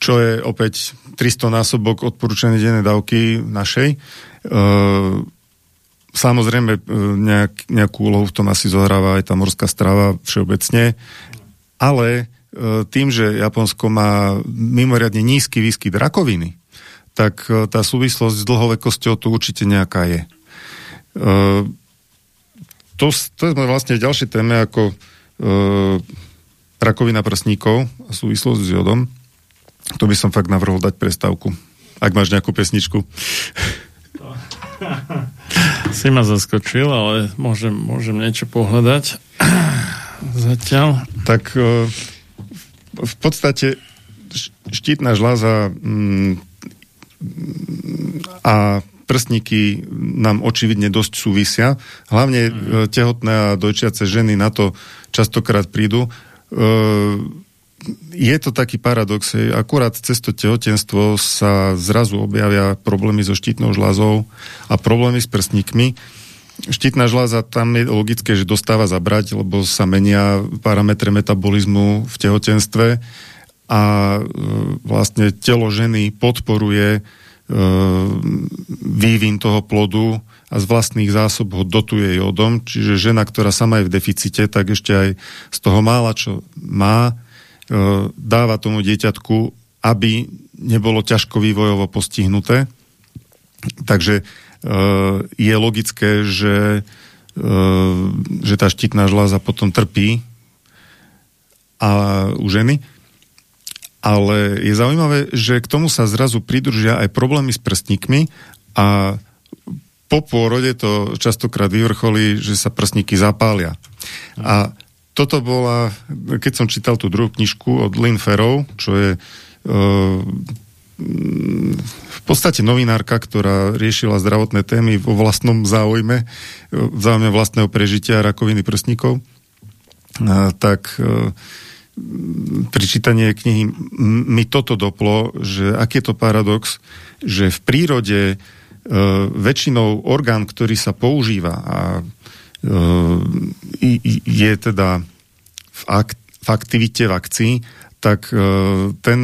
čo je opäť 300 násobok odporúčanej dennej dávky našej. E, samozrejme, e, nejak, nejakú úlohu v tom asi zohráva aj tá morská strava všeobecne, ale tým, že Japonsko má mimoriadne nízky výskyt rakoviny, tak e, tá súvislosť s dlhovekosťou tu určite nejaká je. E, to, to je vlastne ďalšie téme ako e, rakovina prsníkov a súvislosť s jodom. To by som fakt navrhol dať prestávku. Ak máš nejakú pesničku. Si ma zaskočil, ale môžem, môžem niečo pohľadať. Zatiaľ. Tak e, v podstate štítna žláza mm, a prstníky nám očividne dosť súvisia. Hlavne mm. tehotné a dojčiace ženy na to častokrát prídu. E, je to taký paradox, akurát cez to tehotenstvo sa zrazu objavia problémy so štítnou žľazou a problémy s prstníkmi. Štítna žľaza, tam je logické, že dostáva zabrať, lebo sa menia parametre metabolizmu v tehotenstve a e, vlastne telo ženy podporuje e, vývin toho plodu a z vlastných zásob ho dotuje jodom, čiže žena, ktorá sama je v deficite, tak ešte aj z toho mála, čo má, E, dáva tomu dieťatku, aby nebolo ťažko vývojovo postihnuté. Takže je logické, že, e, že tá štítna žláza potom trpí a u ženy. Ale je zaujímavé, že k tomu sa zrazu pridružia aj problémy s prstníkmi a po pôrode to častokrát vyvrcholí, že sa prstníky zapália. A toto bola, keď som čítal tú druhú knižku od Lynn Ferrov, čo je uh, v podstate novinárka, ktorá riešila zdravotné témy vo vlastnom záujme, v záujme vlastného prežitia rakoviny prstníkov, uh, tak uh, pri čítaní knihy mi toto doplo, že aký je to paradox, že v prírode uh, väčšinou orgán, ktorý sa používa a je teda v, v aktivite v akcii, tak ten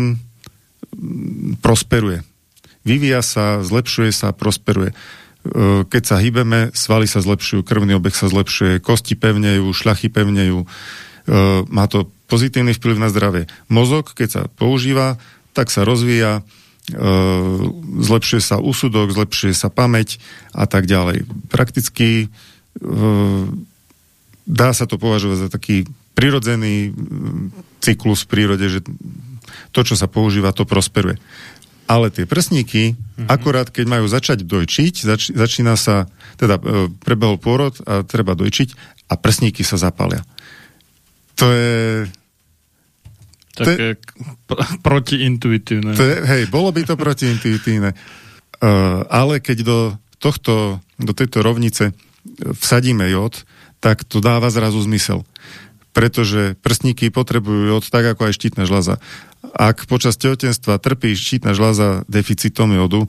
prosperuje. Vyvíja sa, zlepšuje sa, prosperuje. Keď sa hýbeme, svaly sa zlepšujú, krvný obeh sa zlepšuje, kosti pevnejú, šľachy pevnejú, má to pozitívny vplyv na zdravie. Mozog, keď sa používa, tak sa rozvíja, zlepšuje sa úsudok, zlepšuje sa pamäť a tak ďalej. Prakticky dá sa to považovať za taký prirodzený cyklus v prírode, že to, čo sa používa, to prosperuje. Ale tie prsníky, mm-hmm. akorát keď majú začať dojčiť, zač- začína sa, teda e, prebehol pôrod a treba dojčiť a prsníky sa zapália. To je... Také protiintuitívne. To je, hej, bolo by to protiintuitívne. Uh, ale keď do tohto, do tejto rovnice vsadíme jod, tak to dáva zrazu zmysel. Pretože prstníky potrebujú jod tak ako aj štítna žľaza. Ak počas tehotenstva trpí štítna žľaza deficitom jodu, e,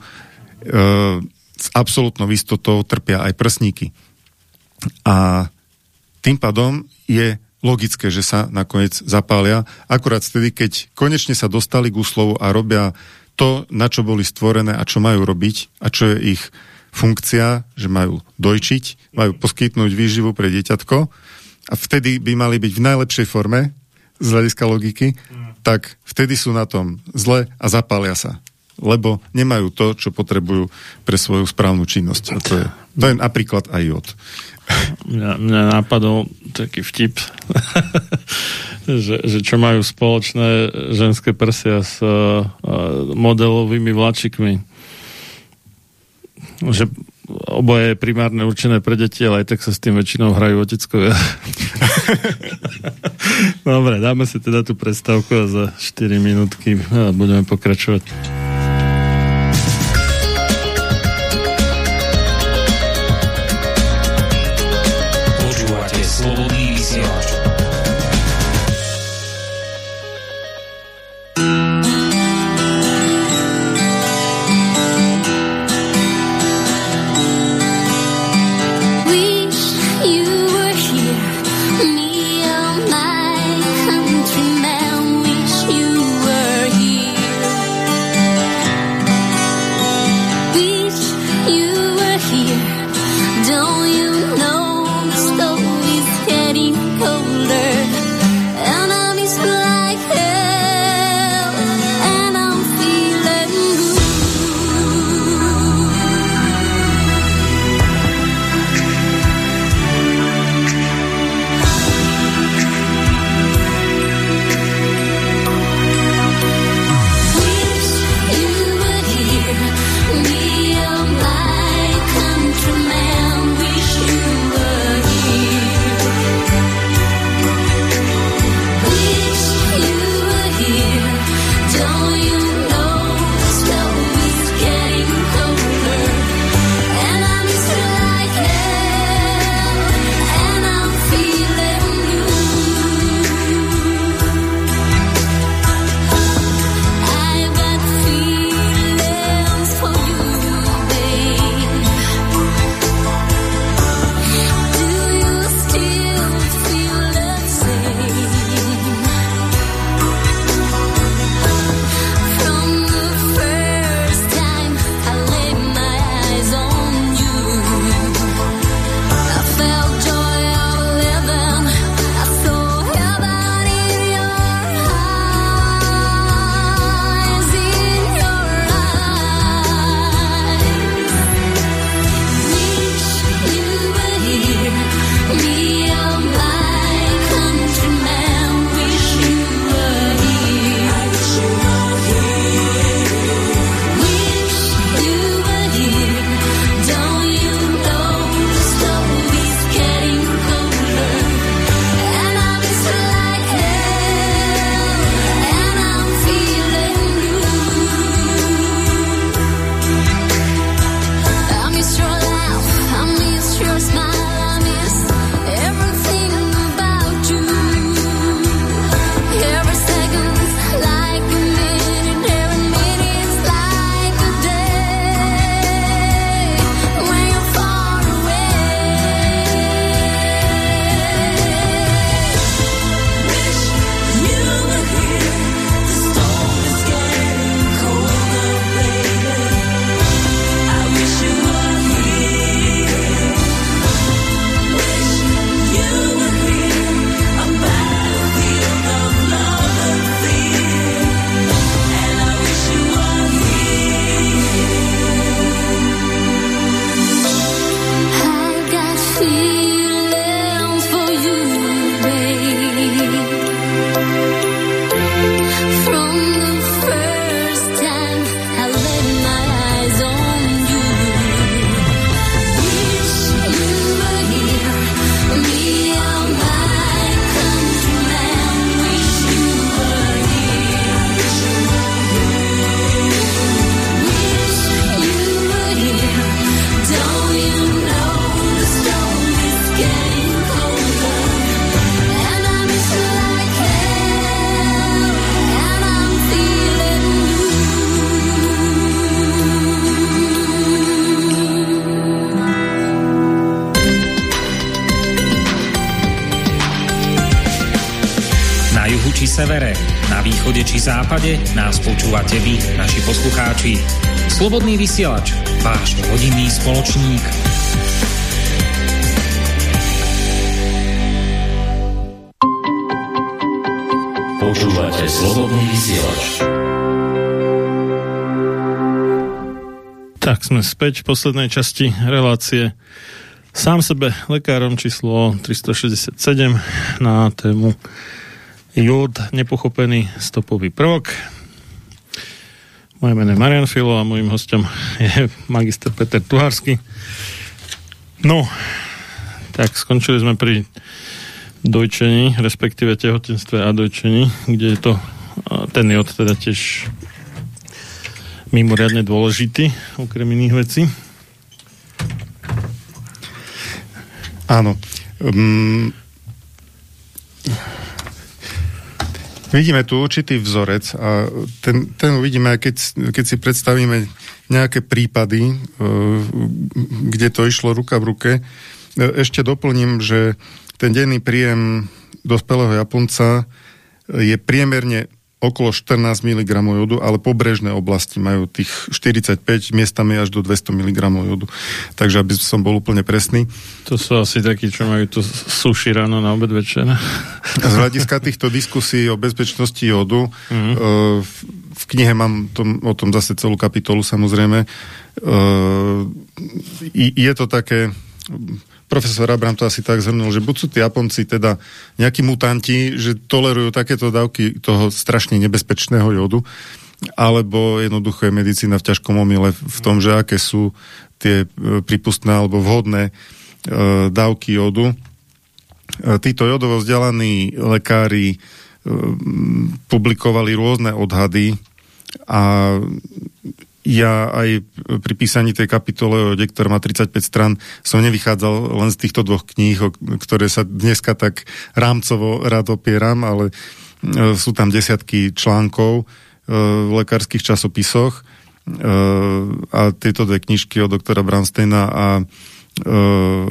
s absolútnou istotou trpia aj prsníky. A tým pádom je logické, že sa nakoniec zapália, akurát vtedy, keď konečne sa dostali k úslovu a robia to, na čo boli stvorené a čo majú robiť a čo je ich funkcia, že majú dojčiť, majú poskytnúť výživu pre dieťatko a vtedy by mali byť v najlepšej forme z hľadiska logiky, tak vtedy sú na tom zle a zapália sa lebo nemajú to, čo potrebujú pre svoju správnu činnosť. A to je, to je napríklad aj jod. Mňa, mňa napadol taký vtip, že, že čo majú spoločné ženské prsia s uh, modelovými vláčikmi. Že oboje je primárne určené pre deti, ale aj tak sa s tým väčšinou hrajú oteckovia. Dobre, dáme si teda tú predstavku a za 4 minútky budeme pokračovať. Či západe nás počúvate vy, naši poslucháči. Slobodný vysielač, váš hodinný spoločník. Počúvate Slobodný vysielač. Tak sme späť v poslednej časti relácie sám sebe lekárom číslo 367 na tému jód, nepochopený stopový prvok. Moje meno je Marian Filo a môjim hostom je magister Peter Tuhársky. No, tak skončili sme pri dojčení, respektíve tehotenstve a dojčení, kde je to ten jód teda tiež mimoriadne dôležitý, okrem iných vecí. Áno. Um, vidíme tu určitý vzorec a ten, ten uvidíme, keď, keď si predstavíme nejaké prípady, uh, kde to išlo ruka v ruke. Ešte doplním, že ten denný príjem dospelého Japonca je priemerne okolo 14 mg jodu, ale pobrežné oblasti majú tých 45, miestami až do 200 mg jodu. Takže aby som bol úplne presný. To sú asi takí, čo majú to suši ráno na obed večer. Z hľadiska týchto diskusí o bezpečnosti jodu, mm-hmm. v, v knihe mám tom, o tom zase celú kapitolu samozrejme, je to také profesor Abram to asi tak zhrnul, že buď sú tí Japonci teda nejakí mutanti, že tolerujú takéto dávky toho strašne nebezpečného jodu, alebo jednoducho je medicína v ťažkom omyle v tom, že aké sú tie e, prípustné alebo vhodné e, dávky jodu. E, títo jodovo vzdelaní lekári publikovali rôzne odhady a ja aj pri písaní tej kapitole o ktorá má 35 stran, som nevychádzal len z týchto dvoch kníh, ktoré sa dneska tak rámcovo rád opieram, ale e, sú tam desiatky článkov e, v lekárskych časopisoch e, a tieto dve knižky od doktora Bransteina a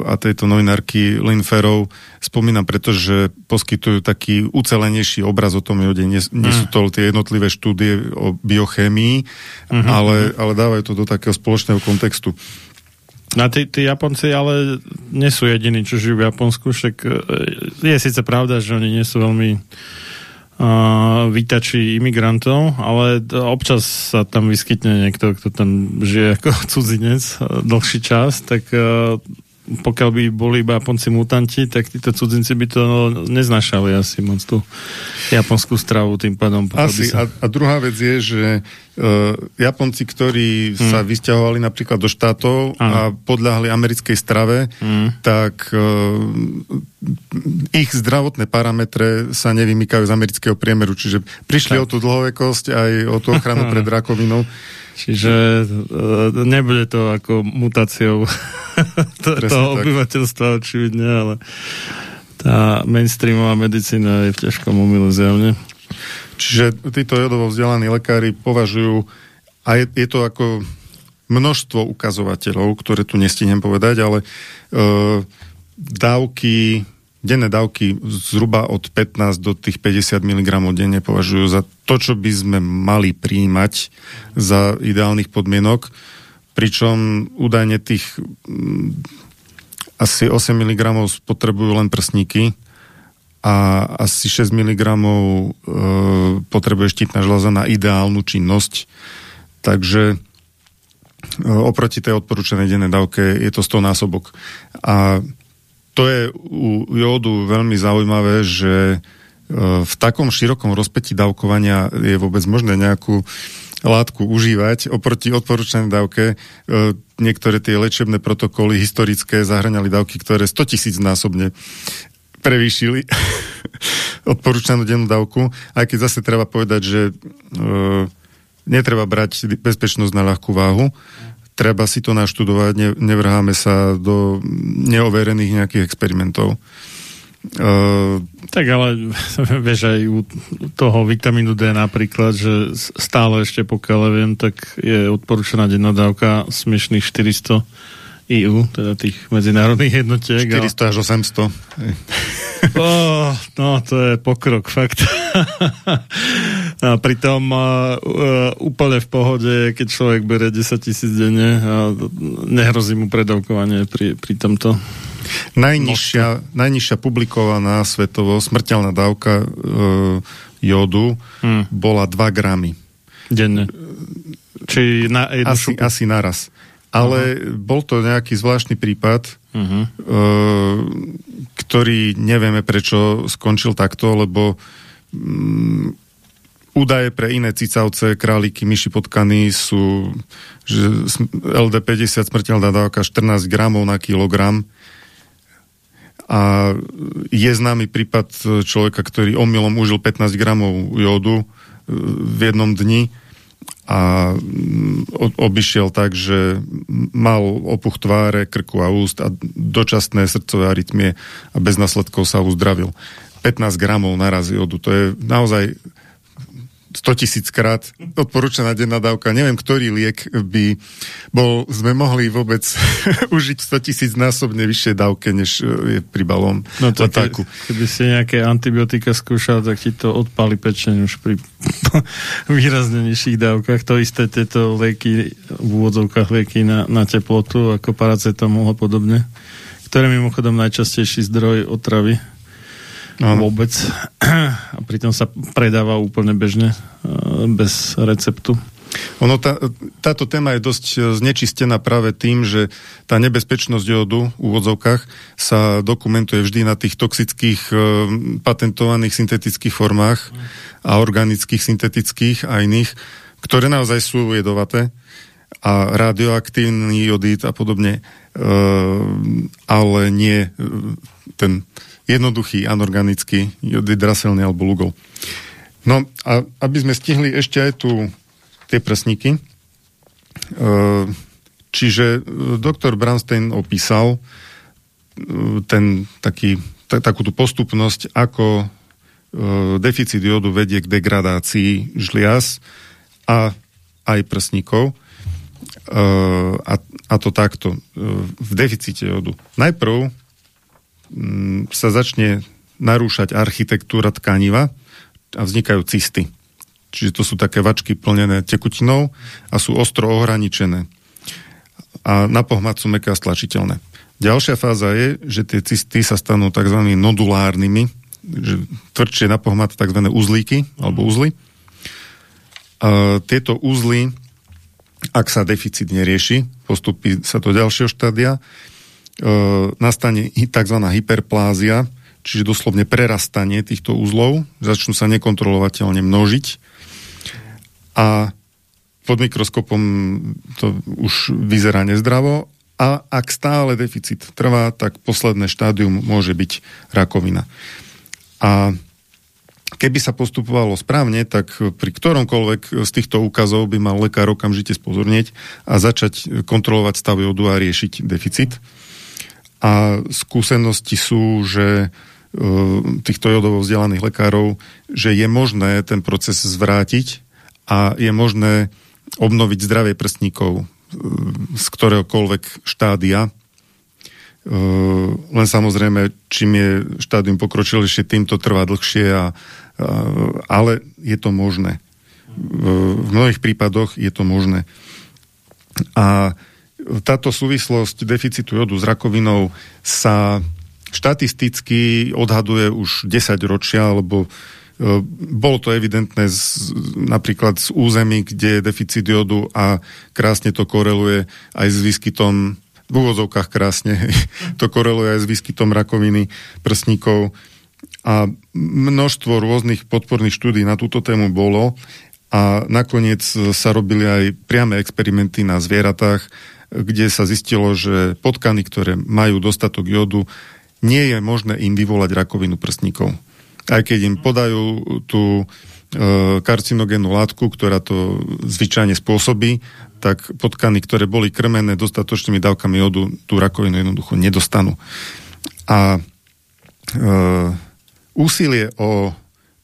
a tejto novinárky Lynn Ferrov spomínam, pretože poskytujú taký ucelenejší obraz o tom jode. Nie, nie sú to tie jednotlivé štúdie o biochémii, mm-hmm. ale, ale dávajú to do takého spoločného kontextu. Na tí, tí Japonci ale nie sú jediní, čo žijú v Japonsku, však e, je síce pravda, že oni nie sú veľmi vítači imigrantov, ale občas sa tam vyskytne niekto, kto tam žije ako cudzinec dlhší čas, tak pokiaľ by boli iba Japonci mutanti, tak títo cudzinci by to no, neznašali asi moc tú japonskú stravu tým pádom. Asi. Sa... A, a druhá vec je, že uh, Japonci, ktorí hmm. sa vysťahovali napríklad do štátov Aha. a podľahli americkej strave, hmm. tak uh, ich zdravotné parametre sa nevymykajú z amerického priemeru, čiže prišli tak. o tú dlhovekosť aj o tú ochranu pred rakovinou. Čiže uh, nebude to ako mutáciou to, toho obyvateľstva očividne, ale tá mainstreamová medicína je v ťažkom umyle zjavne. Čiže títo jodovo vzdelaní lekári považujú, a je, je to ako množstvo ukazovateľov, ktoré tu nestihnem povedať, ale uh, dávky denné dávky zhruba od 15 do tých 50 mg denne považujú za to, čo by sme mali príjmať za ideálnych podmienok, pričom údajne tých mm, asi 8 mg spotrebujú len prsníky a asi 6 mg e, potrebuje štítna žľaza na ideálnu činnosť. Takže e, oproti tej odporúčanej dennej dávke je to 100 násobok. A to je u jódu veľmi zaujímavé, že e, v takom širokom rozpetí dávkovania je vôbec možné nejakú látku užívať oproti odporúčanej dávke. E, niektoré tie liečebné protokoly historické zahrňali dávky, ktoré 100 tisíc násobne prevýšili odporúčanú dennú dávku, aj keď zase treba povedať, že e, netreba brať bezpečnosť na ľahkú váhu treba si to naštudovať, ne, nevrháme sa do neoverených nejakých experimentov. Uh, tak ale vieš aj u toho vitamínu D napríklad, že stále ešte pokiaľ viem, tak je odporúčaná dennodávka smiešných 400 EU, teda tých medzinárodných jednotiek. 400 až 800. Oh, no, to je pokrok, fakt. a pritom uh, úplne v pohode, keď človek bere 10 tisíc denne a nehrozí mu predávkovanie pri, pri tomto. Najnižšia, najnižšia publikovaná svetovo smrteľná dávka uh, jodu hmm. bola 2 gramy. Denne. Či na asi, asi naraz. Ale uh-huh. bol to nejaký zvláštny prípad, uh-huh. uh, ktorý nevieme prečo skončil takto, lebo um, údaje pre iné cicavce, králiky, myši, potkany sú, že LD50 smrteľná dávka 14 gramov na kilogram a je známy prípad človeka, ktorý omylom užil 15 gramov jodu e, v jednom dni a mm, obišiel tak, že mal opuch tváre, krku a úst a dočasné srdcové arytmie a bez následkov sa uzdravil. 15 gramov naraz jodu, to je naozaj 100 tisíc krát odporúčaná denná dávka. Neviem, ktorý liek by bol, sme mohli vôbec užiť 100 tisíc násobne vyššie dávke, než e, je pri balón no to ke, Keby si nejaké antibiotika skúšal, tak ti to odpali pečeň už pri výrazne nižších dávkach. To isté tieto lieky, v úvodzovkách lieky na, na teplotu, ako paracetamol a podobne, ktoré mimochodom najčastejší zdroj otravy ano. vôbec. A pritom sa predáva úplne bežne, bez receptu. Ono, tá, táto téma je dosť e, znečistená práve tým, že tá nebezpečnosť jodu v úvodzovkách sa dokumentuje vždy na tých toxických e, patentovaných syntetických formách a organických syntetických a iných, ktoré naozaj sú jedovaté a radioaktívny jodít a podobne, e, ale nie ten jednoduchý, anorganický, draselný alebo lugol. No a aby sme stihli ešte aj tu tie prsníky, e, čiže e, doktor Branstein opísal e, ten taký, takú tú postupnosť, ako deficit jodu vedie k degradácii žliaz a aj prsníkov. A, a to takto. V deficite jodu. Najprv sa začne narúšať architektúra tkaniva a vznikajú cysty. Čiže to sú také vačky plnené tekutinou a sú ostro ohraničené. A na pohmat sú meké a stlačiteľné. Ďalšia fáza je, že tie cysty sa stanú tzv. nodulárnymi, že tvrdšie na pohmat tzv. uzlíky alebo uzly. A tieto uzly, ak sa deficit nerieši, postupí sa do ďalšieho štádia, nastane tzv. hyperplázia, čiže doslovne prerastanie týchto úzlov, začnú sa nekontrolovateľne množiť a pod mikroskopom to už vyzerá nezdravo a ak stále deficit trvá, tak posledné štádium môže byť rakovina. A keby sa postupovalo správne, tak pri ktoromkoľvek z týchto úkazov by mal lekár okamžite spozornieť a začať kontrolovať stav jodu a riešiť deficit a skúsenosti sú, že e, týchto jodovo vzdelaných lekárov, že je možné ten proces zvrátiť a je možné obnoviť zdravie prstníkov e, z ktoréhokoľvek štádia. E, len samozrejme, čím je štádium pokročilejšie, tým to trvá dlhšie, a, ale je to možné. V mnohých prípadoch je to možné. A táto súvislosť deficitu jodu s rakovinou sa štatisticky odhaduje už 10 ročia, lebo e, bolo to evidentné z, napríklad z území, kde je deficit jodu a krásne to koreluje aj s výskytom v úvozovkách krásne, to koreluje aj s výskytom rakoviny prsníkov. A množstvo rôznych podporných štúdí na túto tému bolo a nakoniec sa robili aj priame experimenty na zvieratách kde sa zistilo, že potkany, ktoré majú dostatok jodu, nie je možné im vyvolať rakovinu prstníkov. Aj keď im podajú tú e, karcinogénnu látku, ktorá to zvyčajne spôsobí, tak potkany, ktoré boli krmené dostatočnými dávkami jodu, tú rakovinu jednoducho nedostanú. A e, úsilie o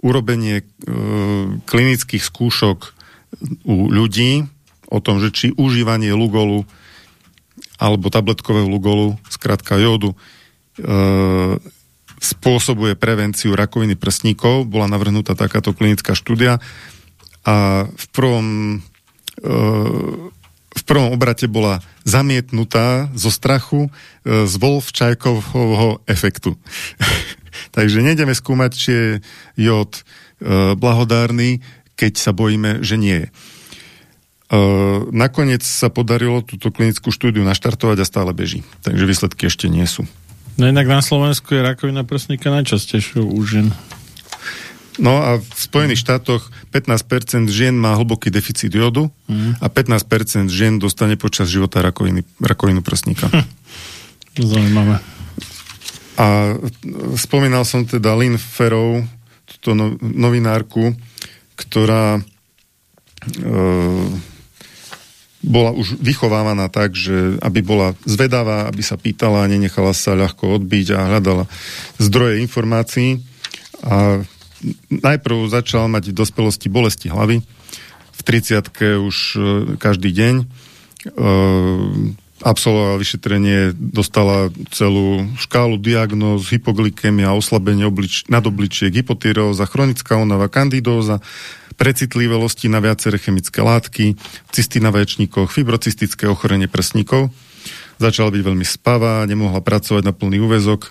urobenie e, klinických skúšok u ľudí o tom, že či užívanie lugolu alebo tabletkového lugolu, skrátka jódu, e, spôsobuje prevenciu rakoviny prsníkov. Bola navrhnutá takáto klinická štúdia a v prvom, e, v prvom obrate bola zamietnutá zo strachu e, z Wolf-Čajkovho efektu. Takže nejdeme skúmať, či je jód e, blahodárny, keď sa bojíme, že nie je. Uh, nakoniec sa podarilo túto klinickú štúdiu naštartovať a stále beží. Takže výsledky ešte nie sú. No inak na Slovensku je rakovina prsníka najčastejšou u žien. No a v Spojených štátoch 15% žien má hlboký deficit jodu mm. a 15% žien dostane počas života rakoviny, rakovinu prsníka. Hm. Zaujímavé. A spomínal som teda Lynn Ferrov, túto no, novinárku, ktorá e, bola už vychovávaná tak, že aby bola zvedavá, aby sa pýtala a nenechala sa ľahko odbiť a hľadala zdroje informácií. A najprv začal mať v dospelosti bolesti hlavy. V 30 už e, každý deň. E, absolvovala vyšetrenie, dostala celú škálu diagnóz, hypoglykemia, oslabenie oblič- nadobličiek, hypotyreóza, chronická únava, kandidóza, precitlivelosti na viaceré chemické látky, cysty na vaječníkoch, fibrocystické ochorenie prsníkov. Začala byť veľmi spavá, nemohla pracovať na plný úvezok, e,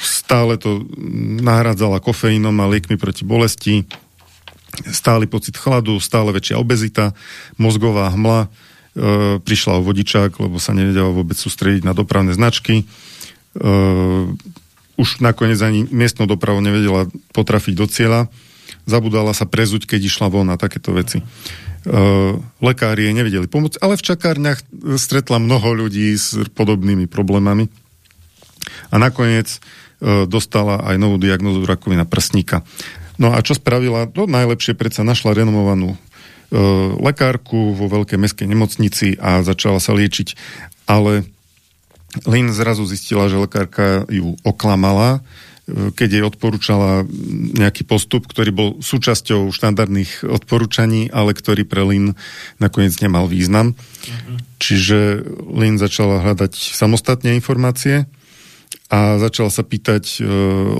stále to nahradzala kofeínom a liekmi proti bolesti, stály pocit chladu, stále väčšia obezita, mozgová hmla, e, prišla o vodičák, lebo sa nevedela vôbec sústrediť na dopravné značky. E, už nakoniec ani miestnou dopravu nevedela potrafiť do cieľa zabudala sa prezuť, keď išla von a takéto veci. Uh, lekári jej nevedeli pomôcť, ale v čakárniach stretla mnoho ľudí s podobnými problémami a nakoniec uh, dostala aj novú diagnozu rakovina prsníka. No a čo spravila? To najlepšie predsa našla renomovanú uh, lekárku vo veľkej mestskej nemocnici a začala sa liečiť, ale Lynn zrazu zistila, že lekárka ju oklamala, keď jej odporúčala nejaký postup, ktorý bol súčasťou štandardných odporúčaní, ale ktorý pre Lin nakoniec nemal význam. Uh-huh. Čiže Lin začala hľadať samostatne informácie a začala sa pýtať e,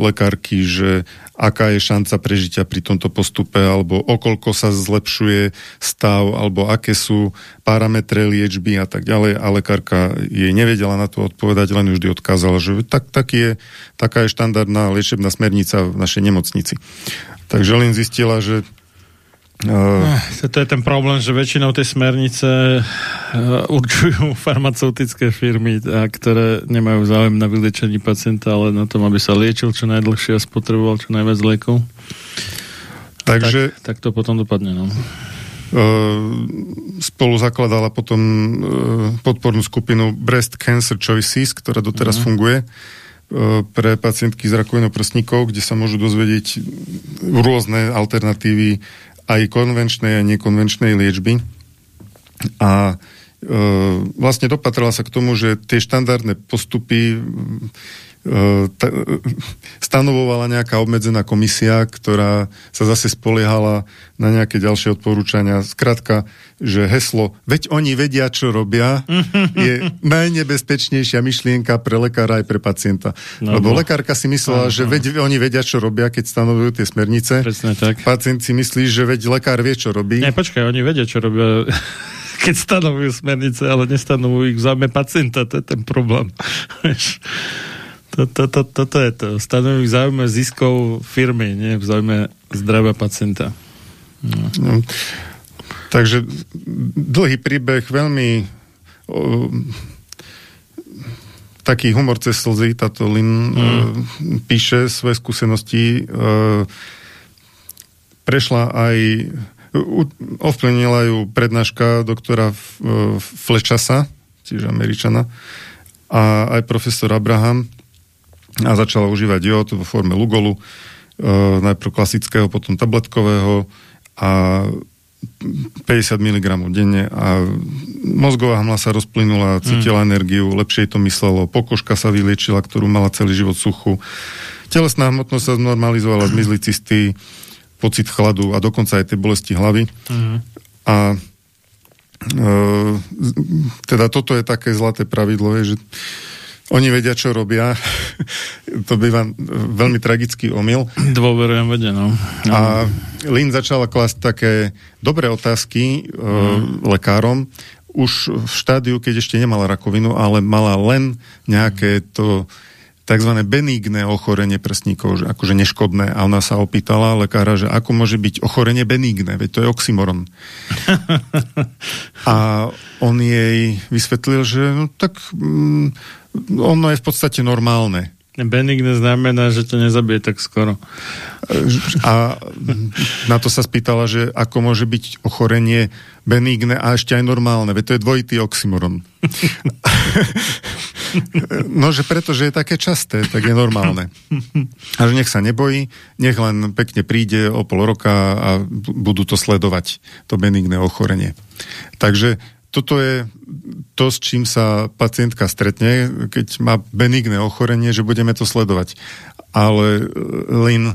lekárky, že aká je šanca prežitia pri tomto postupe, alebo okolko sa zlepšuje stav, alebo aké sú parametre liečby a tak ďalej. A lekárka jej nevedela na to odpovedať, len vždy odkázala, že tak, tak je, taká je štandardná liečebná smernica v našej nemocnici. Takže len zistila, že Uh, to je ten problém, že väčšinou tie smernice uh, určujú farmaceutické firmy, a ktoré nemajú záujem na vyliečení pacienta, ale na tom, aby sa liečil čo najdlhšie a spotreboval čo najviac liekov. Takže... Tak, tak to potom dopadne, no. Uh, spolu zakladala potom uh, podpornú skupinu Breast Cancer Choices, ktorá doteraz uh-huh. funguje pre pacientky s rakovinou prsníkov, kde sa môžu dozvedieť rôzne alternatívy aj konvenčnej a nekonvenčnej liečby. A e, vlastne dopatrala sa k tomu, že tie štandardné postupy e, stanovovala nejaká obmedzená komisia, ktorá sa zase spoliehala na nejaké ďalšie odporúčania. Skrátka, že heslo, veď oni vedia, čo robia, je najnebezpečnejšia myšlienka pre lekára aj pre pacienta. No, Lebo no. lekárka si myslela, no, že veď oni vedia, čo robia, keď stanovujú tie smernice. Presne tak. Pacient si myslí, že veď lekár vie, čo robí. Ne, počkaj, oni vedia, čo robia keď stanovujú smernice, ale nestanovujú ich v záujme pacienta, to je ten problém. Toto to, to, to je to. Stanovujú v záujme ziskov firmy, nie v záujme zdravia pacienta. No. No. Takže dlhý príbeh, veľmi o, taký humor cez slzy, táto Lin mm. e, píše svoje skúsenosti. E, prešla aj ovplyvnila ju prednáška doktora e, Flečasa, čiže Američana, a aj profesor Abraham a začala užívať jód vo forme Lugolu, e, najprv klasického, potom tabletkového a 50 mg denne a mozgová hmla sa rozplynula, cítila mm. energiu, lepšie to myslelo, pokožka sa vyliečila, ktorú mala celý život suchu. Telesná hmotnosť sa znormalizovala, zmizli cysty, pocit chladu a dokonca aj tie bolesti hlavy. Mm. A teda toto je také zlaté pravidlo, je, že oni vedia, čo robia. to býva veľmi tragický omyl. Dôverujem vede, no. A Lynn začala klásť také dobré otázky mm. lekárom, už v štádiu, keď ešte nemala rakovinu, ale mala len nejaké to tzv. benigné ochorenie prsníkov, že akože neškodné. A ona sa opýtala lekára, že ako môže byť ochorenie benigné, veď to je oxymoron. a on jej vysvetlil, že no tak mm, ono je v podstate normálne. Benigné znamená, že to nezabije tak skoro. A na to sa spýtala, že ako môže byť ochorenie benigné a ešte aj normálne, veď to je dvojitý oxymoron. no, že preto, že je také časté, tak je normálne. A že nech sa nebojí, nech len pekne príde o pol roka a budú to sledovať, to benigné ochorenie. Takže toto je to, s čím sa pacientka stretne, keď má benigné ochorenie, že budeme to sledovať. Ale Lynn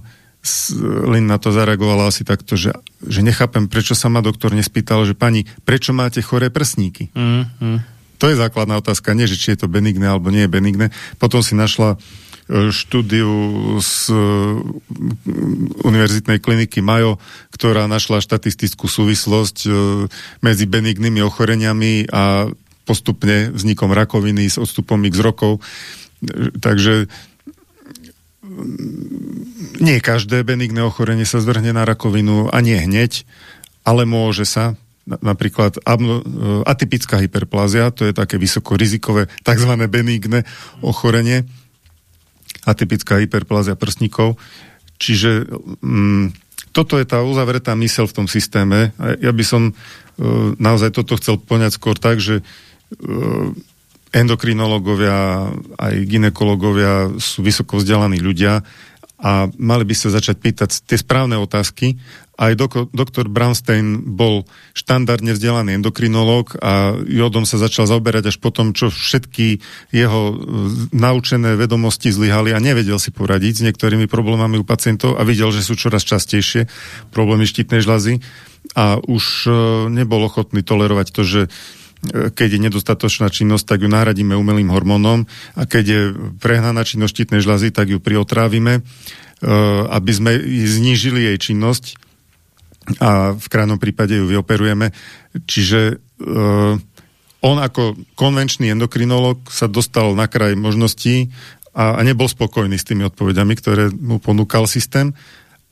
Lin na to zareagovala asi takto, že, že nechápem, prečo sa ma doktor nespýtal, že pani, prečo máte choré prsníky? Mm, mm. To je základná otázka, nie, že či je to benigné alebo nie je benigné. Potom si našla e, štúdiu z e, univerzitnej kliniky Mayo, ktorá našla štatistickú súvislosť e, medzi benignými ochoreniami a postupne vznikom rakoviny s odstupom x rokov. Takže nie každé benigné ochorenie sa zvrhne na rakovinu a nie hneď, ale môže sa. Napríklad e, atypická hyperplázia, to je také vysokorizikové tzv. benigné ochorenie. Atypická hyperplázia prsníkov. Čiže mm, toto je tá uzavretá mysel v tom systéme. Ja by som e, naozaj toto chcel poňať skôr tak, že e, endokrinológovia, aj ginekológovia sú vysoko vzdelaní ľudia a mali by sa začať pýtať tie správne otázky. Aj doko, doktor Brownstein bol štandardne vzdelaný endokrinológ a jodom sa začal zaoberať až potom, čo všetky jeho e, naučené vedomosti zlyhali a nevedel si poradiť s niektorými problémami u pacientov a videl, že sú čoraz častejšie problémy štítnej žľazy a už e, nebol ochotný tolerovať to, že keď je nedostatočná činnosť, tak ju nahradíme umelým hormónom a keď je prehnaná činnosť štítnej žľazy, tak ju priotrávime, e, aby sme znížili jej činnosť a v krajnom prípade ju vyoperujeme. Čiže e, on ako konvenčný endokrinolog sa dostal na kraj možností a, nebol spokojný s tými odpovediami, ktoré mu ponúkal systém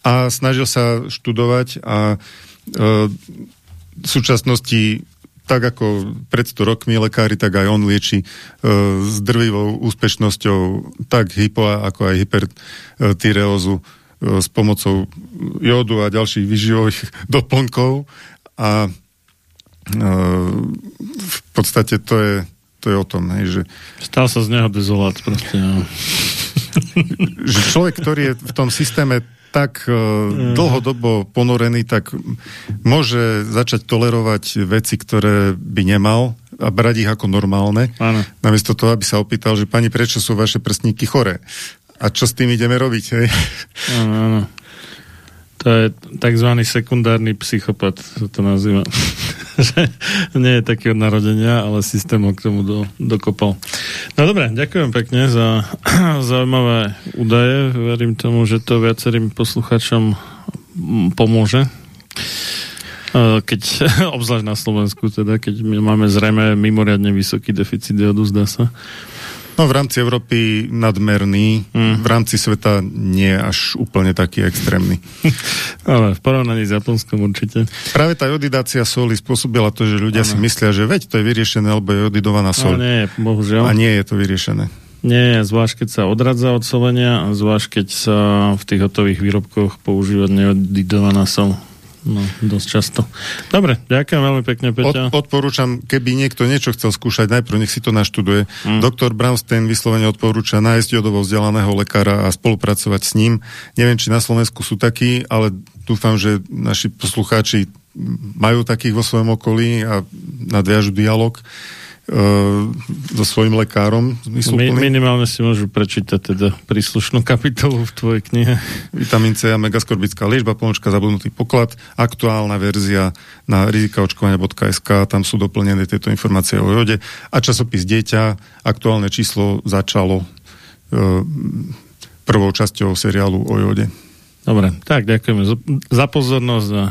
a snažil sa študovať a e, v súčasnosti tak ako pred 100 rokmi lekári, tak aj on lieči e, s drvivou úspešnosťou tak hypo ako aj hypertyreózu e, s pomocou jódu a ďalších vyživových doplnkov a e, v podstate to je, to je o tom, hej, že... Stal sa z neho dezolát proste, no. že človek, ktorý je v tom systéme tak uh, dlhodobo ponorený, tak môže začať tolerovať veci, ktoré by nemal a brať ich ako normálne. Áno. Namiesto toho, aby sa opýtal, že pani, prečo sú vaše prstníky choré? A čo s tým ideme robiť? Hej? Áno, áno. To je tzv. sekundárny psychopat, sa to nazýva. že nie je taký od narodenia, ale systém ho k tomu do, dokopal. No dobre, ďakujem pekne za zaujímavé údaje. Verím tomu, že to viacerým posluchačom pomôže keď, obzvlášť na Slovensku, teda, keď my máme zrejme mimoriadne vysoký deficit jodu, zdá sa. No v rámci Európy nadmerný, mm. v rámci sveta nie až úplne taký extrémny. Ale v porovnaní s Japonskom určite. Práve tá jodidácia soli spôsobila to, že ľudia ano. si myslia, že veď to je vyriešené, alebo je jodidovaná sol. No nie, bohužiaľ. A nie je to vyriešené. Nie, zvlášť keď sa odradza od solenia a zvlášť keď sa v tých hotových výrobkoch používa neodidovaná sol. No, dosť často. Dobre, ďakujem veľmi pekne, Peťa. Od, odporúčam, keby niekto niečo chcel skúšať, najprv nech si to naštuduje. Mm. Doktor Brownstein vyslovene odporúča nájsť jodovo vzdelaného lekára a spolupracovať s ním. Neviem, či na Slovensku sú takí, ale dúfam, že naši poslucháči majú takých vo svojom okolí a nadviažu dialog. So svojím lekárom. Mi, minimálne si môžu prečítať teda príslušnú kapitolu v tvojej knihe. Vitamín C a megaskorbická liečba, pomočka zabudnutý poklad, aktuálna verzia na rizikaočkovania.sk, tam sú doplnené tieto informácie o jode a časopis Dieťa, aktuálne číslo začalo e, prvou časťou seriálu o jode. Dobre, tak ďakujeme za pozornosť a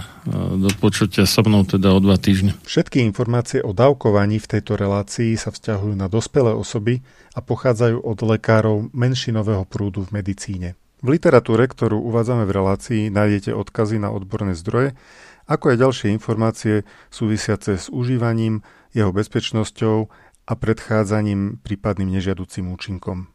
do počutia so mnou teda o dva týždne. Všetky informácie o dávkovaní v tejto relácii sa vzťahujú na dospelé osoby a pochádzajú od lekárov menšinového prúdu v medicíne. V literatúre, ktorú uvádzame v relácii, nájdete odkazy na odborné zdroje, ako aj ďalšie informácie súvisiace s užívaním, jeho bezpečnosťou a predchádzaním prípadným nežiaducím účinkom.